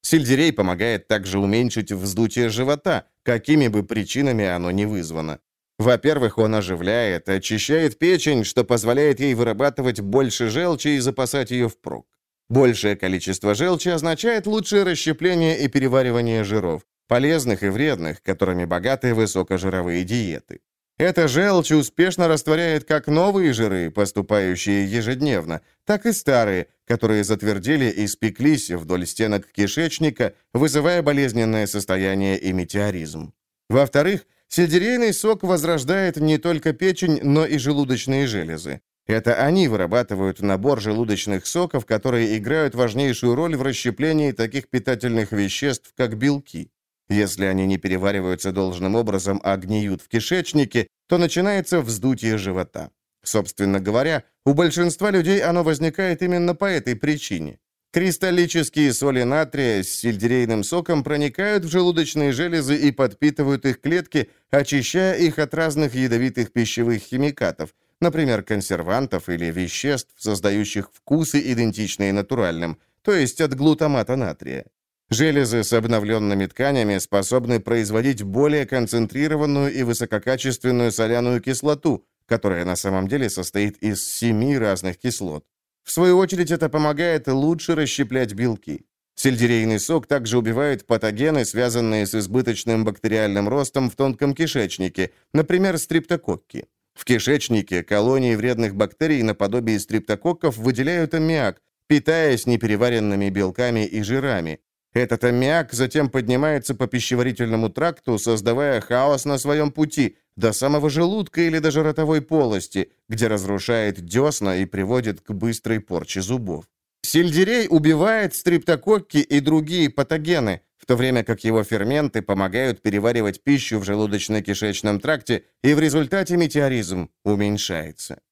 Сельдерей помогает также уменьшить вздутие живота, какими бы причинами оно ни вызвано. Во-первых, он оживляет, очищает печень, что позволяет ей вырабатывать больше желчи и запасать ее впрок. Большее количество желчи означает лучшее расщепление и переваривание жиров, полезных и вредных, которыми богаты высокожировые диеты. Эта желчь успешно растворяет как новые жиры, поступающие ежедневно, так и старые, которые затвердели и спеклись вдоль стенок кишечника, вызывая болезненное состояние и метеоризм. Во-вторых, Сельдерейный сок возрождает не только печень, но и желудочные железы. Это они вырабатывают набор желудочных соков, которые играют важнейшую роль в расщеплении таких питательных веществ, как белки. Если они не перевариваются должным образом, а гниют в кишечнике, то начинается вздутие живота. Собственно говоря, у большинства людей оно возникает именно по этой причине. Кристаллические соли натрия с сельдерейным соком проникают в желудочные железы и подпитывают их клетки, очищая их от разных ядовитых пищевых химикатов, например, консервантов или веществ, создающих вкусы, идентичные натуральным, то есть от глутамата натрия. Железы с обновленными тканями способны производить более концентрированную и высококачественную соляную кислоту, которая на самом деле состоит из семи разных кислот. В свою очередь, это помогает лучше расщеплять белки. Сельдерейный сок также убивает патогены, связанные с избыточным бактериальным ростом в тонком кишечнике, например, стриптококки. В кишечнике колонии вредных бактерий наподобие стриптококков выделяют аммиак, питаясь непереваренными белками и жирами. Этот аммиак затем поднимается по пищеварительному тракту, создавая хаос на своем пути, до самого желудка или даже ротовой полости, где разрушает десна и приводит к быстрой порче зубов. Сельдерей убивает стриптококки и другие патогены, в то время как его ферменты помогают переваривать пищу в желудочно-кишечном тракте, и в результате метеоризм уменьшается.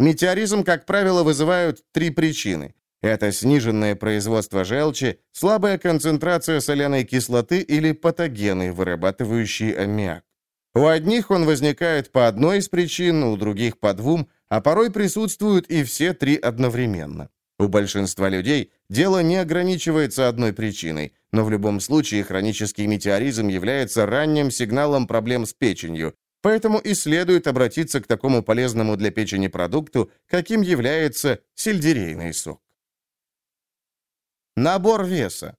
Метеоризм, как правило, вызывают три причины. Это сниженное производство желчи, слабая концентрация соляной кислоты или патогены, вырабатывающие аммиак. У одних он возникает по одной из причин, у других по двум, а порой присутствуют и все три одновременно. У большинства людей дело не ограничивается одной причиной, но в любом случае хронический метеоризм является ранним сигналом проблем с печенью, поэтому и следует обратиться к такому полезному для печени продукту, каким является сельдерейный сок. Набор веса.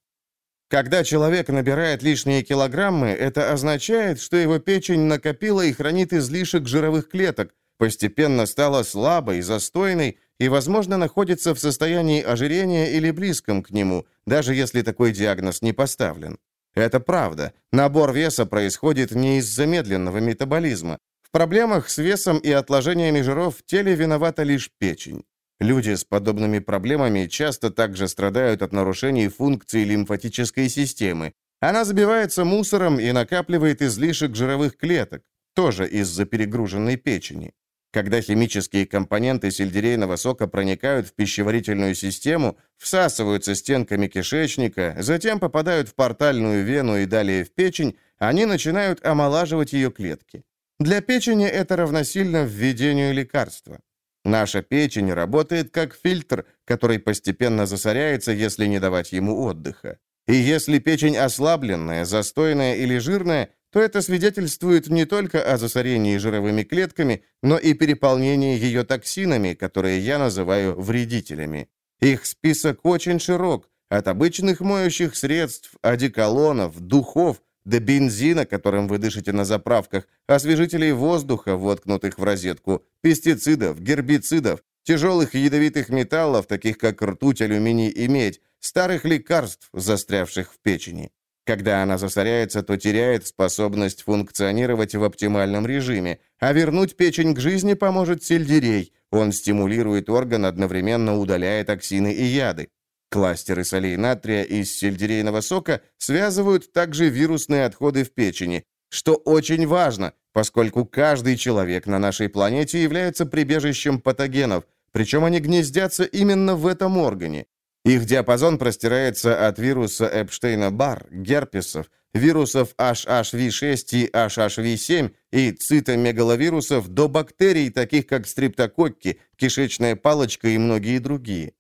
Когда человек набирает лишние килограммы, это означает, что его печень накопила и хранит излишек жировых клеток, постепенно стала слабой, застойной и, возможно, находится в состоянии ожирения или близком к нему, даже если такой диагноз не поставлен. Это правда. Набор веса происходит не из-за медленного метаболизма. В проблемах с весом и отложениями жиров в теле виновата лишь печень. Люди с подобными проблемами часто также страдают от нарушений функции лимфатической системы. Она забивается мусором и накапливает излишек жировых клеток, тоже из-за перегруженной печени. Когда химические компоненты сельдерейного сока проникают в пищеварительную систему, всасываются стенками кишечника, затем попадают в портальную вену и далее в печень, они начинают омолаживать ее клетки. Для печени это равносильно введению лекарства. Наша печень работает как фильтр, который постепенно засоряется, если не давать ему отдыха. И если печень ослабленная, застойная или жирная, то это свидетельствует не только о засорении жировыми клетками, но и переполнении ее токсинами, которые я называю вредителями. Их список очень широк, от обычных моющих средств, одеколонов, духов, до бензина, которым вы дышите на заправках, освежителей воздуха, воткнутых в розетку, пестицидов, гербицидов, тяжелых ядовитых металлов, таких как ртуть, алюминий и медь, старых лекарств, застрявших в печени. Когда она засоряется, то теряет способность функционировать в оптимальном режиме, а вернуть печень к жизни поможет сельдерей. Он стимулирует орган, одновременно удаляя токсины и яды. Кластеры солей натрия из сельдерейного сока связывают также вирусные отходы в печени, что очень важно, поскольку каждый человек на нашей планете является прибежищем патогенов, причем они гнездятся именно в этом органе. Их диапазон простирается от вируса Эпштейна-Барр, герпесов, вирусов HHV6 и HHV7 и цитомегаловирусов до бактерий, таких как стриптококки, кишечная палочка и многие другие.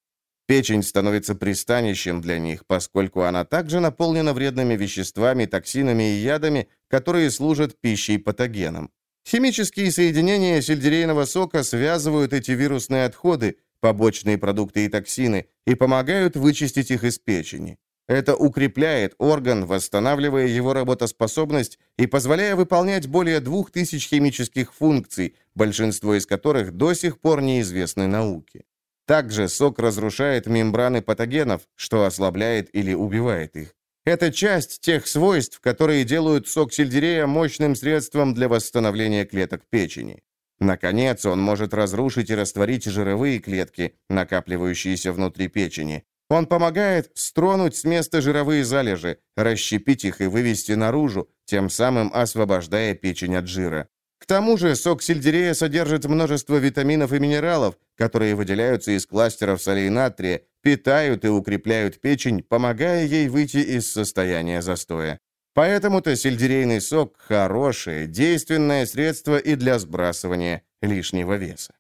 Печень становится пристанищем для них, поскольку она также наполнена вредными веществами, токсинами и ядами, которые служат пищей патогенам. Химические соединения сельдерейного сока связывают эти вирусные отходы, побочные продукты и токсины, и помогают вычистить их из печени. Это укрепляет орган, восстанавливая его работоспособность и позволяя выполнять более 2000 химических функций, большинство из которых до сих пор неизвестны науке. Также сок разрушает мембраны патогенов, что ослабляет или убивает их. Это часть тех свойств, которые делают сок сельдерея мощным средством для восстановления клеток печени. Наконец, он может разрушить и растворить жировые клетки, накапливающиеся внутри печени. Он помогает стронуть с места жировые залежи, расщепить их и вывести наружу, тем самым освобождая печень от жира. К тому же сок сельдерея содержит множество витаминов и минералов, которые выделяются из кластеров солей натрия, питают и укрепляют печень, помогая ей выйти из состояния застоя. Поэтому-то сельдерейный сок – хорошее, действенное средство и для сбрасывания лишнего веса.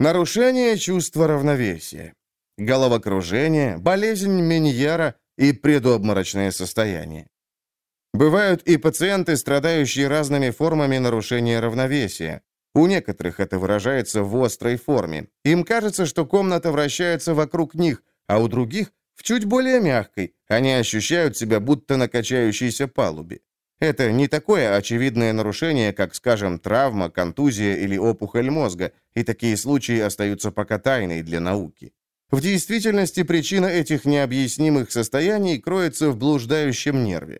Нарушение чувства равновесия. Головокружение, болезнь Меньера и предобморочное состояние. Бывают и пациенты, страдающие разными формами нарушения равновесия. У некоторых это выражается в острой форме. Им кажется, что комната вращается вокруг них, а у других – в чуть более мягкой. Они ощущают себя будто на качающейся палубе. Это не такое очевидное нарушение, как, скажем, травма, контузия или опухоль мозга, и такие случаи остаются пока тайной для науки. В действительности причина этих необъяснимых состояний кроется в блуждающем нерве.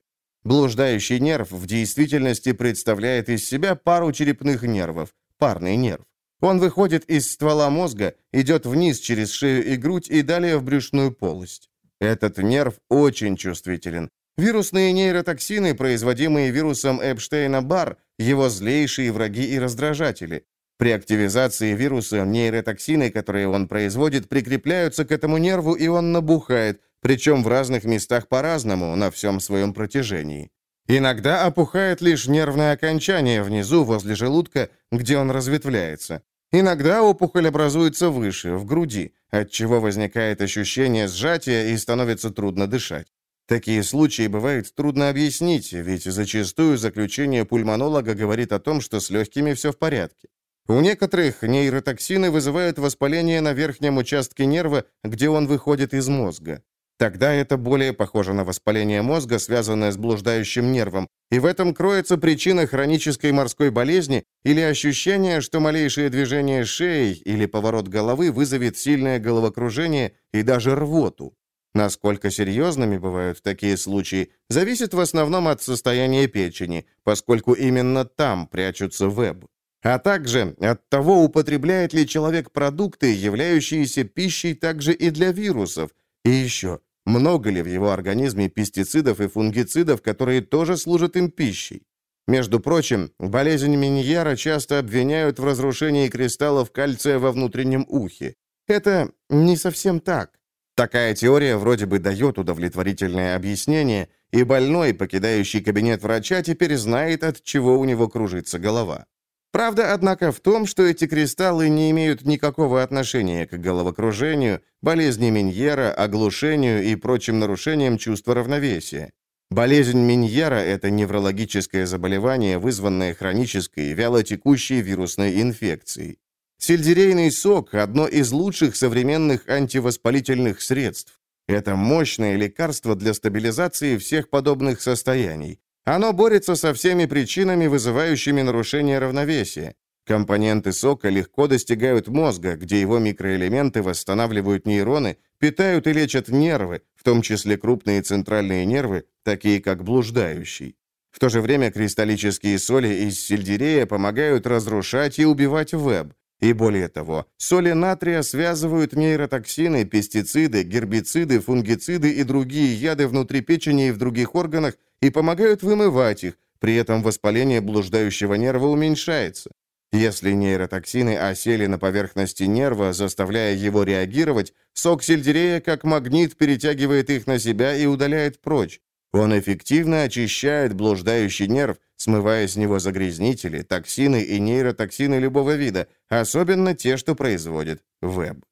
Блуждающий нерв в действительности представляет из себя пару черепных нервов, парный нерв. Он выходит из ствола мозга, идет вниз через шею и грудь и далее в брюшную полость. Этот нерв очень чувствителен. Вирусные нейротоксины, производимые вирусом Эпштейна-Барр, его злейшие враги и раздражатели. При активизации вируса нейротоксины, которые он производит, прикрепляются к этому нерву, и он набухает, причем в разных местах по-разному, на всем своем протяжении. Иногда опухает лишь нервное окончание внизу, возле желудка, где он разветвляется. Иногда опухоль образуется выше, в груди, отчего возникает ощущение сжатия и становится трудно дышать. Такие случаи бывает трудно объяснить, ведь зачастую заключение пульмонолога говорит о том, что с легкими все в порядке. У некоторых нейротоксины вызывают воспаление на верхнем участке нерва, где он выходит из мозга. Тогда это более похоже на воспаление мозга, связанное с блуждающим нервом, и в этом кроется причина хронической морской болезни или ощущение, что малейшее движение шеи или поворот головы вызовет сильное головокружение и даже рвоту. Насколько серьезными бывают такие случаи, зависит в основном от состояния печени, поскольку именно там прячутся веб. А также от того, употребляет ли человек продукты, являющиеся пищей также и для вирусов. И еще, много ли в его организме пестицидов и фунгицидов, которые тоже служат им пищей? Между прочим, болезнь Миньяра часто обвиняют в разрушении кристаллов кальция во внутреннем ухе. Это не совсем так. Такая теория вроде бы дает удовлетворительное объяснение, и больной, покидающий кабинет врача, теперь знает, от чего у него кружится голова. Правда, однако, в том, что эти кристаллы не имеют никакого отношения к головокружению, болезни Миньера, оглушению и прочим нарушениям чувства равновесия. Болезнь Миньера – это неврологическое заболевание, вызванное хронической, вялотекущей вирусной инфекцией. Сельдерейный сок – одно из лучших современных антивоспалительных средств. Это мощное лекарство для стабилизации всех подобных состояний. Оно борется со всеми причинами, вызывающими нарушение равновесия. Компоненты сока легко достигают мозга, где его микроэлементы восстанавливают нейроны, питают и лечат нервы, в том числе крупные центральные нервы, такие как блуждающий. В то же время кристаллические соли из сельдерея помогают разрушать и убивать веб. И более того, соли натрия связывают нейротоксины, пестициды, гербициды, фунгициды и другие яды внутри печени и в других органах и помогают вымывать их, при этом воспаление блуждающего нерва уменьшается. Если нейротоксины осели на поверхности нерва, заставляя его реагировать, сок сельдерея как магнит перетягивает их на себя и удаляет прочь. Он эффективно очищает блуждающий нерв, смывая с него загрязнители, токсины и нейротоксины любого вида, особенно те, что производит веб.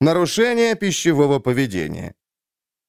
Нарушение пищевого поведения.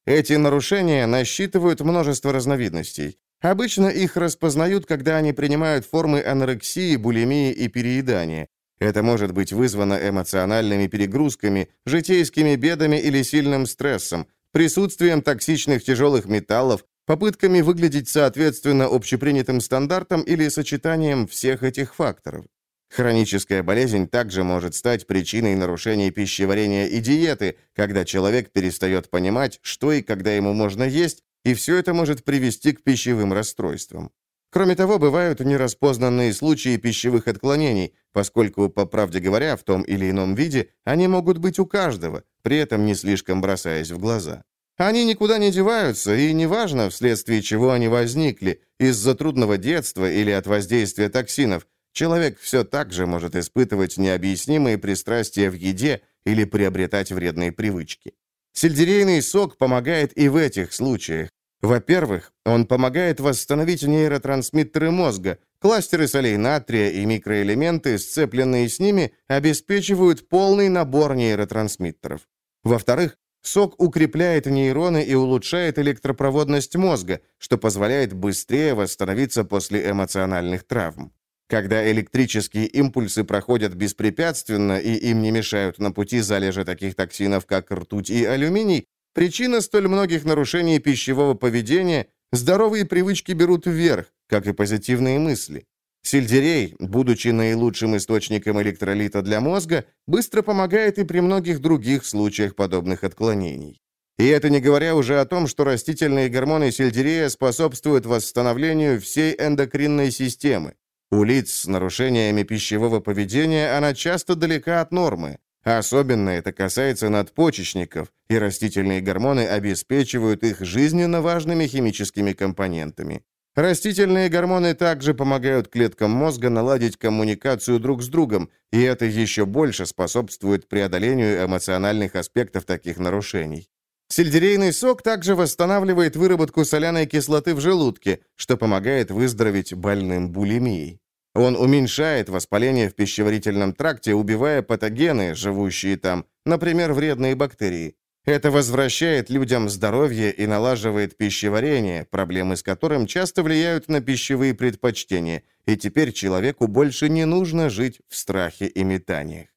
Эти нарушения насчитывают множество разновидностей. Обычно их распознают, когда они принимают формы анорексии, булимии и переедания. Это может быть вызвано эмоциональными перегрузками, житейскими бедами или сильным стрессом, присутствием токсичных тяжелых металлов, попытками выглядеть соответственно общепринятым стандартам или сочетанием всех этих факторов. Хроническая болезнь также может стать причиной нарушений пищеварения и диеты, когда человек перестает понимать, что и когда ему можно есть, и все это может привести к пищевым расстройствам. Кроме того, бывают нераспознанные случаи пищевых отклонений, поскольку, по правде говоря, в том или ином виде они могут быть у каждого, при этом не слишком бросаясь в глаза. Они никуда не деваются, и неважно, вследствие чего они возникли, из-за трудного детства или от воздействия токсинов, человек все так же может испытывать необъяснимые пристрастия в еде или приобретать вредные привычки. Сельдерейный сок помогает и в этих случаях. Во-первых, он помогает восстановить нейротрансмиттеры мозга. Кластеры солей натрия и микроэлементы, сцепленные с ними, обеспечивают полный набор нейротрансмиттеров. Во-вторых, сок укрепляет нейроны и улучшает электропроводность мозга, что позволяет быстрее восстановиться после эмоциональных травм. Когда электрические импульсы проходят беспрепятственно и им не мешают на пути залежи таких токсинов, как ртуть и алюминий, причина столь многих нарушений пищевого поведения – здоровые привычки берут вверх, как и позитивные мысли. Сельдерей, будучи наилучшим источником электролита для мозга, быстро помогает и при многих других случаях подобных отклонений. И это не говоря уже о том, что растительные гормоны сельдерея способствуют восстановлению всей эндокринной системы. У лиц с нарушениями пищевого поведения она часто далека от нормы. Особенно это касается надпочечников, и растительные гормоны обеспечивают их жизненно важными химическими компонентами. Растительные гормоны также помогают клеткам мозга наладить коммуникацию друг с другом, и это еще больше способствует преодолению эмоциональных аспектов таких нарушений. Сельдерейный сок также восстанавливает выработку соляной кислоты в желудке, что помогает выздороветь больным булимией. Он уменьшает воспаление в пищеварительном тракте, убивая патогены, живущие там, например, вредные бактерии. Это возвращает людям здоровье и налаживает пищеварение, проблемы с которым часто влияют на пищевые предпочтения, и теперь человеку больше не нужно жить в страхе и метаниях.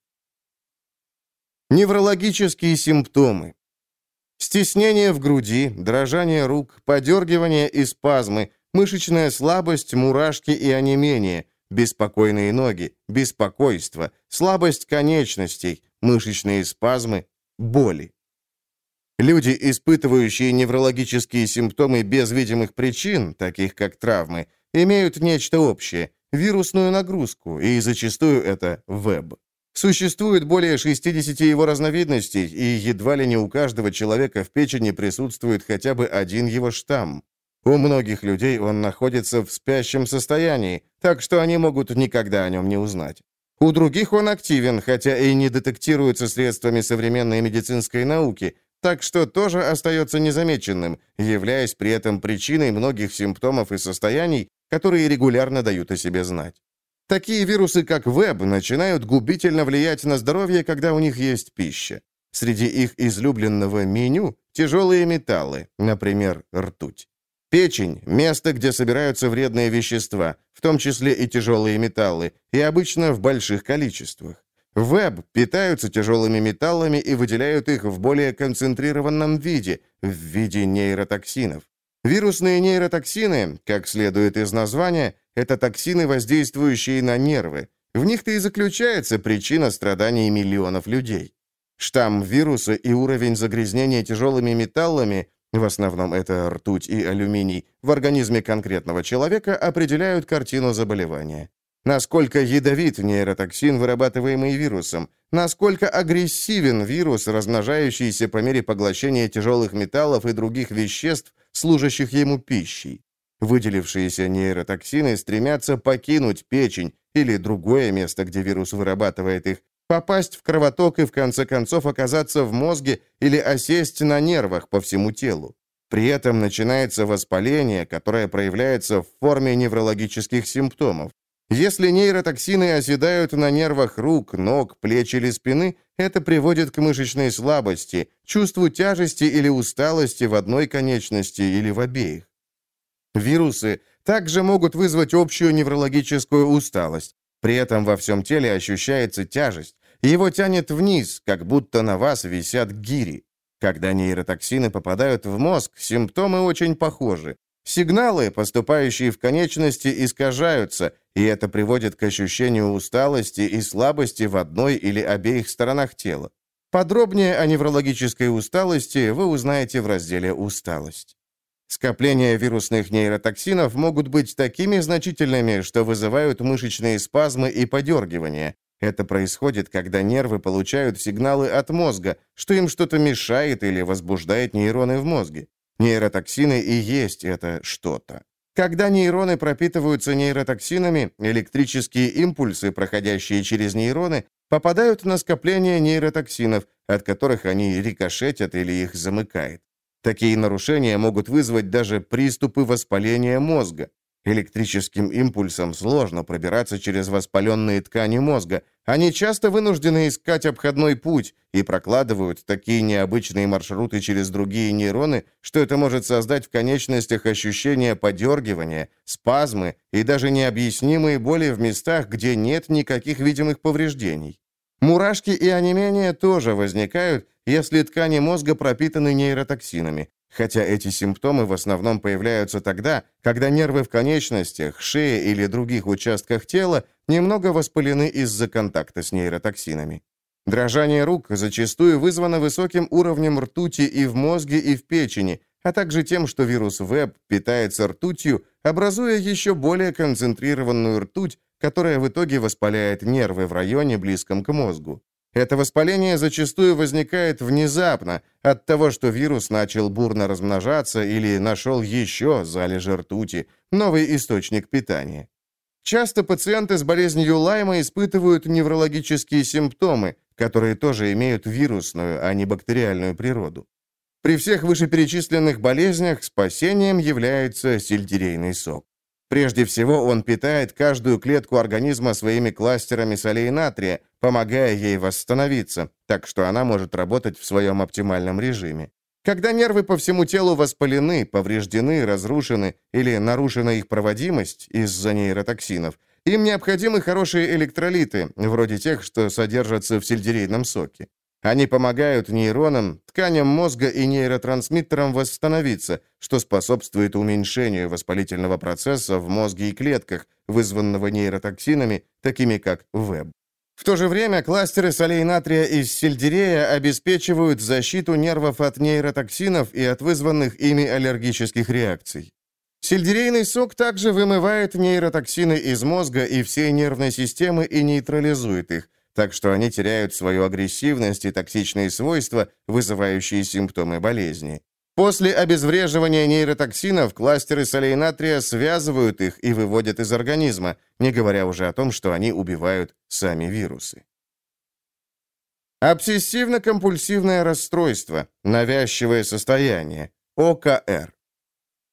Неврологические симптомы. Стеснение в груди, дрожание рук, подергивание и спазмы, мышечная слабость, мурашки и онемение, беспокойные ноги, беспокойство, слабость конечностей, мышечные спазмы, боли. Люди, испытывающие неврологические симптомы без видимых причин, таких как травмы, имеют нечто общее – вирусную нагрузку, и зачастую это веб. Существует более 60 его разновидностей, и едва ли не у каждого человека в печени присутствует хотя бы один его штамм. У многих людей он находится в спящем состоянии, так что они могут никогда о нем не узнать. У других он активен, хотя и не детектируется средствами современной медицинской науки, так что тоже остается незамеченным, являясь при этом причиной многих симптомов и состояний, которые регулярно дают о себе знать. Такие вирусы, как веб, начинают губительно влиять на здоровье, когда у них есть пища. Среди их излюбленного меню – тяжелые металлы, например, ртуть. Печень – место, где собираются вредные вещества, в том числе и тяжелые металлы, и обычно в больших количествах. Веб питаются тяжелыми металлами и выделяют их в более концентрированном виде, в виде нейротоксинов. Вирусные нейротоксины, как следует из названия, это токсины, воздействующие на нервы. В них-то и заключается причина страданий миллионов людей. Штамм вируса и уровень загрязнения тяжелыми металлами, в основном это ртуть и алюминий, в организме конкретного человека определяют картину заболевания. Насколько ядовит нейротоксин, вырабатываемый вирусом, насколько агрессивен вирус, размножающийся по мере поглощения тяжелых металлов и других веществ, служащих ему пищей. Выделившиеся нейротоксины стремятся покинуть печень или другое место, где вирус вырабатывает их, попасть в кровоток и в конце концов оказаться в мозге или осесть на нервах по всему телу. При этом начинается воспаление, которое проявляется в форме неврологических симптомов. Если нейротоксины оседают на нервах рук, ног, плеч или спины, это приводит к мышечной слабости, чувству тяжести или усталости в одной конечности или в обеих. Вирусы также могут вызвать общую неврологическую усталость. При этом во всем теле ощущается тяжесть. Его тянет вниз, как будто на вас висят гири. Когда нейротоксины попадают в мозг, симптомы очень похожи. Сигналы, поступающие в конечности, искажаются, и это приводит к ощущению усталости и слабости в одной или обеих сторонах тела. Подробнее о неврологической усталости вы узнаете в разделе «Усталость». Скопления вирусных нейротоксинов могут быть такими значительными, что вызывают мышечные спазмы и подергивания. Это происходит, когда нервы получают сигналы от мозга, что им что-то мешает или возбуждает нейроны в мозге. Нейротоксины и есть это что-то. Когда нейроны пропитываются нейротоксинами, электрические импульсы, проходящие через нейроны, попадают на скопление нейротоксинов, от которых они рикошетят или их замыкает. Такие нарушения могут вызвать даже приступы воспаления мозга. Электрическим импульсом сложно пробираться через воспаленные ткани мозга. Они часто вынуждены искать обходной путь и прокладывают такие необычные маршруты через другие нейроны, что это может создать в конечностях ощущение подергивания, спазмы и даже необъяснимые боли в местах, где нет никаких видимых повреждений. Мурашки и онемение тоже возникают, если ткани мозга пропитаны нейротоксинами, хотя эти симптомы в основном появляются тогда, когда нервы в конечностях, шее или других участках тела немного воспалены из-за контакта с нейротоксинами. Дрожание рук зачастую вызвано высоким уровнем ртути и в мозге, и в печени, а также тем, что вирус ВЭБ питается ртутью, образуя еще более концентрированную ртуть, которая в итоге воспаляет нервы в районе, близком к мозгу. Это воспаление зачастую возникает внезапно от того, что вирус начал бурно размножаться или нашел еще залежи ртути, новый источник питания. Часто пациенты с болезнью Лайма испытывают неврологические симптомы, которые тоже имеют вирусную, а не бактериальную природу. При всех вышеперечисленных болезнях спасением является сельдерейный сок. Прежде всего, он питает каждую клетку организма своими кластерами солей натрия, помогая ей восстановиться, так что она может работать в своем оптимальном режиме. Когда нервы по всему телу воспалены, повреждены, разрушены или нарушена их проводимость из-за нейротоксинов, им необходимы хорошие электролиты, вроде тех, что содержатся в сельдерейном соке. Они помогают нейронам, тканям мозга и нейротрансмиттерам восстановиться, что способствует уменьшению воспалительного процесса в мозге и клетках, вызванного нейротоксинами, такими как ВЭБ. В то же время кластеры солей натрия из сельдерея обеспечивают защиту нервов от нейротоксинов и от вызванных ими аллергических реакций. Сельдерейный сок также вымывает нейротоксины из мозга и всей нервной системы и нейтрализует их, так что они теряют свою агрессивность и токсичные свойства, вызывающие симптомы болезни. После обезвреживания нейротоксинов кластеры солей натрия связывают их и выводят из организма, не говоря уже о том, что они убивают сами вирусы. Обсессивно-компульсивное расстройство, навязчивое состояние, ОКР.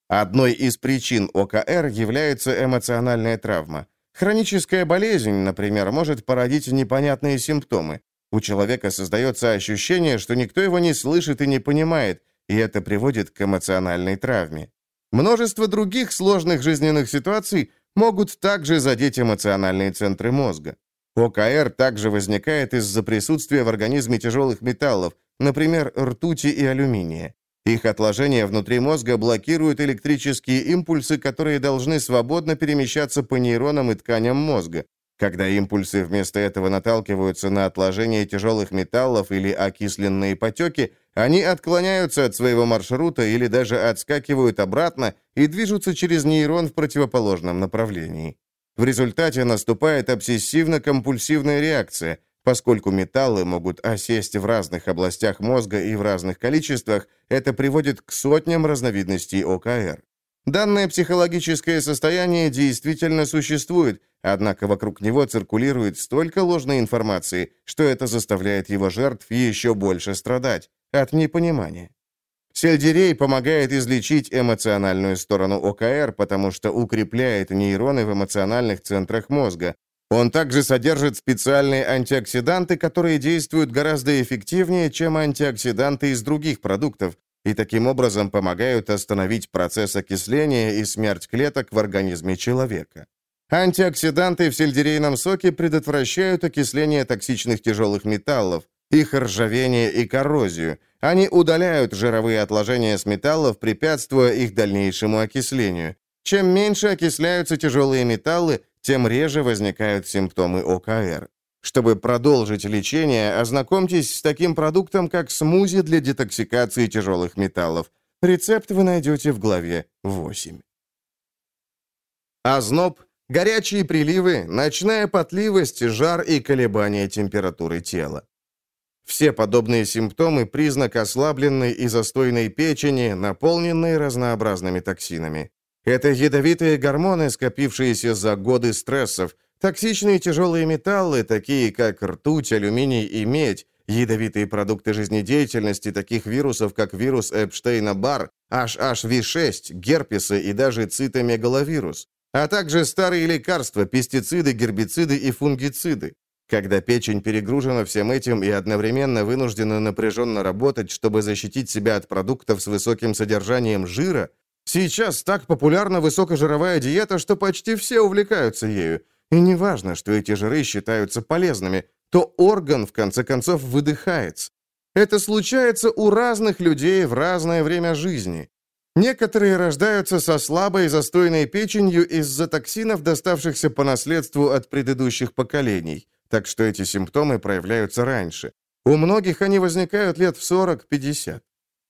Одной из причин ОКР является эмоциональная травма. Хроническая болезнь, например, может породить непонятные симптомы. У человека создается ощущение, что никто его не слышит и не понимает, и это приводит к эмоциональной травме. Множество других сложных жизненных ситуаций могут также задеть эмоциональные центры мозга. ОКР также возникает из-за присутствия в организме тяжелых металлов, например, ртути и алюминия. Их отложения внутри мозга блокируют электрические импульсы, которые должны свободно перемещаться по нейронам и тканям мозга. Когда импульсы вместо этого наталкиваются на отложение тяжелых металлов или окисленные потеки, они отклоняются от своего маршрута или даже отскакивают обратно и движутся через нейрон в противоположном направлении. В результате наступает обсессивно-компульсивная реакция, поскольку металлы могут осесть в разных областях мозга и в разных количествах, это приводит к сотням разновидностей ОКР. Данное психологическое состояние действительно существует, однако вокруг него циркулирует столько ложной информации, что это заставляет его жертв еще больше страдать от непонимания. Сельдерей помогает излечить эмоциональную сторону ОКР, потому что укрепляет нейроны в эмоциональных центрах мозга. Он также содержит специальные антиоксиданты, которые действуют гораздо эффективнее, чем антиоксиданты из других продуктов, и таким образом помогают остановить процесс окисления и смерть клеток в организме человека. Антиоксиданты в сельдерейном соке предотвращают окисление токсичных тяжелых металлов, их ржавение и коррозию. Они удаляют жировые отложения с металлов, препятствуя их дальнейшему окислению. Чем меньше окисляются тяжелые металлы, тем реже возникают симптомы ОКР. Чтобы продолжить лечение, ознакомьтесь с таким продуктом, как смузи для детоксикации тяжелых металлов. Рецепт вы найдете в главе 8. Озноб, горячие приливы, ночная потливость, жар и колебания температуры тела. Все подобные симптомы – признак ослабленной и застойной печени, наполненной разнообразными токсинами. Это ядовитые гормоны, скопившиеся за годы стрессов – Токсичные тяжелые металлы, такие как ртуть, алюминий и медь, ядовитые продукты жизнедеятельности таких вирусов, как вирус Эпштейна-Бар, HHV6, герпесы и даже цитомегаловирус, а также старые лекарства, пестициды, гербициды и фунгициды. Когда печень перегружена всем этим и одновременно вынуждена напряженно работать, чтобы защитить себя от продуктов с высоким содержанием жира, сейчас так популярна высокожировая диета, что почти все увлекаются ею, и не важно, что эти жиры считаются полезными, то орган, в конце концов, выдыхается. Это случается у разных людей в разное время жизни. Некоторые рождаются со слабой застойной печенью из-за токсинов, доставшихся по наследству от предыдущих поколений, так что эти симптомы проявляются раньше. У многих они возникают лет в 40-50.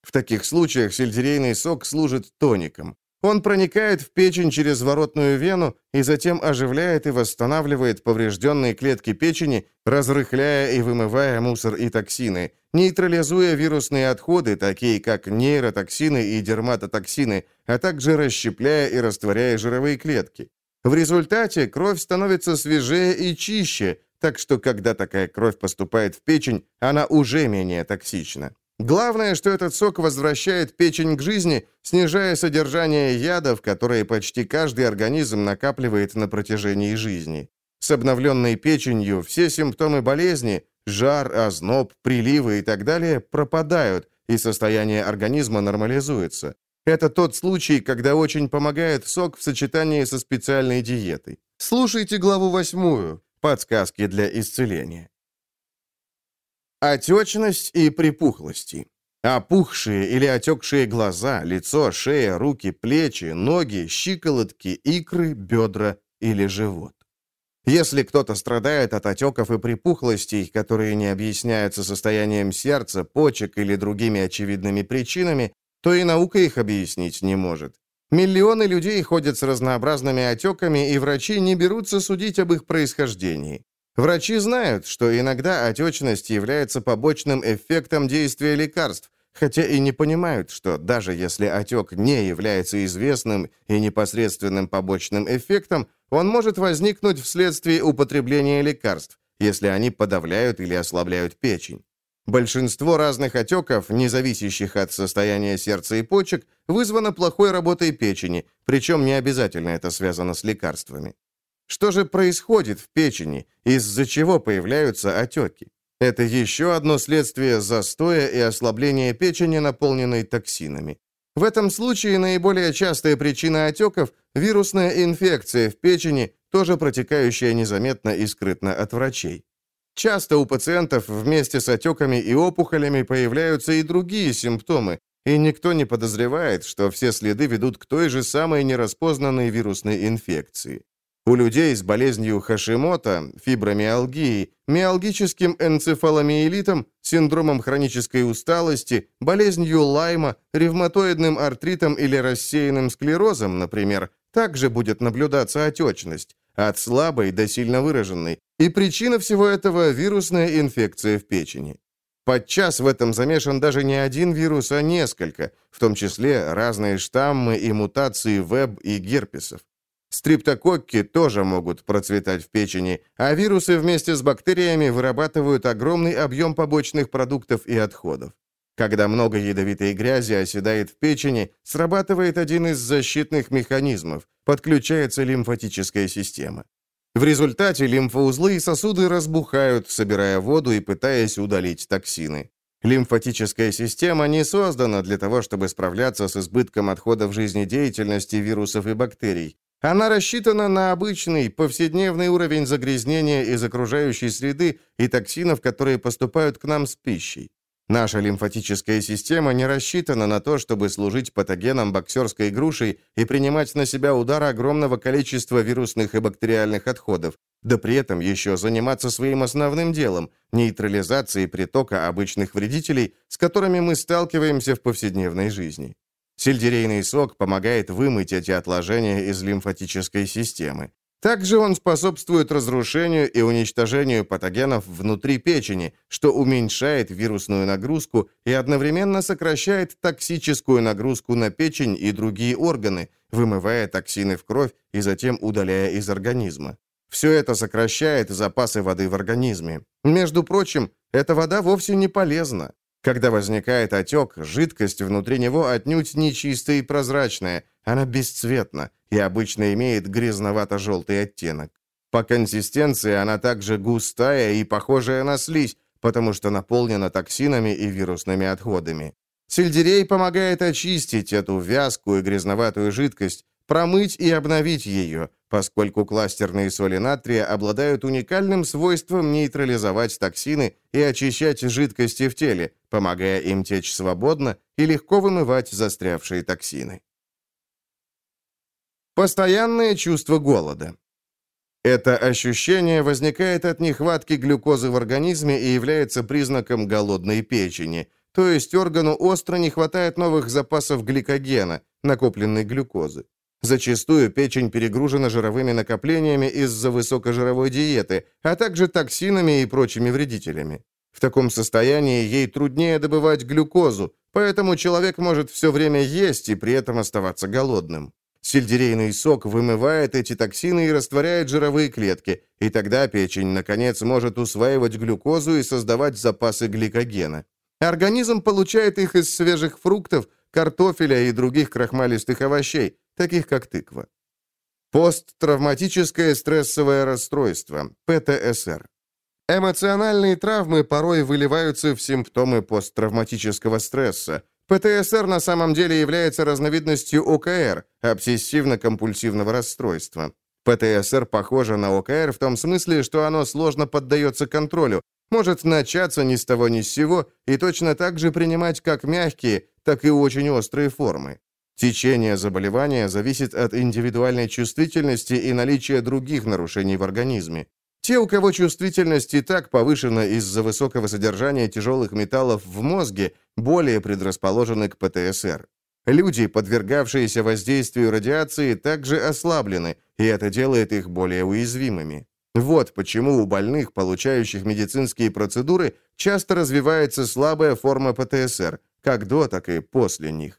В таких случаях сельдерейный сок служит тоником. Он проникает в печень через воротную вену и затем оживляет и восстанавливает поврежденные клетки печени, разрыхляя и вымывая мусор и токсины, нейтрализуя вирусные отходы, такие как нейротоксины и дерматотоксины, а также расщепляя и растворяя жировые клетки. В результате кровь становится свежее и чище, так что когда такая кровь поступает в печень, она уже менее токсична. Главное, что этот сок возвращает печень к жизни, снижая содержание ядов, которые почти каждый организм накапливает на протяжении жизни. С обновленной печенью все симптомы болезни – жар, озноб, приливы и так далее – пропадают, и состояние организма нормализуется. Это тот случай, когда очень помогает сок в сочетании со специальной диетой. Слушайте главу восьмую «Подсказки для исцеления». Отечность и припухлости. Опухшие или отекшие глаза, лицо, шея, руки, плечи, ноги, щиколотки, икры, бедра или живот. Если кто-то страдает от отеков и припухлостей, которые не объясняются состоянием сердца, почек или другими очевидными причинами, то и наука их объяснить не может. Миллионы людей ходят с разнообразными отеками, и врачи не берутся судить об их происхождении. Врачи знают, что иногда отечность является побочным эффектом действия лекарств, хотя и не понимают, что даже если отек не является известным и непосредственным побочным эффектом, он может возникнуть вследствие употребления лекарств, если они подавляют или ослабляют печень. Большинство разных отеков, не зависящих от состояния сердца и почек, вызвано плохой работой печени, причем не обязательно это связано с лекарствами. Что же происходит в печени, из-за чего появляются отеки? Это еще одно следствие застоя и ослабления печени, наполненной токсинами. В этом случае наиболее частая причина отеков – вирусная инфекция в печени, тоже протекающая незаметно и скрытно от врачей. Часто у пациентов вместе с отеками и опухолями появляются и другие симптомы, и никто не подозревает, что все следы ведут к той же самой нераспознанной вирусной инфекции. У людей с болезнью Хашимота, фибромиалгией, миалгическим энцефаломиелитом, синдромом хронической усталости, болезнью Лайма, ревматоидным артритом или рассеянным склерозом, например, также будет наблюдаться отечность, от слабой до сильно выраженной, и причина всего этого – вирусная инфекция в печени. Подчас в этом замешан даже не один вирус, а несколько, в том числе разные штаммы и мутации веб и герпесов. Стриптококки тоже могут процветать в печени, а вирусы вместе с бактериями вырабатывают огромный объем побочных продуктов и отходов. Когда много ядовитой грязи оседает в печени, срабатывает один из защитных механизмов – подключается лимфатическая система. В результате лимфоузлы и сосуды разбухают, собирая воду и пытаясь удалить токсины. Лимфатическая система не создана для того, чтобы справляться с избытком отходов жизнедеятельности вирусов и бактерий. Она рассчитана на обычный, повседневный уровень загрязнения из окружающей среды и токсинов, которые поступают к нам с пищей. Наша лимфатическая система не рассчитана на то, чтобы служить патогеном боксерской грушей и принимать на себя удар огромного количества вирусных и бактериальных отходов, да при этом еще заниматься своим основным делом – нейтрализацией притока обычных вредителей, с которыми мы сталкиваемся в повседневной жизни. Сельдерейный сок помогает вымыть эти отложения из лимфатической системы. Также он способствует разрушению и уничтожению патогенов внутри печени, что уменьшает вирусную нагрузку и одновременно сокращает токсическую нагрузку на печень и другие органы, вымывая токсины в кровь и затем удаляя из организма. Все это сокращает запасы воды в организме. Между прочим, эта вода вовсе не полезна. Когда возникает отек, жидкость внутри него отнюдь не чистая и прозрачная, она бесцветна и обычно имеет грязновато-желтый оттенок. По консистенции она также густая и похожая на слизь, потому что наполнена токсинами и вирусными отходами. Сельдерей помогает очистить эту вязкую грязноватую жидкость, промыть и обновить ее, поскольку кластерные соли натрия обладают уникальным свойством нейтрализовать токсины и очищать жидкости в теле, помогая им течь свободно и легко вымывать застрявшие токсины. Постоянное чувство голода. Это ощущение возникает от нехватки глюкозы в организме и является признаком голодной печени, то есть органу остро не хватает новых запасов гликогена, накопленной глюкозы. Зачастую печень перегружена жировыми накоплениями из-за высокожировой диеты, а также токсинами и прочими вредителями. В таком состоянии ей труднее добывать глюкозу, поэтому человек может все время есть и при этом оставаться голодным. Сельдерейный сок вымывает эти токсины и растворяет жировые клетки, и тогда печень, наконец, может усваивать глюкозу и создавать запасы гликогена. Организм получает их из свежих фруктов, картофеля и других крахмалистых овощей, таких как тыква. Посттравматическое стрессовое расстройство, ПТСР. Эмоциональные травмы порой выливаются в симптомы посттравматического стресса. ПТСР на самом деле является разновидностью ОКР, обсессивно-компульсивного расстройства. ПТСР похоже на ОКР в том смысле, что оно сложно поддается контролю, может начаться ни с того ни с сего и точно так же принимать как мягкие, так и очень острые формы. Течение заболевания зависит от индивидуальной чувствительности и наличия других нарушений в организме. Те, у кого чувствительность и так повышена из-за высокого содержания тяжелых металлов в мозге, более предрасположены к ПТСР. Люди, подвергавшиеся воздействию радиации, также ослаблены, и это делает их более уязвимыми. Вот почему у больных, получающих медицинские процедуры, часто развивается слабая форма ПТСР, как до, так и после них.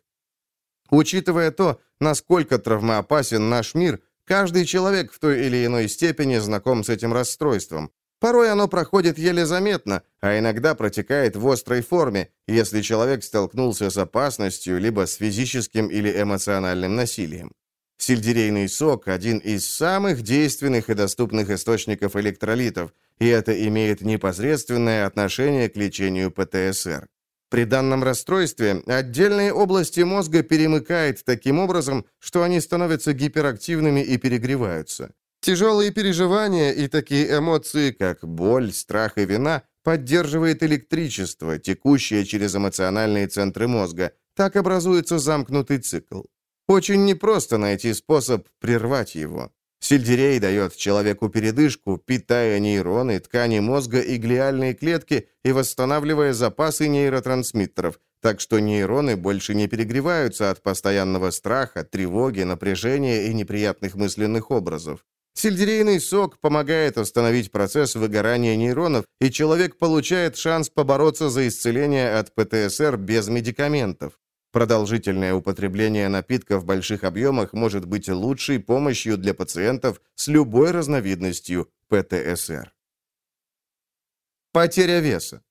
Учитывая то, насколько травмоопасен наш мир, каждый человек в той или иной степени знаком с этим расстройством. Порой оно проходит еле заметно, а иногда протекает в острой форме, если человек столкнулся с опасностью, либо с физическим или эмоциональным насилием. Сельдерейный сок – один из самых действенных и доступных источников электролитов, и это имеет непосредственное отношение к лечению ПТСР. При данном расстройстве отдельные области мозга перемыкает таким образом, что они становятся гиперактивными и перегреваются. Тяжелые переживания и такие эмоции, как боль, страх и вина, поддерживает электричество, текущее через эмоциональные центры мозга. Так образуется замкнутый цикл. Очень непросто найти способ прервать его. Сельдерей дает человеку передышку, питая нейроны, ткани мозга и глиальные клетки и восстанавливая запасы нейротрансмиттеров, так что нейроны больше не перегреваются от постоянного страха, тревоги, напряжения и неприятных мысленных образов. Сельдерейный сок помогает остановить процесс выгорания нейронов, и человек получает шанс побороться за исцеление от ПТСР без медикаментов. Продолжительное употребление напитка в больших объемах может быть лучшей помощью для пациентов с любой разновидностью ПТСР. Потеря веса.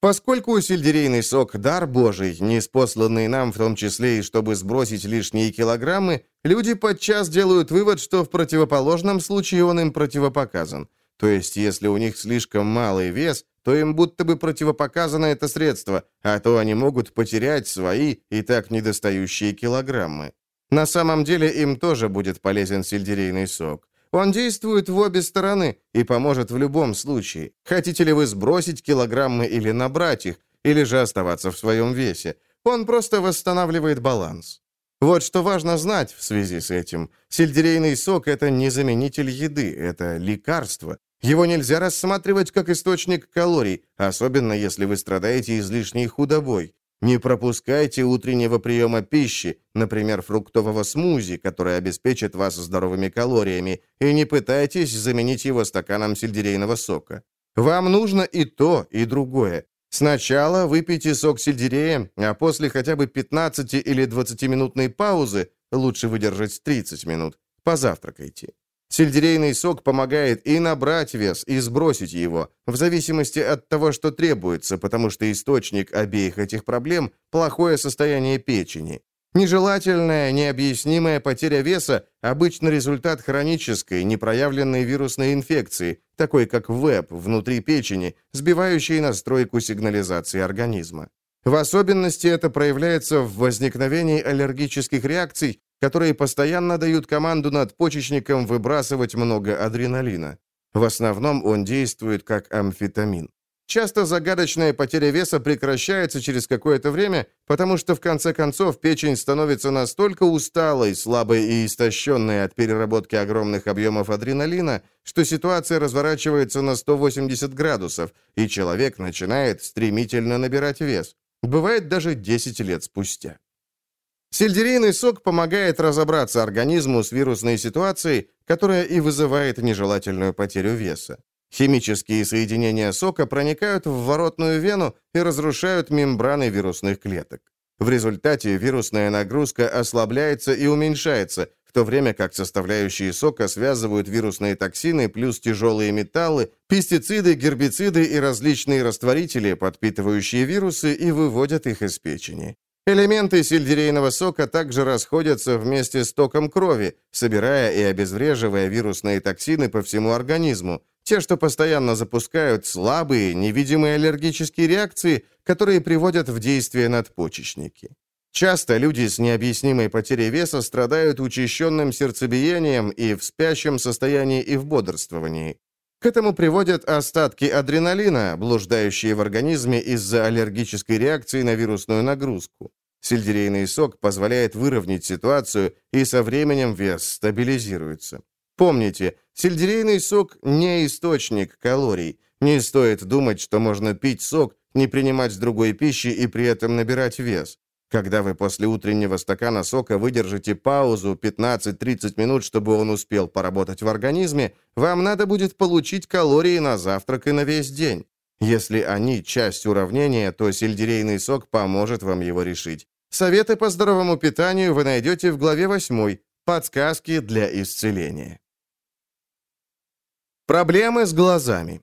Поскольку сельдерейный сок – дар Божий, неспосланный нам в том числе и чтобы сбросить лишние килограммы, люди подчас делают вывод, что в противоположном случае он им противопоказан. То есть, если у них слишком малый вес, то им будто бы противопоказано это средство, а то они могут потерять свои и так недостающие килограммы. На самом деле им тоже будет полезен сельдерейный сок. Он действует в обе стороны и поможет в любом случае. Хотите ли вы сбросить килограммы или набрать их, или же оставаться в своем весе. Он просто восстанавливает баланс. Вот что важно знать в связи с этим. Сельдерейный сок – это не заменитель еды, это лекарство. Его нельзя рассматривать как источник калорий, особенно если вы страдаете излишней худобой. Не пропускайте утреннего приема пищи, например, фруктового смузи, который обеспечит вас здоровыми калориями, и не пытайтесь заменить его стаканом сельдерейного сока. Вам нужно и то, и другое. Сначала выпейте сок сельдерея, а после хотя бы 15 или 20-минутной паузы, лучше выдержать 30 минут, позавтракайте. Сельдерейный сок помогает и набрать вес, и сбросить его, в зависимости от того, что требуется, потому что источник обеих этих проблем – плохое состояние печени. Нежелательная, необъяснимая потеря веса – обычно результат хронической, непроявленной вирусной инфекции, такой как ВЭП внутри печени, сбивающей настройку сигнализации организма. В особенности это проявляется в возникновении аллергических реакций которые постоянно дают команду надпочечникам выбрасывать много адреналина. В основном он действует как амфетамин. Часто загадочная потеря веса прекращается через какое-то время, потому что в конце концов печень становится настолько усталой, слабой и истощенной от переработки огромных объемов адреналина, что ситуация разворачивается на 180 градусов, и человек начинает стремительно набирать вес. Бывает даже 10 лет спустя. Сельдерейный сок помогает разобраться организму с вирусной ситуацией, которая и вызывает нежелательную потерю веса. Химические соединения сока проникают в воротную вену и разрушают мембраны вирусных клеток. В результате вирусная нагрузка ослабляется и уменьшается, в то время как составляющие сока связывают вирусные токсины плюс тяжелые металлы, пестициды, гербициды и различные растворители, подпитывающие вирусы и выводят их из печени. Элементы сельдерейного сока также расходятся вместе с током крови, собирая и обезвреживая вирусные токсины по всему организму, те, что постоянно запускают слабые, невидимые аллергические реакции, которые приводят в действие надпочечники. Часто люди с необъяснимой потерей веса страдают учащенным сердцебиением и в спящем состоянии и в бодрствовании. К этому приводят остатки адреналина, блуждающие в организме из-за аллергической реакции на вирусную нагрузку. Сельдерейный сок позволяет выровнять ситуацию, и со временем вес стабилизируется. Помните, сельдерейный сок не источник калорий. Не стоит думать, что можно пить сок, не принимать другой пищи и при этом набирать вес. Когда вы после утреннего стакана сока выдержите паузу 15-30 минут, чтобы он успел поработать в организме, вам надо будет получить калории на завтрак и на весь день. Если они часть уравнения, то сельдерейный сок поможет вам его решить. Советы по здоровому питанию вы найдете в главе 8 «Подсказки для исцеления». Проблемы с глазами.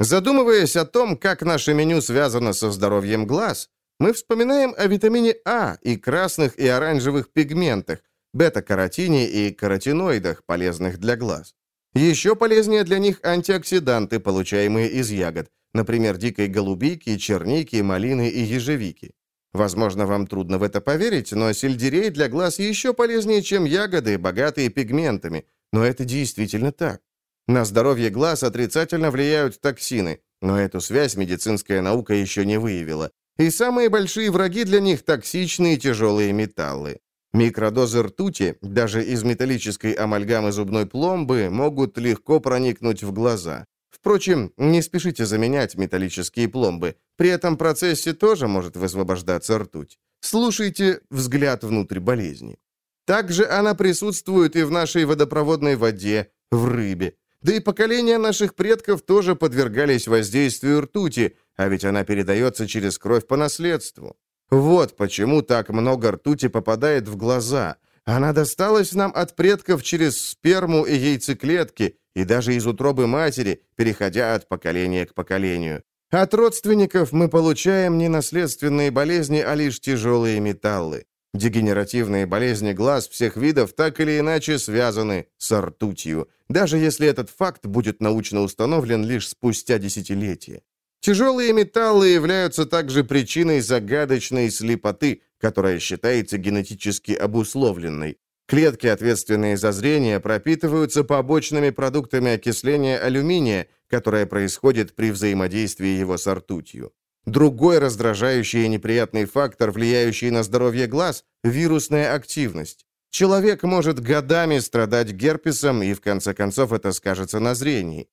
Задумываясь о том, как наше меню связано со здоровьем глаз, мы вспоминаем о витамине А и красных и оранжевых пигментах, бета-каротине и каротиноидах, полезных для глаз. Еще полезнее для них антиоксиданты, получаемые из ягод, например, дикой голубики, черники, малины и ежевики. Возможно, вам трудно в это поверить, но сельдерей для глаз еще полезнее, чем ягоды, богатые пигментами. Но это действительно так. На здоровье глаз отрицательно влияют токсины, но эту связь медицинская наука еще не выявила. И самые большие враги для них – токсичные тяжелые металлы. Микродозы ртути, даже из металлической амальгамы зубной пломбы, могут легко проникнуть в глаза. Впрочем, не спешите заменять металлические пломбы. При этом процессе тоже может высвобождаться ртуть. Слушайте взгляд внутрь болезни. Также она присутствует и в нашей водопроводной воде, в рыбе. Да и поколения наших предков тоже подвергались воздействию ртути, а ведь она передается через кровь по наследству. Вот почему так много ртути попадает в глаза. Она досталась нам от предков через сперму и яйцеклетки, и даже из утробы матери, переходя от поколения к поколению. От родственников мы получаем не наследственные болезни, а лишь тяжелые металлы. Дегенеративные болезни глаз всех видов так или иначе связаны с ртутью, даже если этот факт будет научно установлен лишь спустя десятилетия. Тяжелые металлы являются также причиной загадочной слепоты, которая считается генетически обусловленной. Клетки, ответственные за зрение, пропитываются побочными продуктами окисления алюминия, которое происходит при взаимодействии его с ртутью. Другой раздражающий и неприятный фактор, влияющий на здоровье глаз – вирусная активность. Человек может годами страдать герпесом, и в конце концов это скажется на зрении.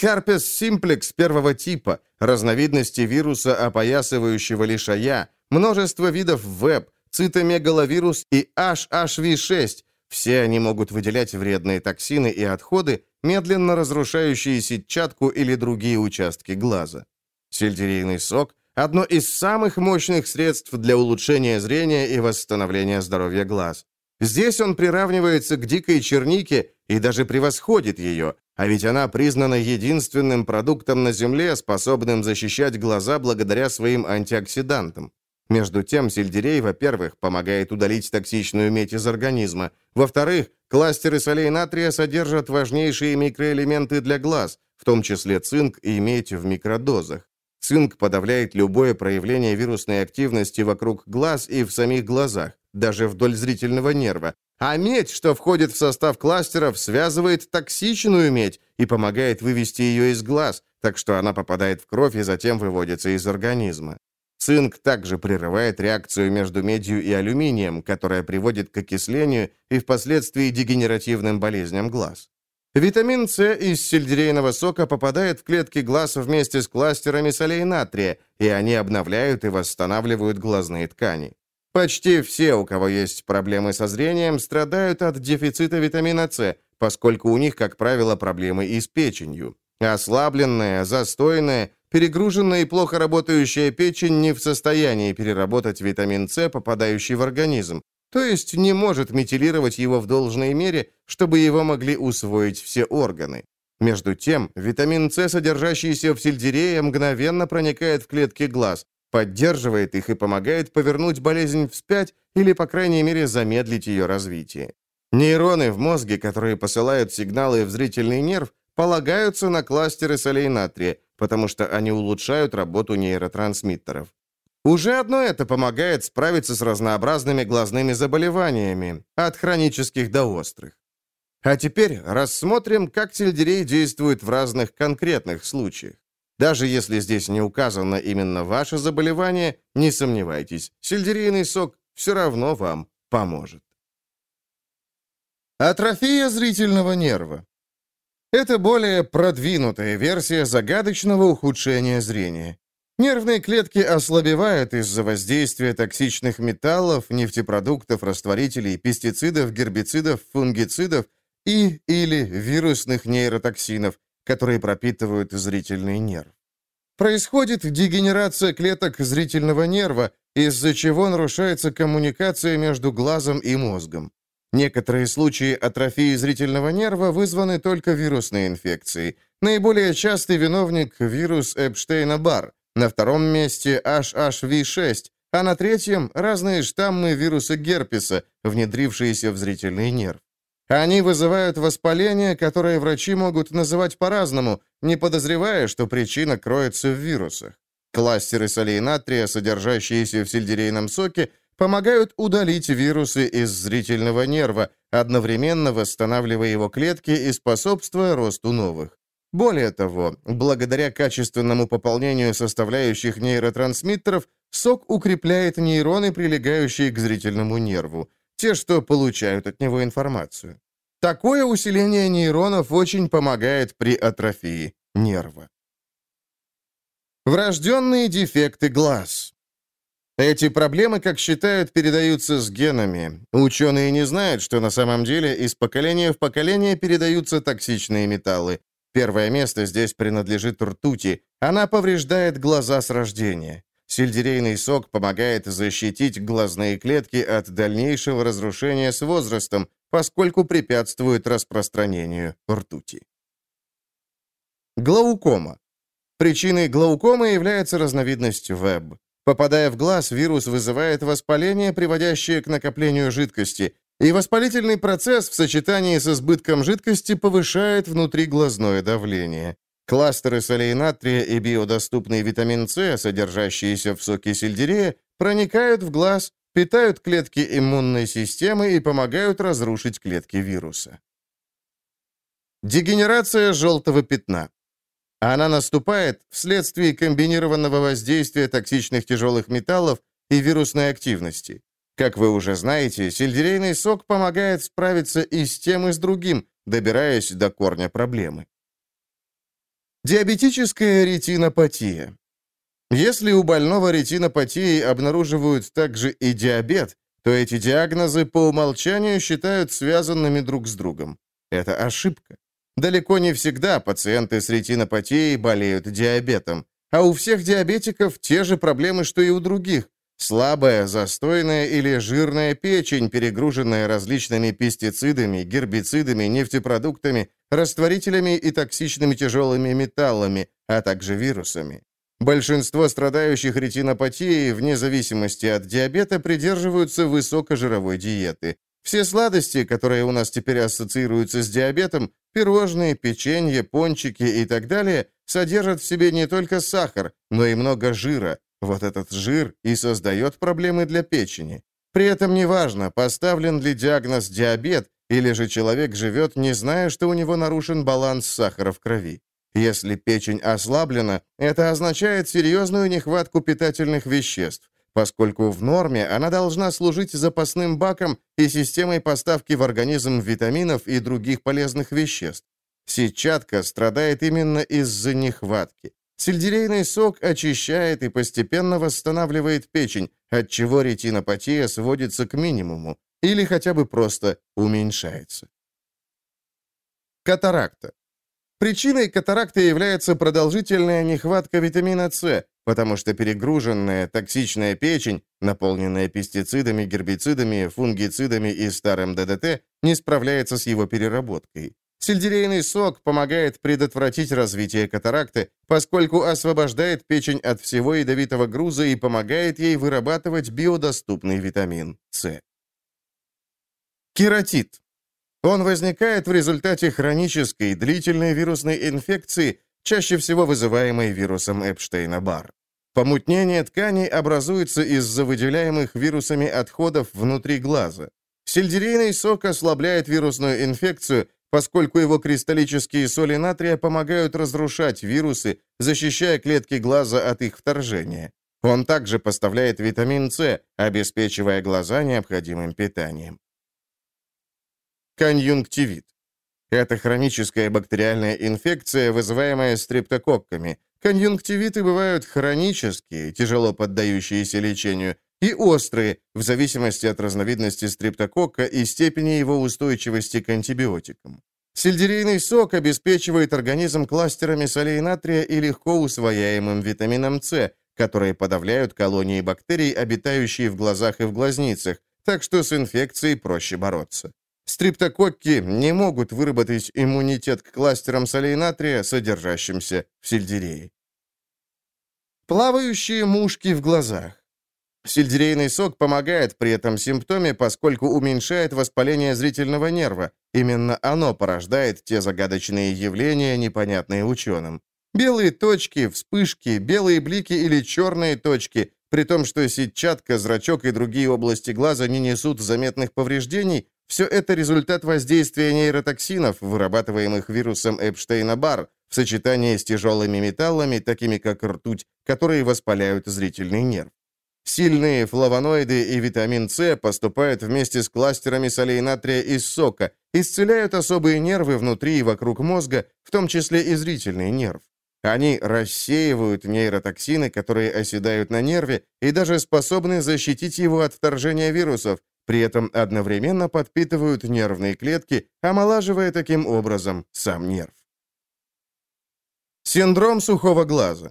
Herpes simplex первого типа, разновидности вируса, опоясывающего лишая, множество видов ВЭБ, цитомегаловирус и HHV6. Все они могут выделять вредные токсины и отходы, медленно разрушающие сетчатку или другие участки глаза. Сельдерейный сок – одно из самых мощных средств для улучшения зрения и восстановления здоровья глаз. Здесь он приравнивается к дикой чернике и даже превосходит ее, а ведь она признана единственным продуктом на Земле, способным защищать глаза благодаря своим антиоксидантам. Между тем, сельдерей, во-первых, помогает удалить токсичную медь из организма. Во-вторых, кластеры солей натрия содержат важнейшие микроэлементы для глаз, в том числе цинк и медь в микродозах. Цинк подавляет любое проявление вирусной активности вокруг глаз и в самих глазах, даже вдоль зрительного нерва, а медь, что входит в состав кластеров, связывает токсичную медь и помогает вывести ее из глаз, так что она попадает в кровь и затем выводится из организма. Цинк также прерывает реакцию между медью и алюминием, которая приводит к окислению и впоследствии дегенеративным болезням глаз. Витамин С из сельдерейного сока попадает в клетки глаз вместе с кластерами солей натрия, и они обновляют и восстанавливают глазные ткани. Почти все, у кого есть проблемы со зрением, страдают от дефицита витамина С, поскольку у них, как правило, проблемы и с печенью. Ослабленная, застойная, перегруженная и плохо работающая печень не в состоянии переработать витамин С, попадающий в организм, то есть не может метилировать его в должной мере, чтобы его могли усвоить все органы. Между тем, витамин С, содержащийся в сельдерее, мгновенно проникает в клетки глаз, поддерживает их и помогает повернуть болезнь вспять или, по крайней мере, замедлить ее развитие. Нейроны в мозге, которые посылают сигналы в зрительный нерв, полагаются на кластеры солей натрия, потому что они улучшают работу нейротрансмиттеров. Уже одно это помогает справиться с разнообразными глазными заболеваниями, от хронических до острых. А теперь рассмотрим, как сельдерей действует в разных конкретных случаях. Даже если здесь не указано именно ваше заболевание, не сомневайтесь, сельдерейный сок все равно вам поможет. Атрофия зрительного нерва. Это более продвинутая версия загадочного ухудшения зрения. Нервные клетки ослабевают из-за воздействия токсичных металлов, нефтепродуктов, растворителей, пестицидов, гербицидов, фунгицидов и или вирусных нейротоксинов, которые пропитывают зрительный нерв. Происходит дегенерация клеток зрительного нерва, из-за чего нарушается коммуникация между глазом и мозгом. Некоторые случаи атрофии зрительного нерва вызваны только вирусной инфекцией. Наиболее частый виновник – вирус Эпштейна-Барр. На втором месте HHV6, а на третьем – разные штаммы вируса герпеса, внедрившиеся в зрительный нерв. Они вызывают воспаление, которое врачи могут называть по-разному, не подозревая, что причина кроется в вирусах. Кластеры солей натрия, содержащиеся в сельдерейном соке, помогают удалить вирусы из зрительного нерва, одновременно восстанавливая его клетки и способствуя росту новых. Более того, благодаря качественному пополнению составляющих нейротрансмиттеров, сок укрепляет нейроны, прилегающие к зрительному нерву, те, что получают от него информацию. Такое усиление нейронов очень помогает при атрофии нерва. Врожденные дефекты глаз. Эти проблемы, как считают, передаются с генами. Ученые не знают, что на самом деле из поколения в поколение передаются токсичные металлы. Первое место здесь принадлежит ртути. Она повреждает глаза с рождения. Сельдерейный сок помогает защитить глазные клетки от дальнейшего разрушения с возрастом, поскольку препятствует распространению ртути. Глаукома. Причиной глаукомы является разновидность ВЭБ. Попадая в глаз, вирус вызывает воспаление, приводящее к накоплению жидкости, и воспалительный процесс в сочетании с избытком жидкости повышает внутриглазное давление. Кластеры солей натрия и биодоступный витамин С, содержащиеся в соке сельдерея, проникают в глаз, питают клетки иммунной системы и помогают разрушить клетки вируса. Дегенерация желтого пятна. Она наступает вследствие комбинированного воздействия токсичных тяжелых металлов и вирусной активности. Как вы уже знаете, сельдерейный сок помогает справиться и с тем, и с другим, добираясь до корня проблемы. Диабетическая ретинопатия. Если у больного ретинопатии обнаруживают также и диабет, то эти диагнозы по умолчанию считают связанными друг с другом. Это ошибка. Далеко не всегда пациенты с ретинопатией болеют диабетом, а у всех диабетиков те же проблемы, что и у других. Слабая, застойная или жирная печень, перегруженная различными пестицидами, гербицидами, нефтепродуктами, растворителями и токсичными тяжелыми металлами, а также вирусами. Большинство страдающих ретинопатией, вне зависимости от диабета, придерживаются высокожировой диеты. Все сладости, которые у нас теперь ассоциируются с диабетом, пирожные, печенье, пончики и так далее, содержат в себе не только сахар, но и много жира, вот этот жир и создает проблемы для печени. При этом неважно, поставлен ли диагноз диабет, или же человек живет, не зная, что у него нарушен баланс сахара в крови. Если печень ослаблена, это означает серьезную нехватку питательных веществ, поскольку в норме она должна служить запасным баком и системой поставки в организм витаминов и других полезных веществ. Сетчатка страдает именно из-за нехватки. Сельдерейный сок очищает и постепенно восстанавливает печень, отчего ретинопатия сводится к минимуму или хотя бы просто уменьшается. Катаракта. Причиной катаракты является продолжительная нехватка витамина С, потому что перегруженная токсичная печень, наполненная пестицидами, гербицидами, фунгицидами и старым ДДТ, не справляется с его переработкой. Сельдерейный сок помогает предотвратить развитие катаракты, поскольку освобождает печень от всего ядовитого груза и помогает ей вырабатывать биодоступный витамин С. Кератит. Он возникает в результате хронической, длительной вирусной инфекции, чаще всего вызываемой вирусом Эпштейна-Барр. Помутнение тканей образуется из-за выделяемых вирусами отходов внутри глаза. Сельдерейный сок ослабляет вирусную инфекцию поскольку его кристаллические соли натрия помогают разрушать вирусы, защищая клетки глаза от их вторжения. Он также поставляет витамин С, обеспечивая глаза необходимым питанием. Конъюнктивит. Это хроническая бактериальная инфекция, вызываемая стрептококками. Конъюнктивиты бывают хронические, тяжело поддающиеся лечению, и острые, в зависимости от разновидности стрептококка и степени его устойчивости к антибиотикам. Сельдерейный сок обеспечивает организм кластерами солей натрия и легко усвояемым витамином С, которые подавляют колонии бактерий, обитающие в глазах и в глазницах, так что с инфекцией проще бороться. Стриптококки не могут выработать иммунитет к кластерам солей натрия, содержащимся в сельдерее. Плавающие мушки в глазах. Сельдерейный сок помогает при этом симптоме, поскольку уменьшает воспаление зрительного нерва. Именно оно порождает те загадочные явления, непонятные ученым. Белые точки, вспышки, белые блики или черные точки, при том, что сетчатка, зрачок и другие области глаза не несут заметных повреждений, все это результат воздействия нейротоксинов, вырабатываемых вирусом Эпштейна-Барр, в сочетании с тяжелыми металлами, такими как ртуть, которые воспаляют зрительный нерв. Сильные флавоноиды и витамин С поступают вместе с кластерами солей натрия из сока, исцеляют особые нервы внутри и вокруг мозга, в том числе и зрительный нерв. Они рассеивают нейротоксины, которые оседают на нерве, и даже способны защитить его от вторжения вирусов, при этом одновременно подпитывают нервные клетки, омолаживая таким образом сам нерв. Синдром сухого глаза.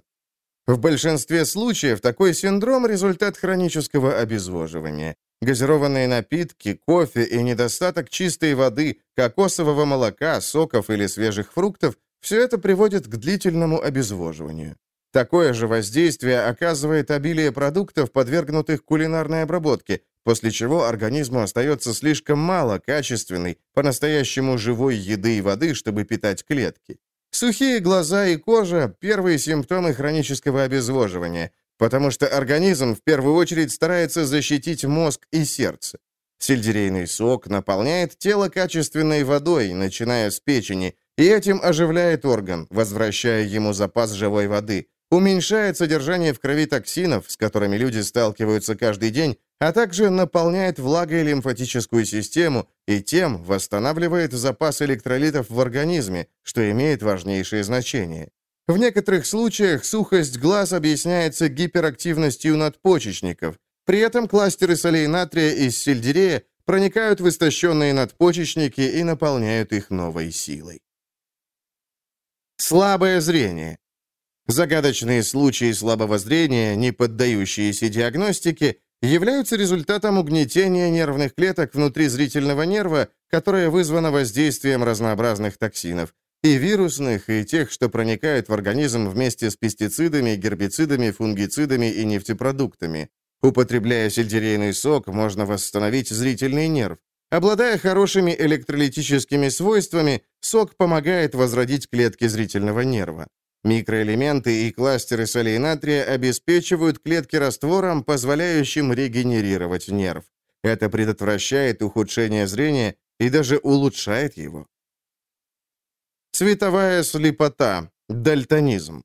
В большинстве случаев такой синдром – результат хронического обезвоживания. Газированные напитки, кофе и недостаток чистой воды, кокосового молока, соков или свежих фруктов – все это приводит к длительному обезвоживанию. Такое же воздействие оказывает обилие продуктов, подвергнутых кулинарной обработке, после чего организму остается слишком мало качественной, по-настоящему живой еды и воды, чтобы питать клетки. Сухие глаза и кожа – первые симптомы хронического обезвоживания, потому что организм в первую очередь старается защитить мозг и сердце. Сельдерейный сок наполняет тело качественной водой, начиная с печени, и этим оживляет орган, возвращая ему запас живой воды, уменьшает содержание в крови токсинов, с которыми люди сталкиваются каждый день, а также наполняет влагой лимфатическую систему и тем восстанавливает запас электролитов в организме, что имеет важнейшее значение. В некоторых случаях сухость глаз объясняется гиперактивностью надпочечников. При этом кластеры солей натрия из сельдерея проникают в истощенные надпочечники и наполняют их новой силой. Слабое зрение. Загадочные случаи слабого зрения, не поддающиеся диагностике, являются результатом угнетения нервных клеток внутри зрительного нерва, которое вызвано воздействием разнообразных токсинов, и вирусных, и тех, что проникают в организм вместе с пестицидами, гербицидами, фунгицидами и нефтепродуктами. Употребляя сельдерейный сок, можно восстановить зрительный нерв. Обладая хорошими электролитическими свойствами, сок помогает возродить клетки зрительного нерва. Микроэлементы и кластеры солей натрия обеспечивают клетки раствором, позволяющим регенерировать нерв. Это предотвращает ухудшение зрения и даже улучшает его. Цветовая слепота, дальтонизм.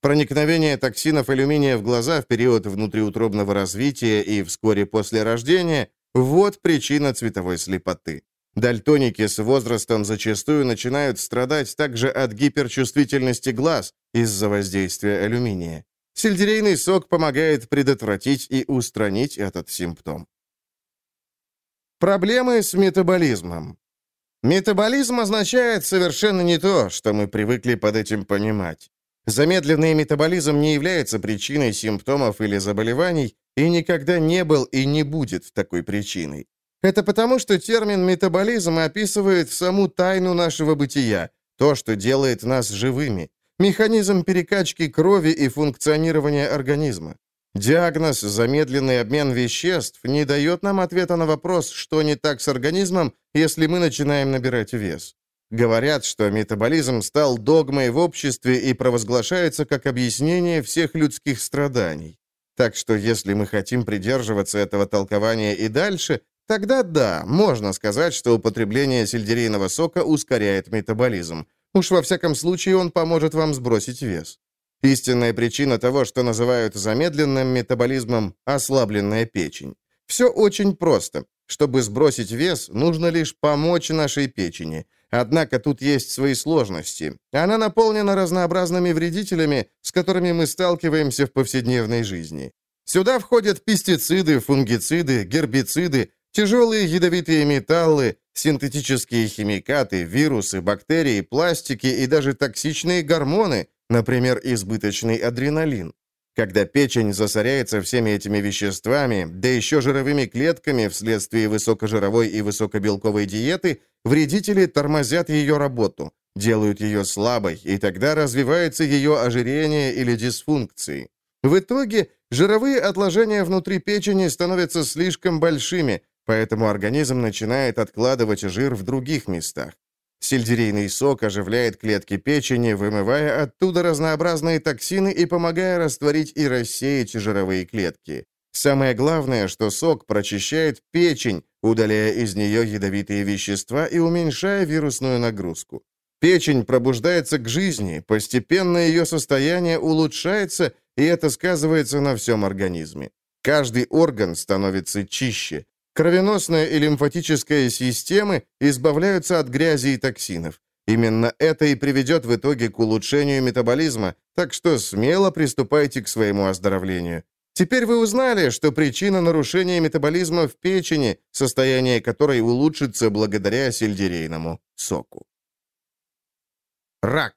Проникновение токсинов алюминия в глаза в период внутриутробного развития и вскоре после рождения – вот причина цветовой слепоты. Дальтоники с возрастом зачастую начинают страдать также от гиперчувствительности глаз из-за воздействия алюминия. Сельдерейный сок помогает предотвратить и устранить этот симптом. Проблемы с метаболизмом. Метаболизм означает совершенно не то, что мы привыкли под этим понимать. Замедленный метаболизм не является причиной симптомов или заболеваний и никогда не был и не будет такой причиной. Это потому, что термин «метаболизм» описывает саму тайну нашего бытия, то, что делает нас живыми, механизм перекачки крови и функционирования организма. Диагноз «замедленный обмен веществ» не дает нам ответа на вопрос, что не так с организмом, если мы начинаем набирать вес. Говорят, что метаболизм стал догмой в обществе и провозглашается как объяснение всех людских страданий. Так что если мы хотим придерживаться этого толкования и дальше, Тогда да, можно сказать, что употребление сельдерейного сока ускоряет метаболизм. Уж во всяком случае он поможет вам сбросить вес. Истинная причина того, что называют замедленным метаболизмом – ослабленная печень. Все очень просто. Чтобы сбросить вес, нужно лишь помочь нашей печени. Однако тут есть свои сложности. Она наполнена разнообразными вредителями, с которыми мы сталкиваемся в повседневной жизни. Сюда входят пестициды, фунгициды, гербициды, Тяжелые ядовитые металлы, синтетические химикаты, вирусы, бактерии, пластики и даже токсичные гормоны, например, избыточный адреналин. Когда печень засоряется всеми этими веществами, да еще жировыми клетками вследствие высокожировой и высокобелковой диеты, вредители тормозят ее работу, делают ее слабой, и тогда развивается ее ожирение или дисфункции. В итоге жировые отложения внутри печени становятся слишком большими, поэтому организм начинает откладывать жир в других местах. Сельдерейный сок оживляет клетки печени, вымывая оттуда разнообразные токсины и помогая растворить и рассеять жировые клетки. Самое главное, что сок прочищает печень, удаляя из нее ядовитые вещества и уменьшая вирусную нагрузку. Печень пробуждается к жизни, постепенно ее состояние улучшается, и это сказывается на всем организме. Каждый орган становится чище. Кровеносная и лимфатическая системы избавляются от грязи и токсинов. Именно это и приведет в итоге к улучшению метаболизма, так что смело приступайте к своему оздоровлению. Теперь вы узнали, что причина нарушения метаболизма в печени, состояние которой улучшится благодаря сельдерейному соку. Рак.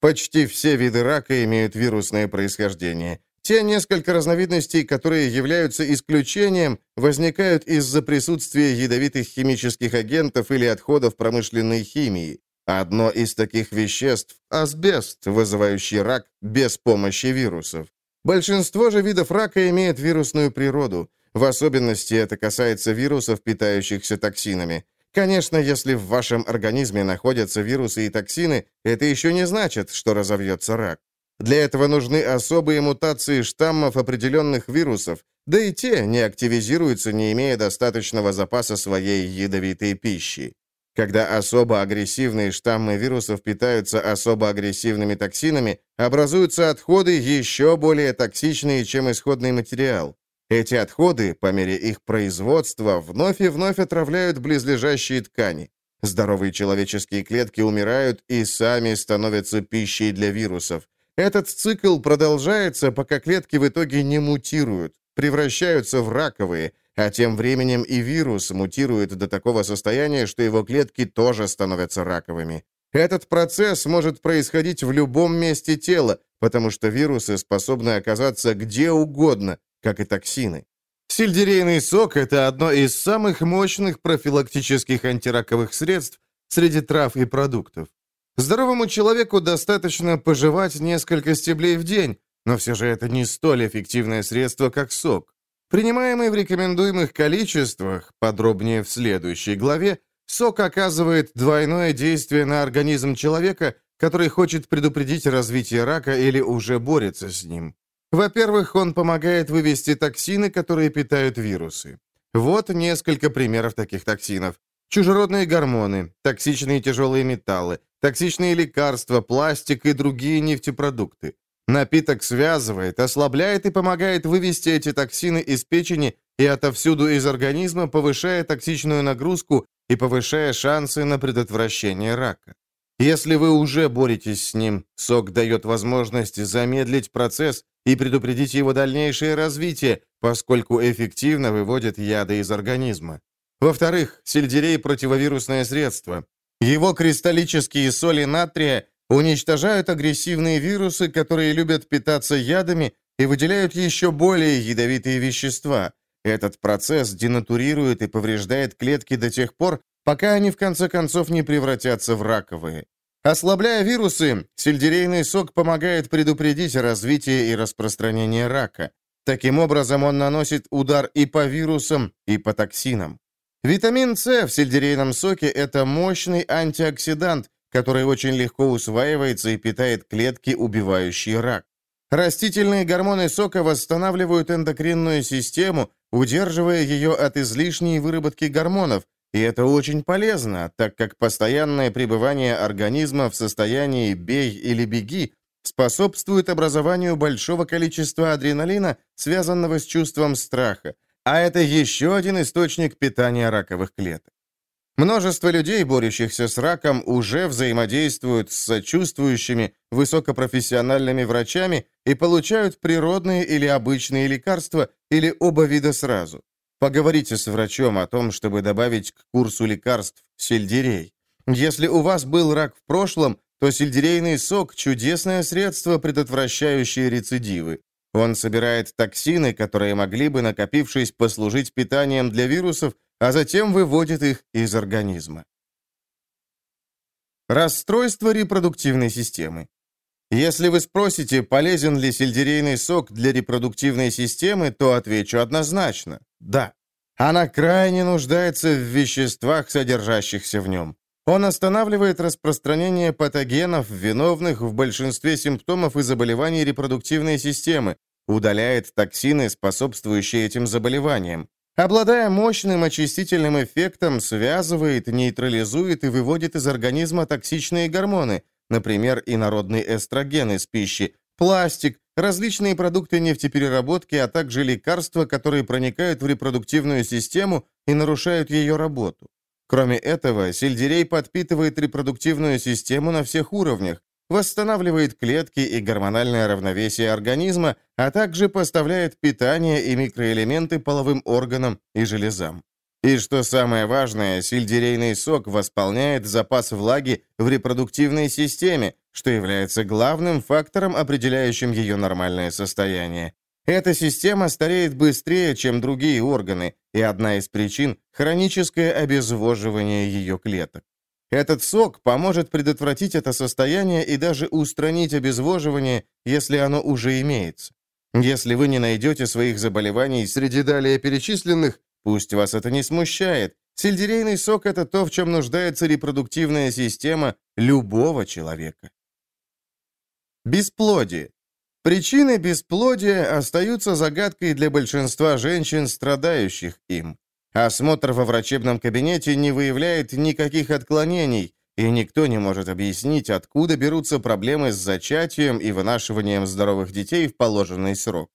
Почти все виды рака имеют вирусное происхождение. Те несколько разновидностей, которые являются исключением, возникают из-за присутствия ядовитых химических агентов или отходов промышленной химии. Одно из таких веществ – асбест, вызывающий рак без помощи вирусов. Большинство же видов рака имеет вирусную природу. В особенности это касается вирусов, питающихся токсинами. Конечно, если в вашем организме находятся вирусы и токсины, это еще не значит, что разовьется рак. Для этого нужны особые мутации штаммов определенных вирусов, да и те не активизируются, не имея достаточного запаса своей ядовитой пищи. Когда особо агрессивные штаммы вирусов питаются особо агрессивными токсинами, образуются отходы еще более токсичные, чем исходный материал. Эти отходы, по мере их производства, вновь и вновь отравляют близлежащие ткани. Здоровые человеческие клетки умирают и сами становятся пищей для вирусов. Этот цикл продолжается, пока клетки в итоге не мутируют, превращаются в раковые, а тем временем и вирус мутирует до такого состояния, что его клетки тоже становятся раковыми. Этот процесс может происходить в любом месте тела, потому что вирусы способны оказаться где угодно, как и токсины. Сельдерейный сок – это одно из самых мощных профилактических антираковых средств среди трав и продуктов. Здоровому человеку достаточно пожевать несколько стеблей в день, но все же это не столь эффективное средство, как сок. Принимаемый в рекомендуемых количествах, подробнее в следующей главе, сок оказывает двойное действие на организм человека, который хочет предупредить развитие рака или уже борется с ним. Во-первых, он помогает вывести токсины, которые питают вирусы. Вот несколько примеров таких токсинов. Чужеродные гормоны, токсичные тяжелые металлы, токсичные лекарства, пластик и другие нефтепродукты. Напиток связывает, ослабляет и помогает вывести эти токсины из печени и отовсюду из организма, повышая токсичную нагрузку и повышая шансы на предотвращение рака. Если вы уже боретесь с ним, сок дает возможность замедлить процесс и предупредить его дальнейшее развитие, поскольку эффективно выводит яды из организма. Во-вторых, сельдерей – противовирусное средство. Его кристаллические соли натрия уничтожают агрессивные вирусы, которые любят питаться ядами и выделяют еще более ядовитые вещества. Этот процесс денатурирует и повреждает клетки до тех пор, пока они в конце концов не превратятся в раковые. Ослабляя вирусы, сельдерейный сок помогает предупредить развитие и распространение рака. Таким образом, он наносит удар и по вирусам, и по токсинам. Витамин С в сельдерейном соке – это мощный антиоксидант, который очень легко усваивается и питает клетки, убивающие рак. Растительные гормоны сока восстанавливают эндокринную систему, удерживая ее от излишней выработки гормонов, и это очень полезно, так как постоянное пребывание организма в состоянии «бей или беги» способствует образованию большого количества адреналина, связанного с чувством страха, а это еще один источник питания раковых клеток. Множество людей, борющихся с раком, уже взаимодействуют с сочувствующими, высокопрофессиональными врачами и получают природные или обычные лекарства, или оба вида сразу. Поговорите с врачом о том, чтобы добавить к курсу лекарств сельдерей. Если у вас был рак в прошлом, то сельдерейный сок – чудесное средство, предотвращающее рецидивы. Он собирает токсины, которые могли бы, накопившись, послужить питанием для вирусов, а затем выводит их из организма. Расстройство репродуктивной системы. Если вы спросите, полезен ли сельдерейный сок для репродуктивной системы, то отвечу однозначно – да. Она крайне нуждается в веществах, содержащихся в нем. Он останавливает распространение патогенов, виновных в большинстве симптомов и заболеваний репродуктивной системы, удаляет токсины, способствующие этим заболеваниям. Обладая мощным очистительным эффектом, связывает, нейтрализует и выводит из организма токсичные гормоны, например, инородный эстроген из пищи, пластик, различные продукты нефтепереработки, а также лекарства, которые проникают в репродуктивную систему и нарушают ее работу. Кроме этого, сельдерей подпитывает репродуктивную систему на всех уровнях, восстанавливает клетки и гормональное равновесие организма, а также поставляет питание и микроэлементы половым органам и железам. И что самое важное, сельдерейный сок восполняет запас влаги в репродуктивной системе, что является главным фактором, определяющим ее нормальное состояние. Эта система стареет быстрее, чем другие органы, и одна из причин – хроническое обезвоживание ее клеток. Этот сок поможет предотвратить это состояние и даже устранить обезвоживание, если оно уже имеется. Если вы не найдете своих заболеваний среди далее перечисленных, пусть вас это не смущает. Сельдерейный сок – это то, в чем нуждается репродуктивная система любого человека. Бесплодие. Причины бесплодия остаются загадкой для большинства женщин, страдающих им. Осмотр во врачебном кабинете не выявляет никаких отклонений, и никто не может объяснить, откуда берутся проблемы с зачатием и вынашиванием здоровых детей в положенный срок.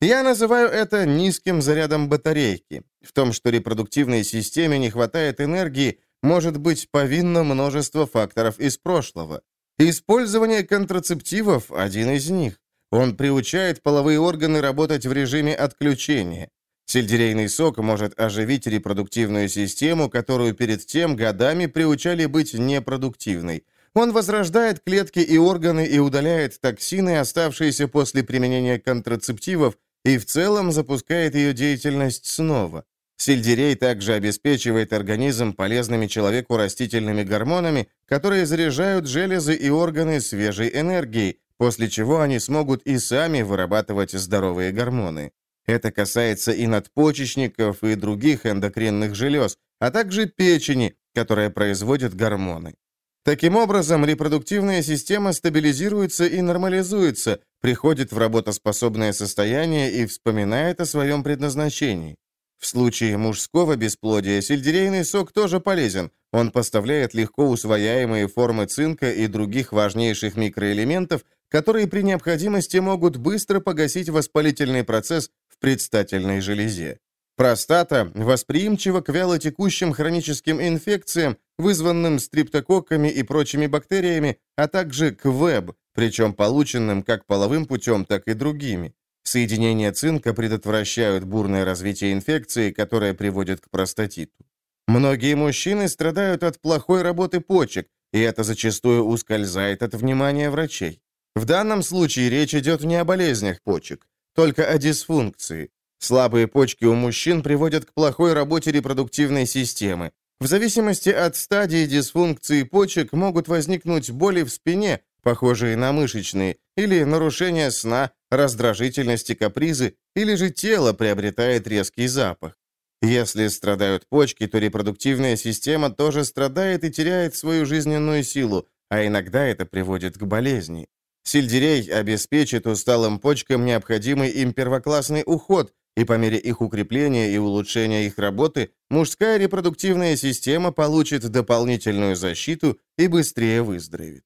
Я называю это низким зарядом батарейки. В том, что репродуктивной системе не хватает энергии, может быть повинно множество факторов из прошлого. Использование контрацептивов – один из них. Он приучает половые органы работать в режиме отключения. Сельдерейный сок может оживить репродуктивную систему, которую перед тем годами приучали быть непродуктивной. Он возрождает клетки и органы и удаляет токсины, оставшиеся после применения контрацептивов, и в целом запускает ее деятельность снова. Сельдерей также обеспечивает организм полезными человеку растительными гормонами, которые заряжают железы и органы свежей энергией, после чего они смогут и сами вырабатывать здоровые гормоны. Это касается и надпочечников, и других эндокринных желез, а также печени, которая производит гормоны. Таким образом, репродуктивная система стабилизируется и нормализуется, приходит в работоспособное состояние и вспоминает о своем предназначении. В случае мужского бесплодия сельдерейный сок тоже полезен. Он поставляет легко усвояемые формы цинка и других важнейших микроэлементов, которые при необходимости могут быстро погасить воспалительный процесс предстательной железе. Простата восприимчива к вялотекущим хроническим инфекциям, вызванным стриптококками и прочими бактериями, а также к ВЭБ, причем полученным как половым путем, так и другими. Соединения цинка предотвращают бурное развитие инфекции, которая приводит к простатиту. Многие мужчины страдают от плохой работы почек, и это зачастую ускользает от внимания врачей. В данном случае речь идет не о болезнях почек, только о дисфункции. Слабые почки у мужчин приводят к плохой работе репродуктивной системы. В зависимости от стадии дисфункции почек могут возникнуть боли в спине, похожие на мышечные, или нарушение сна, раздражительности, капризы, или же тело приобретает резкий запах. Если страдают почки, то репродуктивная система тоже страдает и теряет свою жизненную силу, а иногда это приводит к болезни. Сельдерей обеспечит усталым почкам необходимый им первоклассный уход, и по мере их укрепления и улучшения их работы мужская репродуктивная система получит дополнительную защиту и быстрее выздоровеет.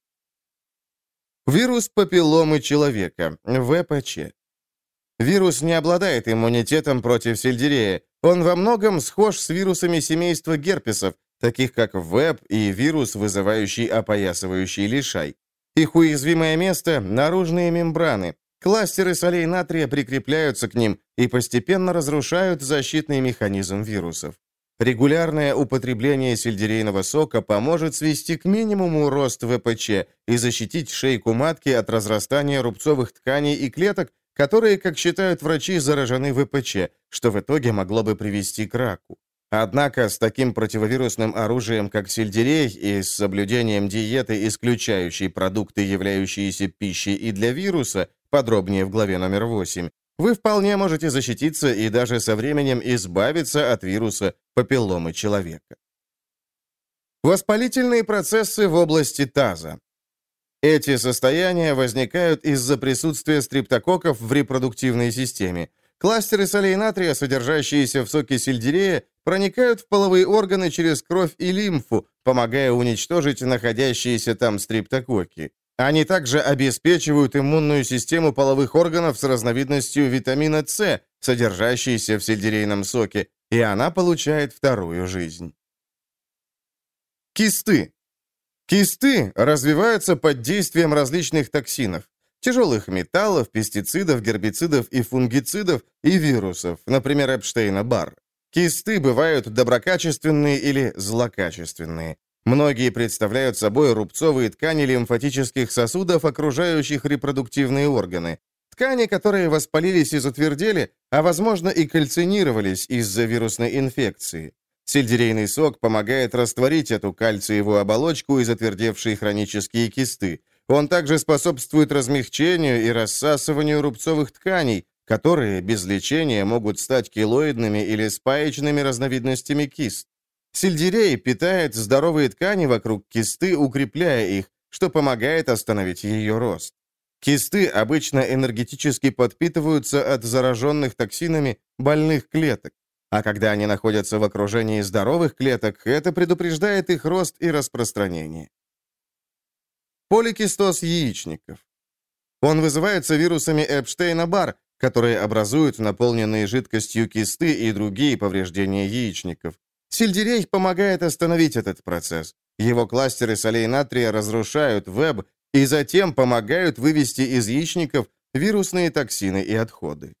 Вирус папилломы человека, ВПЧ. Вирус не обладает иммунитетом против сельдерея. Он во многом схож с вирусами семейства герпесов, таких как ВЭП и вирус, вызывающий опоясывающий лишай. Их уязвимое место – наружные мембраны. Кластеры солей натрия прикрепляются к ним и постепенно разрушают защитный механизм вирусов. Регулярное употребление сельдерейного сока поможет свести к минимуму рост ВПЧ и защитить шейку матки от разрастания рубцовых тканей и клеток, которые, как считают врачи, заражены ВПЧ, что в итоге могло бы привести к раку. Однако с таким противовирусным оружием, как сельдерей, и с соблюдением диеты, исключающей продукты, являющиеся пищей и для вируса, подробнее в главе номер 8, вы вполне можете защититься и даже со временем избавиться от вируса папилломы человека. Воспалительные процессы в области таза. Эти состояния возникают из-за присутствия стрептококков в репродуктивной системе. Кластеры солей натрия, содержащиеся в соке сельдерея, проникают в половые органы через кровь и лимфу, помогая уничтожить находящиеся там стрептококки. Они также обеспечивают иммунную систему половых органов с разновидностью витамина С, содержащейся в сельдерейном соке, и она получает вторую жизнь. Кисты. Кисты развиваются под действием различных токсинов, тяжелых металлов, пестицидов, гербицидов и фунгицидов и вирусов, например, Эпштейна-Барр. Кисты бывают доброкачественные или злокачественные. Многие представляют собой рубцовые ткани лимфатических сосудов, окружающих репродуктивные органы. Ткани, которые воспалились и затвердели, а, возможно, и кальцинировались из-за вирусной инфекции. Сельдерейный сок помогает растворить эту кальциевую оболочку и затвердевшие хронические кисты. Он также способствует размягчению и рассасыванию рубцовых тканей, которые без лечения могут стать килоидными или спаечными разновидностями кист. Сельдерей питает здоровые ткани вокруг кисты, укрепляя их, что помогает остановить ее рост. Кисты обычно энергетически подпитываются от зараженных токсинами больных клеток, а когда они находятся в окружении здоровых клеток, это предупреждает их рост и распространение. Поликистоз яичников. Он вызывается вирусами Эпштейна-Барр, которые образуют наполненные жидкостью кисты и другие повреждения яичников. Сельдерей помогает остановить этот процесс. Его кластеры солей натрия разрушают веб и затем помогают вывести из яичников вирусные токсины и отходы.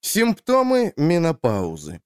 Симптомы менопаузы.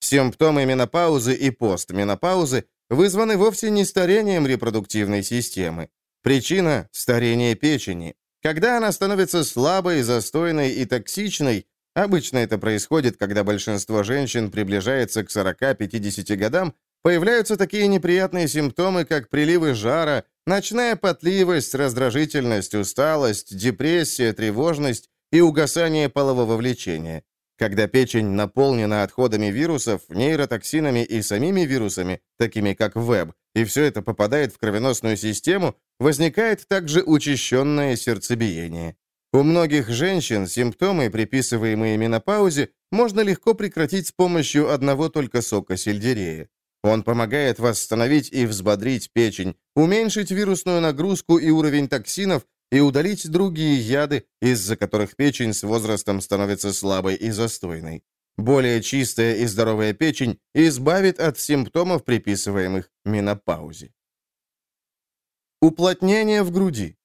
Симптомы менопаузы и постменопаузы вызваны вовсе не старением репродуктивной системы. Причина – старение печени. Когда она становится слабой, застойной и токсичной, обычно это происходит, когда большинство женщин приближается к 40-50 годам, появляются такие неприятные симптомы, как приливы жара, ночная потливость, раздражительность, усталость, депрессия, тревожность и угасание полового влечения. Когда печень наполнена отходами вирусов, нейротоксинами и самими вирусами, такими как ВЭБ, и все это попадает в кровеносную систему, возникает также учащенное сердцебиение. У многих женщин симптомы, приписываемые менопаузе, можно легко прекратить с помощью одного только сока сельдерея. Он помогает восстановить и взбодрить печень, уменьшить вирусную нагрузку и уровень токсинов, и удалить другие яды, из-за которых печень с возрастом становится слабой и застойной. Более чистая и здоровая печень избавит от симптомов, приписываемых менопаузе. Уплотнение в груди.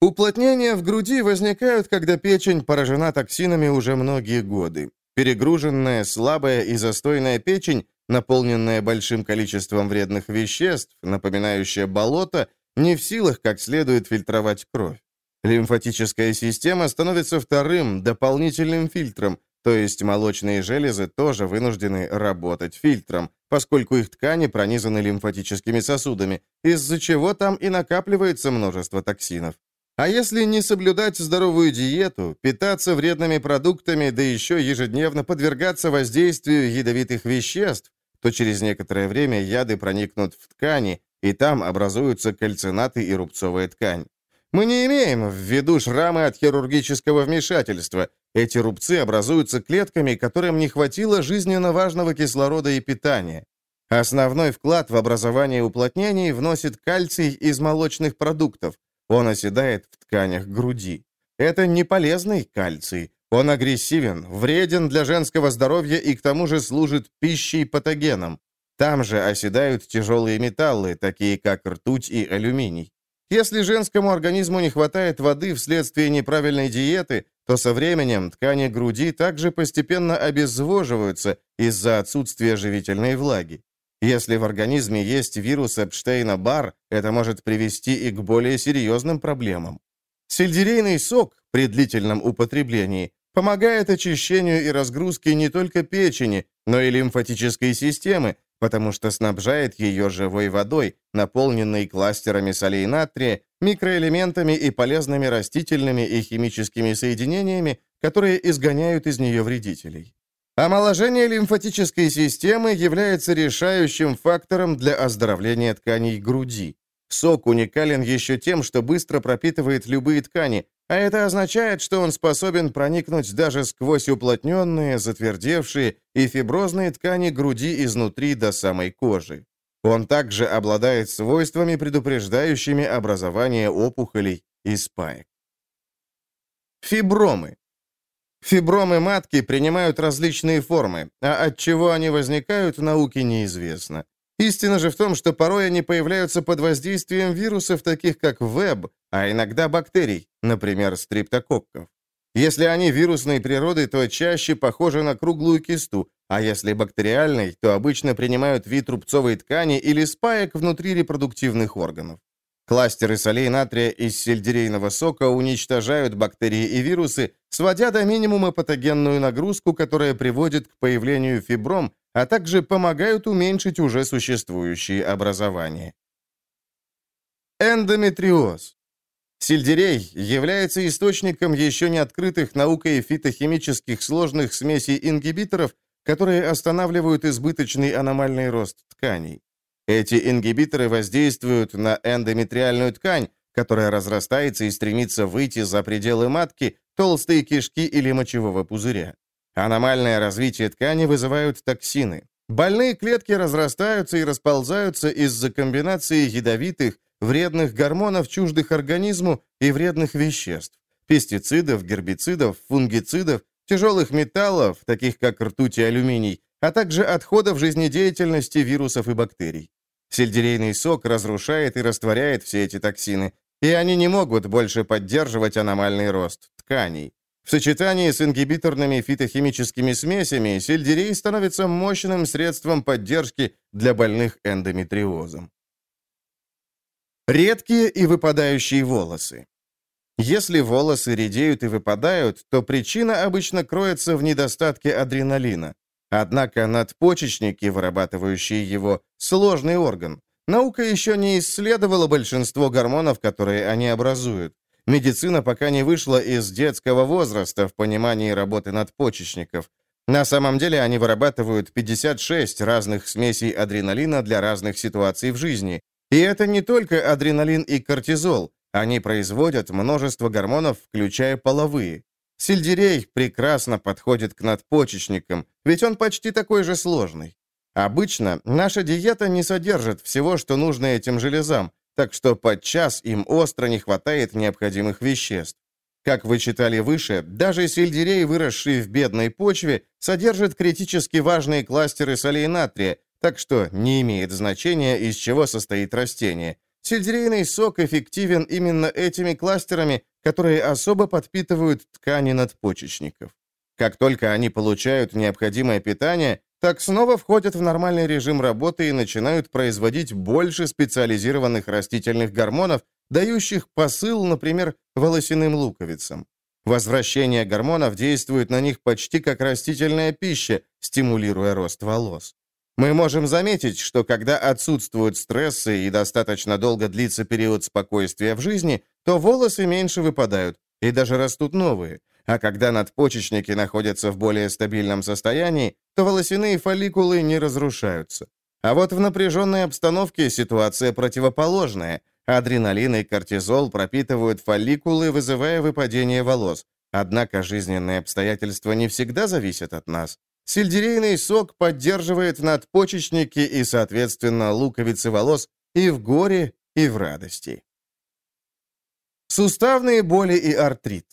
Уплотнения в груди возникают, когда печень поражена токсинами уже многие годы. Перегруженная, слабая и застойная печень, наполненная большим количеством вредных веществ, напоминающая болото, не в силах как следует фильтровать кровь. Лимфатическая система становится вторым, дополнительным фильтром, то есть молочные железы тоже вынуждены работать фильтром, поскольку их ткани пронизаны лимфатическими сосудами, из-за чего там и накапливается множество токсинов. А если не соблюдать здоровую диету, питаться вредными продуктами, да еще ежедневно подвергаться воздействию ядовитых веществ, то через некоторое время яды проникнут в ткани, и там образуются кальцинаты и рубцовая ткань. Мы не имеем в виду шрамы от хирургического вмешательства. Эти рубцы образуются клетками, которым не хватило жизненно важного кислорода и питания. Основной вклад в образование уплотнений вносит кальций из молочных продуктов. Он оседает в тканях груди. Это не полезный кальций. Он агрессивен, вреден для женского здоровья и к тому же служит пищей патогенам. Там же оседают тяжелые металлы, такие как ртуть и алюминий. Если женскому организму не хватает воды вследствие неправильной диеты, то со временем ткани груди также постепенно обезвоживаются из-за отсутствия живительной влаги. Если в организме есть вирус Эпштейна-Барр, это может привести и к более серьезным проблемам. Сельдерейный сок при длительном употреблении помогает очищению и разгрузке не только печени, но и лимфатической системы, потому что снабжает ее живой водой, наполненной кластерами солей натрия, микроэлементами и полезными растительными и химическими соединениями, которые изгоняют из нее вредителей. Омоложение лимфатической системы является решающим фактором для оздоровления тканей груди. Сок уникален еще тем, что быстро пропитывает любые ткани, а это означает, что он способен проникнуть даже сквозь уплотненные, затвердевшие и фиброзные ткани груди изнутри до самой кожи. Он также обладает свойствами, предупреждающими образование опухолей и спаек. Фибромы. Фибромы матки принимают различные формы, а от чего они возникают, науке неизвестно. Истина же в том, что порой они появляются под воздействием вирусов, таких как веб, а иногда бактерий, например, стриптококков. Если они вирусной природы, то чаще похожи на круглую кисту, а если бактериальной, то обычно принимают вид рубцовой ткани или спаек внутри репродуктивных органов. Кластеры солей натрия из сельдерейного сока уничтожают бактерии и вирусы, сводя до минимума патогенную нагрузку, которая приводит к появлению фибром, а также помогают уменьшить уже существующие образования. Эндометриоз. Сельдерей является источником еще не открытых наукой фитохимических сложных смесей ингибиторов, которые останавливают избыточный аномальный рост тканей. Эти ингибиторы воздействуют на эндометриальную ткань, которая разрастается и стремится выйти за пределы матки, толстые кишки или мочевого пузыря. Аномальное развитие ткани вызывают токсины. Больные клетки разрастаются и расползаются из-за комбинации ядовитых, вредных гормонов, чуждых организму и вредных веществ, пестицидов, гербицидов, фунгицидов, тяжелых металлов, таких как ртуть и алюминий, а также отходов жизнедеятельности вирусов и бактерий. Сельдерейный сок разрушает и растворяет все эти токсины, и они не могут больше поддерживать аномальный рост тканей. В сочетании с ингибиторными фитохимическими смесями сельдерей становится мощным средством поддержки для больных эндометриозом. Редкие и выпадающие волосы. Если волосы редеют и выпадают, то причина обычно кроется в недостатке адреналина. Однако надпочечники, вырабатывающие его, сложный орган. Наука еще не исследовала большинство гормонов, которые они образуют. Медицина пока не вышла из детского возраста в понимании работы надпочечников. На самом деле они вырабатывают 56 разных смесей адреналина для разных ситуаций в жизни. И это не только адреналин и кортизол. Они производят множество гормонов, включая половые. Сельдерей прекрасно подходит к надпочечникам, ведь он почти такой же сложный. Обычно наша диета не содержит всего, что нужно этим железам, так что подчас им остро не хватает необходимых веществ. Как вы читали выше, даже сельдерей, выросший в бедной почве, содержит критически важные кластеры солей натрия, так что не имеет значения, из чего состоит растение. Сельдерейный сок эффективен именно этими кластерами, которые особо подпитывают ткани надпочечников. Как только они получают необходимое питание, так снова входят в нормальный режим работы и начинают производить больше специализированных растительных гормонов, дающих посыл, например, волосяным луковицам. Возвращение гормонов действует на них почти как растительная пища, стимулируя рост волос. Мы можем заметить, что когда отсутствуют стрессы и достаточно долго длится период спокойствия в жизни, то волосы меньше выпадают и даже растут новые – а когда надпочечники находятся в более стабильном состоянии, то волосяные фолликулы не разрушаются. А вот в напряженной обстановке ситуация противоположная. Адреналин и кортизол пропитывают фолликулы, вызывая выпадение волос. Однако жизненные обстоятельства не всегда зависят от нас. Сельдерейный сок поддерживает надпочечники и, соответственно, луковицы волос и в горе, и в радости. Суставные боли и артрит.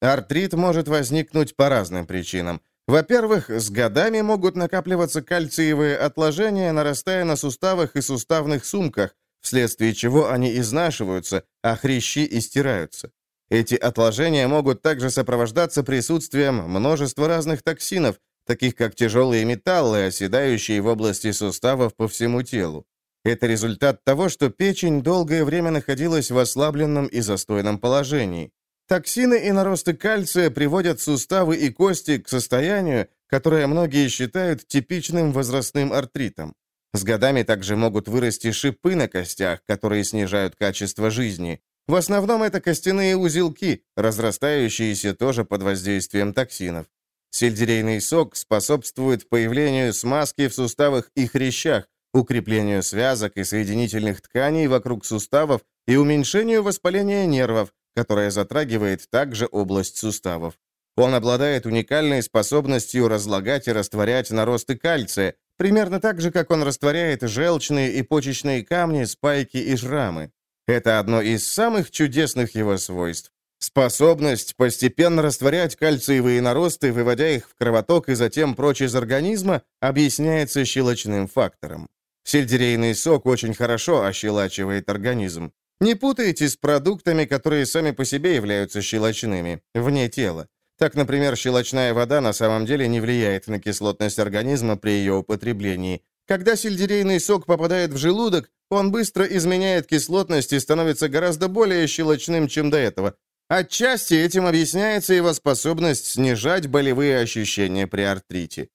Артрит может возникнуть по разным причинам. Во-первых, с годами могут накапливаться кальциевые отложения, нарастая на суставах и суставных сумках, вследствие чего они изнашиваются, а хрящи истираются. Эти отложения могут также сопровождаться присутствием множества разных токсинов, таких как тяжелые металлы, оседающие в области суставов по всему телу. Это результат того, что печень долгое время находилась в ослабленном и застойном положении. Токсины и наросты кальция приводят суставы и кости к состоянию, которое многие считают типичным возрастным артритом. С годами также могут вырасти шипы на костях, которые снижают качество жизни. В основном это костяные узелки, разрастающиеся тоже под воздействием токсинов. Сельдерейный сок способствует появлению смазки в суставах и хрящах, укреплению связок и соединительных тканей вокруг суставов и уменьшению воспаления нервов, которое затрагивает также область суставов. Он обладает уникальной способностью разлагать и растворять наросты кальция, примерно так же, как он растворяет желчные и почечные камни, спайки и шрамы. Это одно из самых чудесных его свойств. Способность постепенно растворять кальциевые наросты, выводя их в кровоток и затем прочь из организма, объясняется щелочным фактором. Сельдерейный сок очень хорошо ощелачивает организм. Не путайте с продуктами, которые сами по себе являются щелочными, вне тела. Так, например, щелочная вода на самом деле не влияет на кислотность организма при ее употреблении. Когда сельдерейный сок попадает в желудок, он быстро изменяет кислотность и становится гораздо более щелочным, чем до этого. Отчасти этим объясняется его способность снижать болевые ощущения при артрите.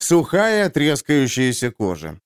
Сухая трескающаяся кожа.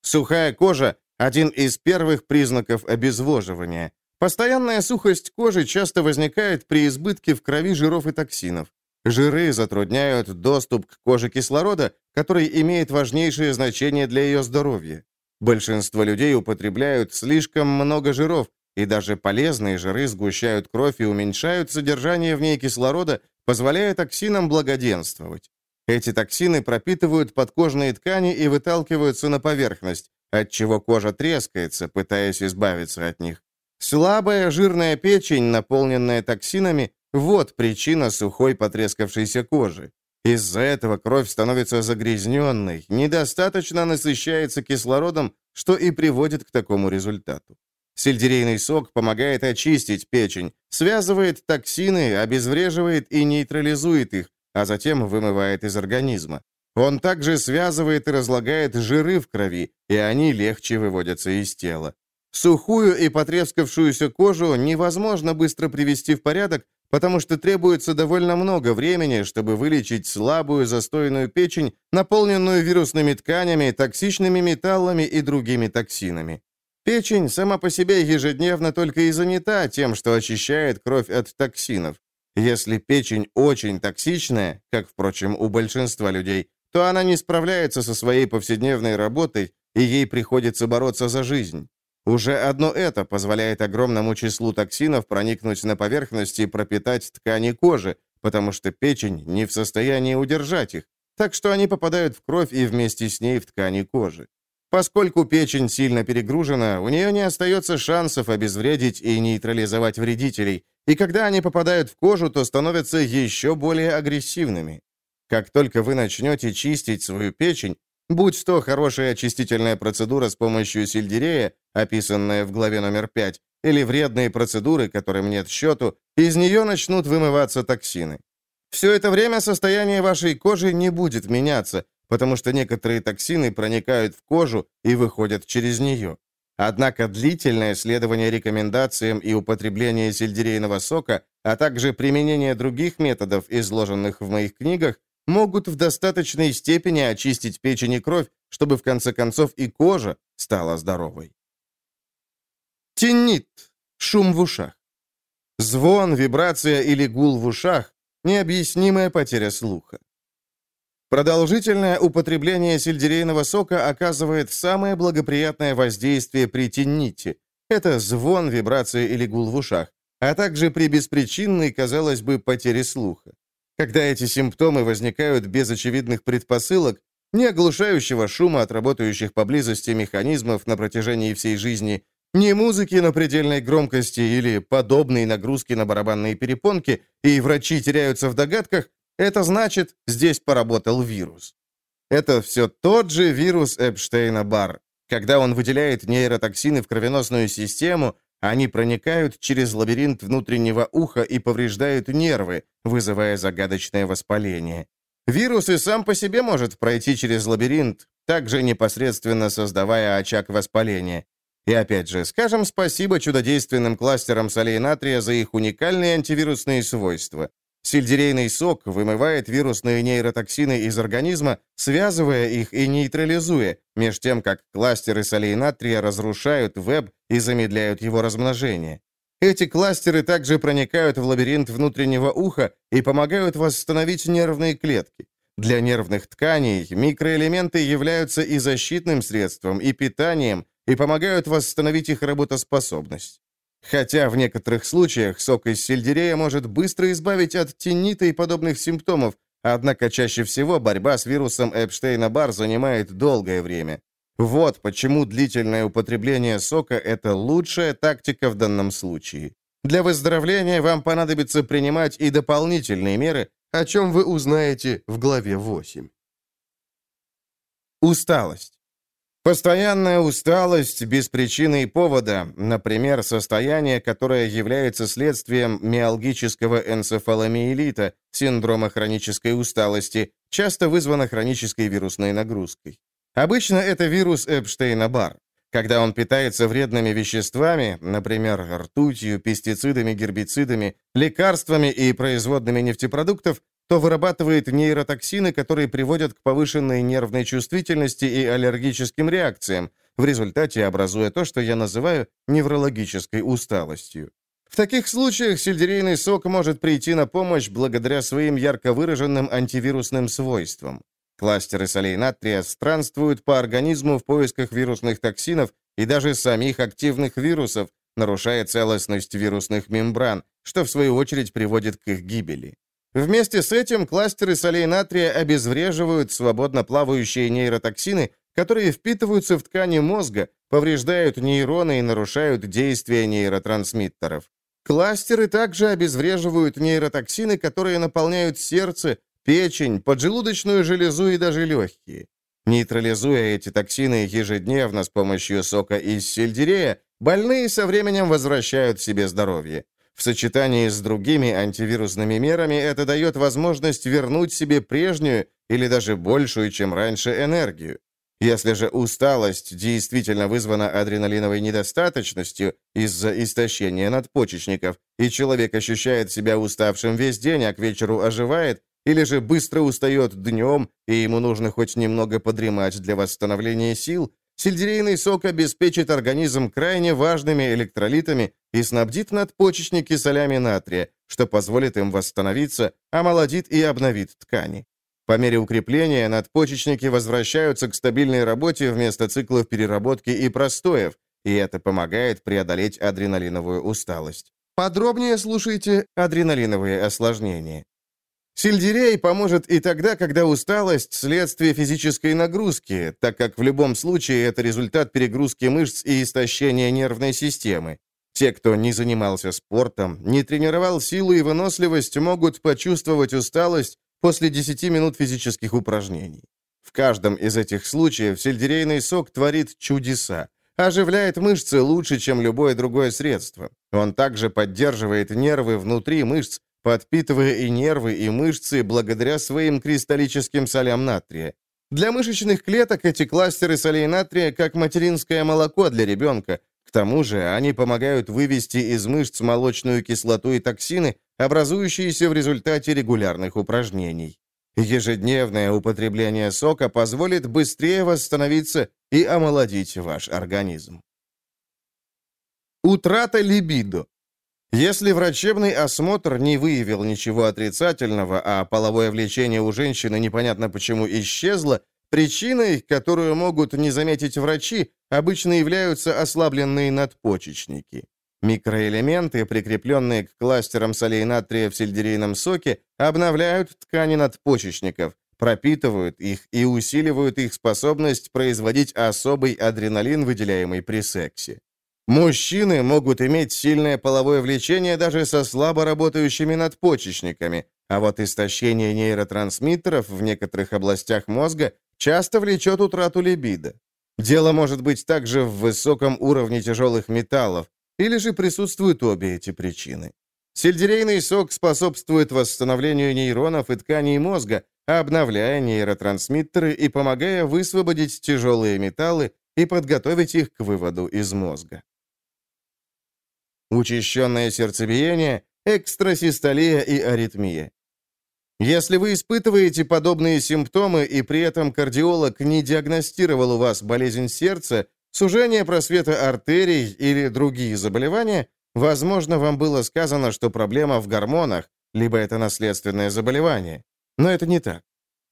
Сухая кожа – один из первых признаков обезвоживания. Постоянная сухость кожи часто возникает при избытке в крови жиров и токсинов. Жиры затрудняют доступ к коже кислорода, который имеет важнейшее значение для ее здоровья. Большинство людей употребляют слишком много жиров, и даже полезные жиры сгущают кровь и уменьшают содержание в ней кислорода, позволяя токсинам благоденствовать. Эти токсины пропитывают подкожные ткани и выталкиваются на поверхность, отчего кожа трескается, пытаясь избавиться от них. Слабая жирная печень, наполненная токсинами, вот причина сухой потрескавшейся кожи. Из-за этого кровь становится загрязненной, недостаточно насыщается кислородом, что и приводит к такому результату. Сельдерейный сок помогает очистить печень, связывает токсины, обезвреживает и нейтрализует их, а затем вымывает из организма. Он также связывает и разлагает жиры в крови, и они легче выводятся из тела. Сухую и потрескавшуюся кожу невозможно быстро привести в порядок, потому что требуется довольно много времени, чтобы вылечить слабую застойную печень, наполненную вирусными тканями, токсичными металлами и другими токсинами. Печень сама по себе ежедневно только и занята тем, что очищает кровь от токсинов. Если печень очень токсичная, как, впрочем, у большинства людей, то она не справляется со своей повседневной работой, и ей приходится бороться за жизнь. Уже одно это позволяет огромному числу токсинов проникнуть на поверхность и пропитать ткани кожи, потому что печень не в состоянии удержать их, так что они попадают в кровь и вместе с ней в ткани кожи. Поскольку печень сильно перегружена, у нее не остается шансов обезвредить и нейтрализовать вредителей, и когда они попадают в кожу, то становятся еще более агрессивными. Как только вы начнете чистить свою печень, Будь то хорошая очистительная процедура с помощью сельдерея, описанная в главе номер 5, или вредные процедуры, которым нет счету, из нее начнут вымываться токсины. Все это время состояние вашей кожи не будет меняться, потому что некоторые токсины проникают в кожу и выходят через нее. Однако длительное следование рекомендациям и употребление сельдерейного сока, а также применение других методов, изложенных в моих книгах, могут в достаточной степени очистить печень и кровь, чтобы в конце концов и кожа стала здоровой. Тинит – шум в ушах. Звон, вибрация или гул в ушах – необъяснимая потеря слуха. Продолжительное употребление сельдерейного сока оказывает самое благоприятное воздействие при тинните. Это звон, вибрация или гул в ушах, а также при беспричинной, казалось бы, потере слуха. Когда эти симптомы возникают без очевидных предпосылок, ни оглушающего шума от работающих поблизости механизмов на протяжении всей жизни, ни музыки на предельной громкости или подобной нагрузки на барабанные перепонки, и врачи теряются в догадках, это значит, здесь поработал вирус. Это все тот же вирус Эпштейна-Барр. Когда он выделяет нейротоксины в кровеносную систему, они проникают через лабиринт внутреннего уха и повреждают нервы, вызывая загадочное воспаление. Вирус и сам по себе может пройти через лабиринт, также непосредственно создавая очаг воспаления. И опять же, скажем спасибо чудодейственным кластерам солей натрия за их уникальные антивирусные свойства. Сельдерейный сок вымывает вирусные нейротоксины из организма, связывая их и нейтрализуя, меж тем, как кластеры солей натрия разрушают веб и замедляют его размножение. Эти кластеры также проникают в лабиринт внутреннего уха и помогают восстановить нервные клетки. Для нервных тканей микроэлементы являются и защитным средством, и питанием, и помогают восстановить их работоспособность. Хотя в некоторых случаях сок из сельдерея может быстро избавить от тенита и подобных симптомов, однако чаще всего борьба с вирусом Эпштейна-Бар занимает долгое время. Вот почему длительное употребление сока – это лучшая тактика в данном случае. Для выздоровления вам понадобится принимать и дополнительные меры, о чем вы узнаете в главе 8. Усталость. Постоянная усталость без причины и повода, например, состояние, которое является следствием миалгического энцефаломиелита, синдрома хронической усталости, часто вызвано хронической вирусной нагрузкой. Обычно это вирус Эпштейна-Бар. Когда он питается вредными веществами, например, ртутью, пестицидами, гербицидами, лекарствами и производными нефтепродуктов, то вырабатывает нейротоксины, которые приводят к повышенной нервной чувствительности и аллергическим реакциям, в результате образуя то, что я называю неврологической усталостью. В таких случаях сельдерейный сок может прийти на помощь благодаря своим ярко выраженным антивирусным свойствам. Кластеры солей натрия странствуют по организму в поисках вирусных токсинов и даже самих активных вирусов, нарушая целостность вирусных мембран, что в свою очередь приводит к их гибели. Вместе с этим кластеры солей натрия обезвреживают свободно плавающие нейротоксины, которые впитываются в ткани мозга, повреждают нейроны и нарушают действие нейротрансмиттеров. Кластеры также обезвреживают нейротоксины, которые наполняют сердце, печень, поджелудочную железу и даже легкие. Нейтрализуя эти токсины ежедневно с помощью сока из сельдерея, больные со временем возвращают себе здоровье. В сочетании с другими антивирусными мерами это дает возможность вернуть себе прежнюю или даже большую, чем раньше, энергию. Если же усталость действительно вызвана адреналиновой недостаточностью из-за истощения надпочечников, и человек ощущает себя уставшим весь день, а к вечеру оживает, или же быстро устает днем, и ему нужно хоть немного подремать для восстановления сил, Сельдерейный сок обеспечит организм крайне важными электролитами и снабдит надпочечники солями натрия, что позволит им восстановиться, омолодит и обновит ткани. По мере укрепления надпочечники возвращаются к стабильной работе вместо циклов переработки и простоев, и это помогает преодолеть адреналиновую усталость. Подробнее слушайте адреналиновые осложнения. Сельдерей поможет и тогда, когда усталость – следствие физической нагрузки, так как в любом случае это результат перегрузки мышц и истощения нервной системы. Те, кто не занимался спортом, не тренировал силу и выносливость, могут почувствовать усталость после 10 минут физических упражнений. В каждом из этих случаев сельдерейный сок творит чудеса, оживляет мышцы лучше, чем любое другое средство. Он также поддерживает нервы внутри мышц, подпитывая и нервы, и мышцы благодаря своим кристаллическим солям натрия. Для мышечных клеток эти кластеры солей натрия как материнское молоко для ребенка. К тому же они помогают вывести из мышц молочную кислоту и токсины, образующиеся в результате регулярных упражнений. Ежедневное употребление сока позволит быстрее восстановиться и омолодить ваш организм. Утрата либидо. Если врачебный осмотр не выявил ничего отрицательного, а половое влечение у женщины непонятно почему исчезло, причиной, которую могут не заметить врачи, обычно являются ослабленные надпочечники. Микроэлементы, прикрепленные к кластерам солей натрия в сельдерейном соке, обновляют ткани надпочечников, пропитывают их и усиливают их способность производить особый адреналин, выделяемый при сексе. Мужчины могут иметь сильное половое влечение даже со слабо работающими надпочечниками, а вот истощение нейротрансмиттеров в некоторых областях мозга часто влечет утрату либидо. Дело может быть также в высоком уровне тяжелых металлов, или же присутствуют обе эти причины. Сельдерейный сок способствует восстановлению нейронов и тканей мозга, обновляя нейротрансмиттеры и помогая высвободить тяжелые металлы, и подготовить их к выводу из мозга. Учащенное сердцебиение, экстрасистолия и аритмия. Если вы испытываете подобные симптомы и при этом кардиолог не диагностировал у вас болезнь сердца, сужение просвета артерий или другие заболевания, возможно, вам было сказано, что проблема в гормонах, либо это наследственное заболевание. Но это не так.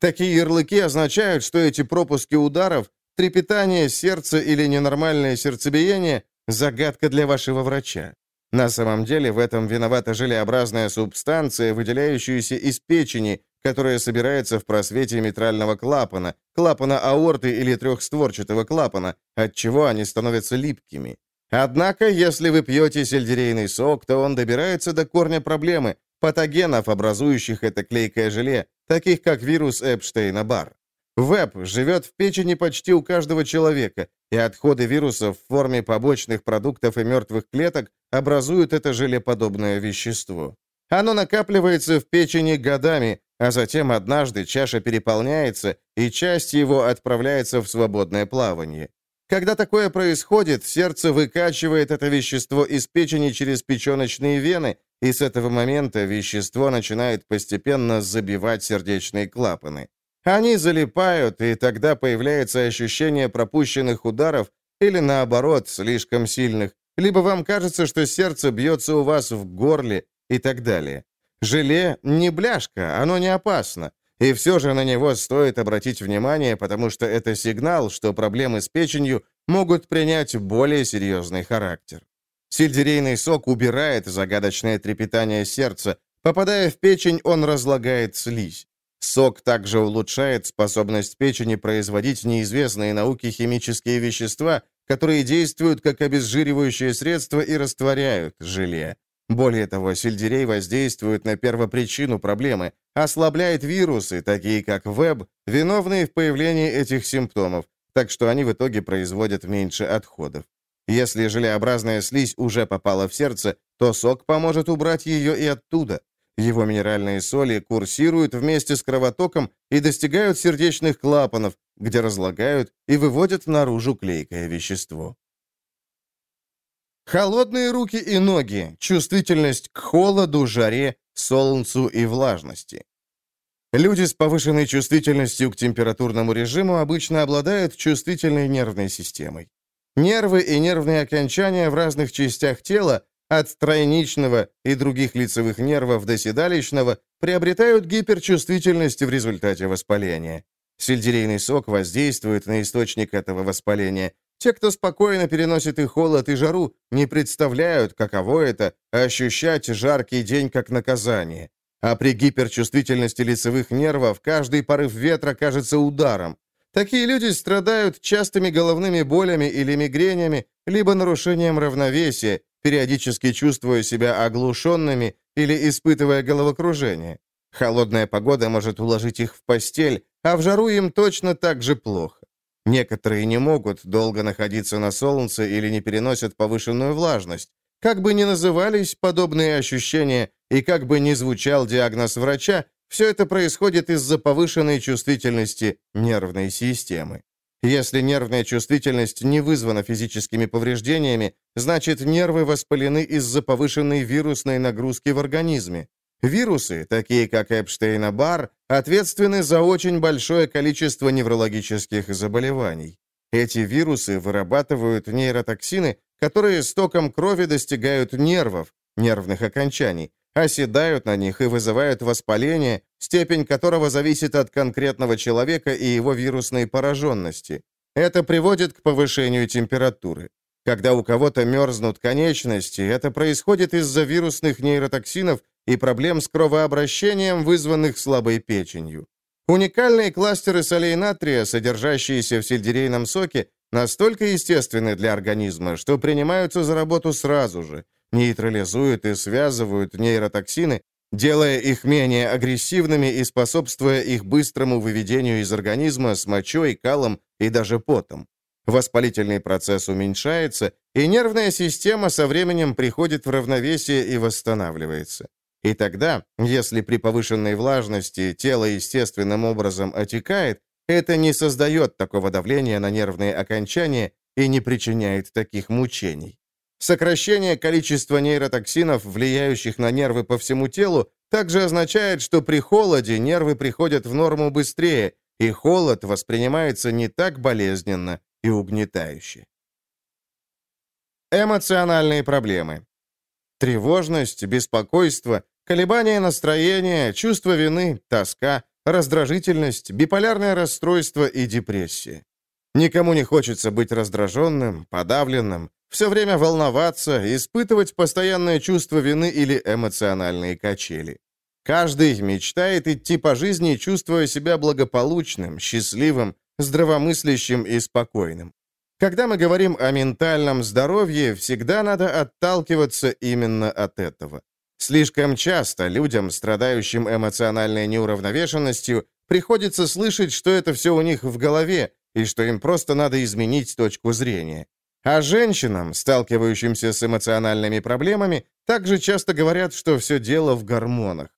Такие ярлыки означают, что эти пропуски ударов, трепетание сердца или ненормальное сердцебиение – загадка для вашего врача. На самом деле в этом виновата желеобразная субстанция, выделяющаяся из печени, которая собирается в просвете митрального клапана, клапана аорты или трехстворчатого клапана, от чего они становятся липкими. Однако, если вы пьете сельдерейный сок, то он добирается до корня проблемы, патогенов, образующих это клейкое желе, таких как вирус Эпштейна-Барр. ВЭП живет в печени почти у каждого человека, и отходы вирусов в форме побочных продуктов и мертвых клеток образуют это желеподобное вещество. Оно накапливается в печени годами, а затем однажды чаша переполняется, и часть его отправляется в свободное плавание. Когда такое происходит, сердце выкачивает это вещество из печени через печеночные вены, и с этого момента вещество начинает постепенно забивать сердечные клапаны. Они залипают, и тогда появляется ощущение пропущенных ударов или, наоборот, слишком сильных, либо вам кажется, что сердце бьется у вас в горле и так далее. Желе не бляшка, оно не опасно. И все же на него стоит обратить внимание, потому что это сигнал, что проблемы с печенью могут принять более серьезный характер. Сельдерейный сок убирает загадочное трепетание сердца. Попадая в печень, он разлагает слизь. Сок также улучшает способность печени производить неизвестные науке химические вещества, которые действуют как обезжиривающее средство и растворяют желе. Более того, сельдерей воздействует на первопричину проблемы, ослабляет вирусы, такие как ВЭБ, виновные в появлении этих симптомов, так что они в итоге производят меньше отходов. Если желеобразная слизь уже попала в сердце, то сок поможет убрать ее и оттуда. Его минеральные соли курсируют вместе с кровотоком и достигают сердечных клапанов, где разлагают и выводят наружу клейкое вещество. Холодные руки и ноги, чувствительность к холоду, жаре, солнцу и влажности. Люди с повышенной чувствительностью к температурному режиму обычно обладают чувствительной нервной системой. Нервы и нервные окончания в разных частях тела от тройничного и других лицевых нервов до седалищного приобретают гиперчувствительность в результате воспаления. Сельдерейный сок воздействует на источник этого воспаления. Те, кто спокойно переносит и холод, и жару, не представляют, каково это – ощущать жаркий день как наказание. А при гиперчувствительности лицевых нервов каждый порыв ветра кажется ударом. Такие люди страдают частыми головными болями или мигренями, либо нарушением равновесия, периодически чувствуя себя оглушенными или испытывая головокружение. Холодная погода может уложить их в постель, а в жару им точно так же плохо. Некоторые не могут долго находиться на солнце или не переносят повышенную влажность. Как бы ни назывались подобные ощущения и как бы ни звучал диагноз врача, все это происходит из-за повышенной чувствительности нервной системы. Если нервная чувствительность не вызвана физическими повреждениями, значит нервы воспалены из-за повышенной вирусной нагрузки в организме. Вирусы, такие как Эпштейна-Барр, ответственны за очень большое количество неврологических заболеваний. Эти вирусы вырабатывают нейротоксины, которые с током крови достигают нервов, нервных окончаний, оседают на них и вызывают воспаление, степень которого зависит от конкретного человека и его вирусной пораженности. Это приводит к повышению температуры. Когда у кого-то мерзнут конечности, это происходит из-за вирусных нейротоксинов и проблем с кровообращением, вызванных слабой печенью. Уникальные кластеры солей натрия, содержащиеся в сельдерейном соке, настолько естественны для организма, что принимаются за работу сразу же, нейтрализуют и связывают нейротоксины, делая их менее агрессивными и способствуя их быстрому выведению из организма с мочой, калом и даже потом. Воспалительный процесс уменьшается, и нервная система со временем приходит в равновесие и восстанавливается. И тогда, если при повышенной влажности тело естественным образом отекает, Это не создает такого давления на нервные окончания и не причиняет таких мучений. Сокращение количества нейротоксинов, влияющих на нервы по всему телу, также означает, что при холоде нервы приходят в норму быстрее, и холод воспринимается не так болезненно и угнетающе. Эмоциональные проблемы. Тревожность, беспокойство, колебания настроения, чувство вины, тоска, раздражительность, биполярное расстройство и депрессия. Никому не хочется быть раздраженным, подавленным, все время волноваться, испытывать постоянное чувство вины или эмоциональные качели. Каждый мечтает идти по жизни, чувствуя себя благополучным, счастливым, здравомыслящим и спокойным. Когда мы говорим о ментальном здоровье, всегда надо отталкиваться именно от этого. Слишком часто людям, страдающим эмоциональной неуравновешенностью, приходится слышать, что это все у них в голове, и что им просто надо изменить точку зрения. А женщинам, сталкивающимся с эмоциональными проблемами, также часто говорят, что все дело в гормонах.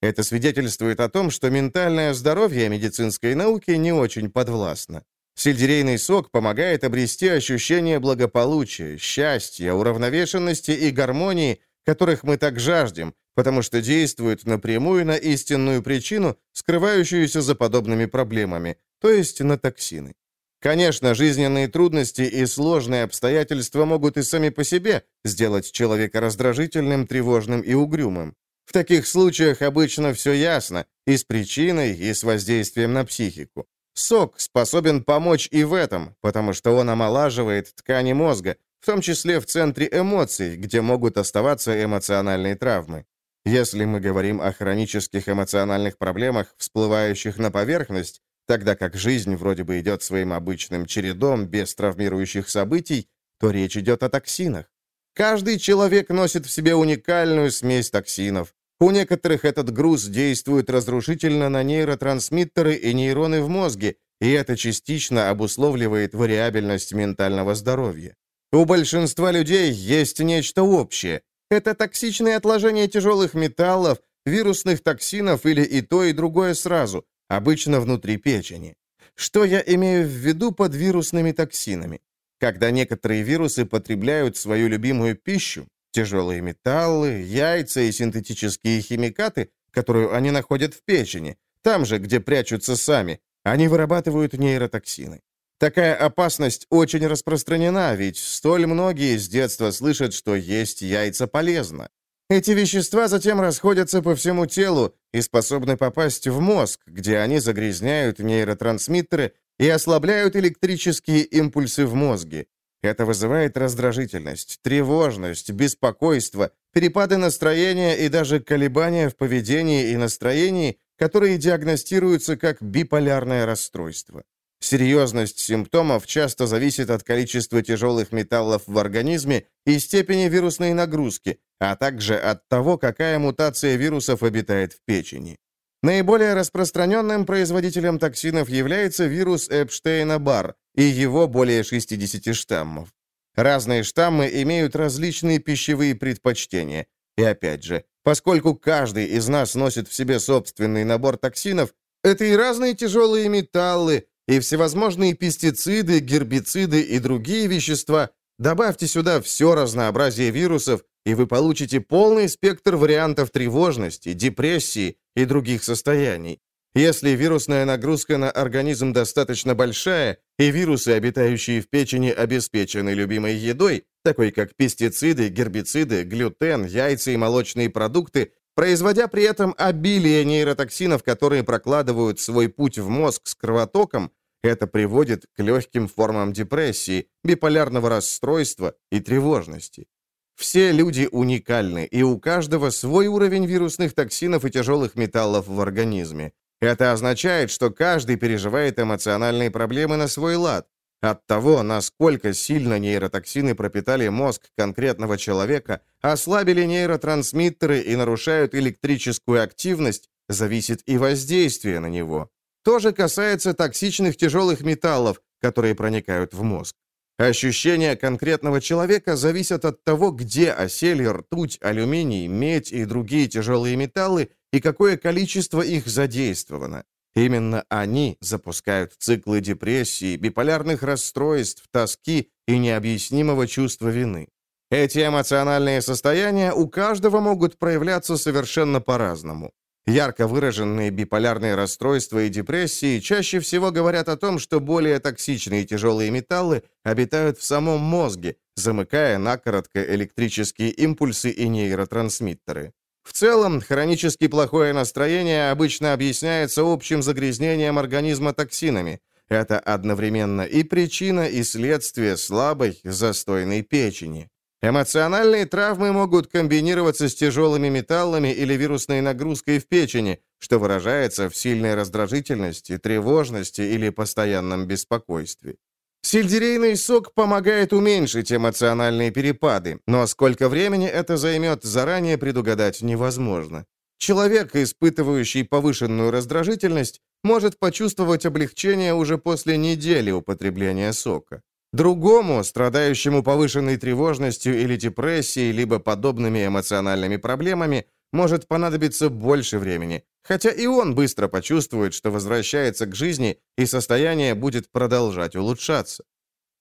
Это свидетельствует о том, что ментальное здоровье медицинской науки не очень подвластно. Сельдерейный сок помогает обрести ощущение благополучия, счастья, уравновешенности и гармонии, которых мы так жаждем, потому что действует напрямую на истинную причину, скрывающуюся за подобными проблемами, то есть на токсины. Конечно, жизненные трудности и сложные обстоятельства могут и сами по себе сделать человека раздражительным, тревожным и угрюмым. В таких случаях обычно все ясно, и с причиной, и с воздействием на психику. Сок способен помочь и в этом, потому что он омолаживает ткани мозга, в том числе в центре эмоций, где могут оставаться эмоциональные травмы. Если мы говорим о хронических эмоциональных проблемах, всплывающих на поверхность, тогда как жизнь вроде бы идет своим обычным чередом без травмирующих событий, то речь идет о токсинах. Каждый человек носит в себе уникальную смесь токсинов. У некоторых этот груз действует разрушительно на нейротрансмиттеры и нейроны в мозге, и это частично обусловливает вариабельность ментального здоровья. У большинства людей есть нечто общее. Это токсичные отложения тяжелых металлов, вирусных токсинов или и то, и другое сразу, обычно внутри печени. Что я имею в виду под вирусными токсинами? Когда некоторые вирусы потребляют свою любимую пищу, тяжелые металлы, яйца и синтетические химикаты, которую они находят в печени, там же, где прячутся сами, они вырабатывают нейротоксины. Такая опасность очень распространена, ведь столь многие с детства слышат, что есть яйца полезно. Эти вещества затем расходятся по всему телу и способны попасть в мозг, где они загрязняют нейротрансмиттеры и ослабляют электрические импульсы в мозге. Это вызывает раздражительность, тревожность, беспокойство, перепады настроения и даже колебания в поведении и настроении, которые диагностируются как биполярное расстройство. Серьезность симптомов часто зависит от количества тяжелых металлов в организме и степени вирусной нагрузки, а также от того, какая мутация вирусов обитает в печени. Наиболее распространенным производителем токсинов является вирус Эпштейна-Барр и его более 60 штаммов. Разные штаммы имеют различные пищевые предпочтения. И опять же, поскольку каждый из нас носит в себе собственный набор токсинов, это и разные тяжелые металлы, и всевозможные пестициды, гербициды и другие вещества. Добавьте сюда все разнообразие вирусов, и вы получите полный спектр вариантов тревожности, депрессии и других состояний. Если вирусная нагрузка на организм достаточно большая, и вирусы, обитающие в печени, обеспечены любимой едой, такой как пестициды, гербициды, глютен, яйца и молочные продукты, производя при этом обилие нейротоксинов, которые прокладывают свой путь в мозг с кровотоком, это приводит к легким формам депрессии, биполярного расстройства и тревожности. Все люди уникальны, и у каждого свой уровень вирусных токсинов и тяжелых металлов в организме. Это означает, что каждый переживает эмоциональные проблемы на свой лад. От того, насколько сильно нейротоксины пропитали мозг конкретного человека, ослабили нейротрансмиттеры и нарушают электрическую активность, зависит и воздействие на него. То же касается токсичных тяжелых металлов, которые проникают в мозг. Ощущения конкретного человека зависят от того, где осели ртуть, алюминий, медь и другие тяжелые металлы и какое количество их задействовано. Именно они запускают циклы депрессии, биполярных расстройств, тоски и необъяснимого чувства вины. Эти эмоциональные состояния у каждого могут проявляться совершенно по-разному. Ярко выраженные биполярные расстройства и депрессии чаще всего говорят о том, что более токсичные тяжелые металлы обитают в самом мозге, замыкая накоротко электрические импульсы и нейротрансмиттеры. В целом, хронически плохое настроение обычно объясняется общим загрязнением организма токсинами. Это одновременно и причина, и следствие слабой, застойной печени. Эмоциональные травмы могут комбинироваться с тяжелыми металлами или вирусной нагрузкой в печени, что выражается в сильной раздражительности, тревожности или постоянном беспокойстве. Сельдерейный сок помогает уменьшить эмоциональные перепады, но сколько времени это займет, заранее предугадать невозможно. Человек, испытывающий повышенную раздражительность, может почувствовать облегчение уже после недели употребления сока. Другому, страдающему повышенной тревожностью или депрессией, либо подобными эмоциональными проблемами, может понадобиться больше времени, хотя и он быстро почувствует, что возвращается к жизни, и состояние будет продолжать улучшаться.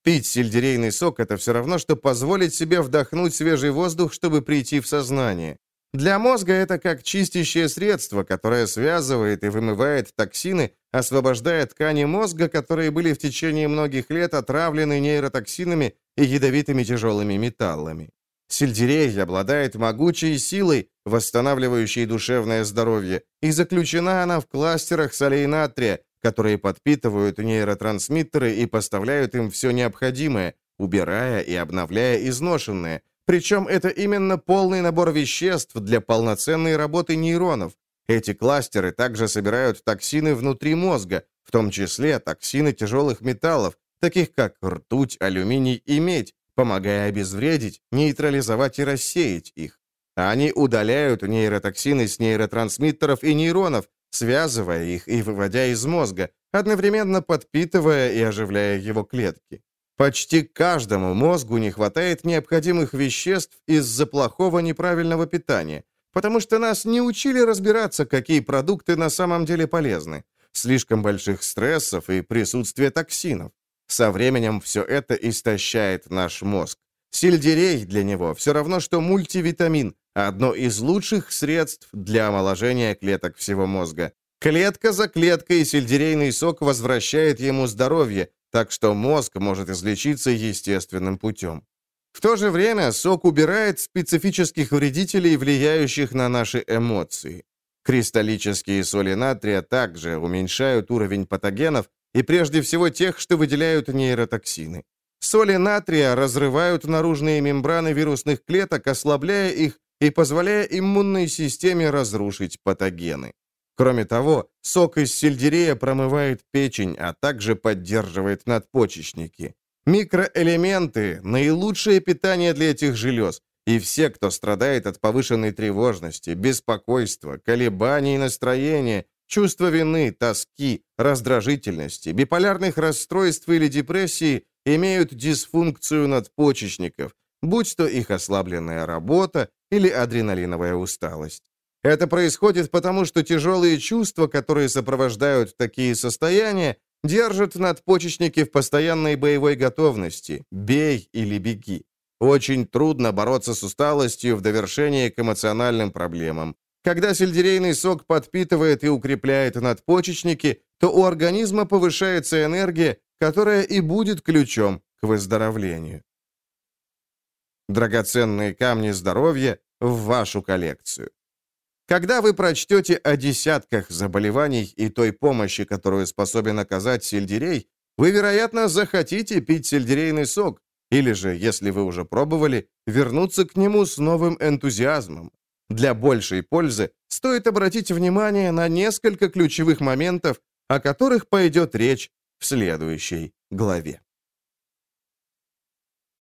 Пить сельдерейный сок – это все равно, что позволить себе вдохнуть свежий воздух, чтобы прийти в сознание. Для мозга это как чистящее средство, которое связывает и вымывает токсины, освобождая ткани мозга, которые были в течение многих лет отравлены нейротоксинами и ядовитыми тяжелыми металлами. Сельдерей обладает могучей силой, восстанавливающей душевное здоровье, и заключена она в кластерах солей натрия, которые подпитывают нейротрансмиттеры и поставляют им все необходимое, убирая и обновляя изношенное. Причем это именно полный набор веществ для полноценной работы нейронов. Эти кластеры также собирают токсины внутри мозга, в том числе токсины тяжелых металлов, таких как ртуть, алюминий и медь, помогая обезвредить, нейтрализовать и рассеять их. Они удаляют нейротоксины с нейротрансмиттеров и нейронов, связывая их и выводя из мозга, одновременно подпитывая и оживляя его клетки. Почти каждому мозгу не хватает необходимых веществ из-за плохого неправильного питания, потому что нас не учили разбираться, какие продукты на самом деле полезны. Слишком больших стрессов и присутствие токсинов. Со временем все это истощает наш мозг. Сельдерей для него все равно, что мультивитамин, одно из лучших средств для омоложения клеток всего мозга. Клетка за клеткой сельдерейный сок возвращает ему здоровье, так что мозг может излечиться естественным путем. В то же время сок убирает специфических вредителей, влияющих на наши эмоции. Кристаллические соли натрия также уменьшают уровень патогенов, и прежде всего тех, что выделяют нейротоксины. Соли натрия разрывают наружные мембраны вирусных клеток, ослабляя их и позволяя иммунной системе разрушить патогены. Кроме того, сок из сельдерея промывает печень, а также поддерживает надпочечники. Микроэлементы – наилучшее питание для этих желез, и все, кто страдает от повышенной тревожности, беспокойства, колебаний настроения Чувство вины, тоски, раздражительности, биполярных расстройств или депрессии имеют дисфункцию надпочечников, будь то их ослабленная работа или адреналиновая усталость. Это происходит потому, что тяжелые чувства, которые сопровождают такие состояния, держат надпочечники в постоянной боевой готовности «бей или беги». Очень трудно бороться с усталостью в довершение к эмоциональным проблемам. Когда сельдерейный сок подпитывает и укрепляет надпочечники, то у организма повышается энергия, которая и будет ключом к выздоровлению. Драгоценные камни здоровья в вашу коллекцию. Когда вы прочтете о десятках заболеваний и той помощи, которую способен оказать сельдерей, вы, вероятно, захотите пить сельдерейный сок, или же, если вы уже пробовали, вернуться к нему с новым энтузиазмом. Для большей пользы стоит обратить внимание на несколько ключевых моментов, о которых пойдет речь в следующей главе.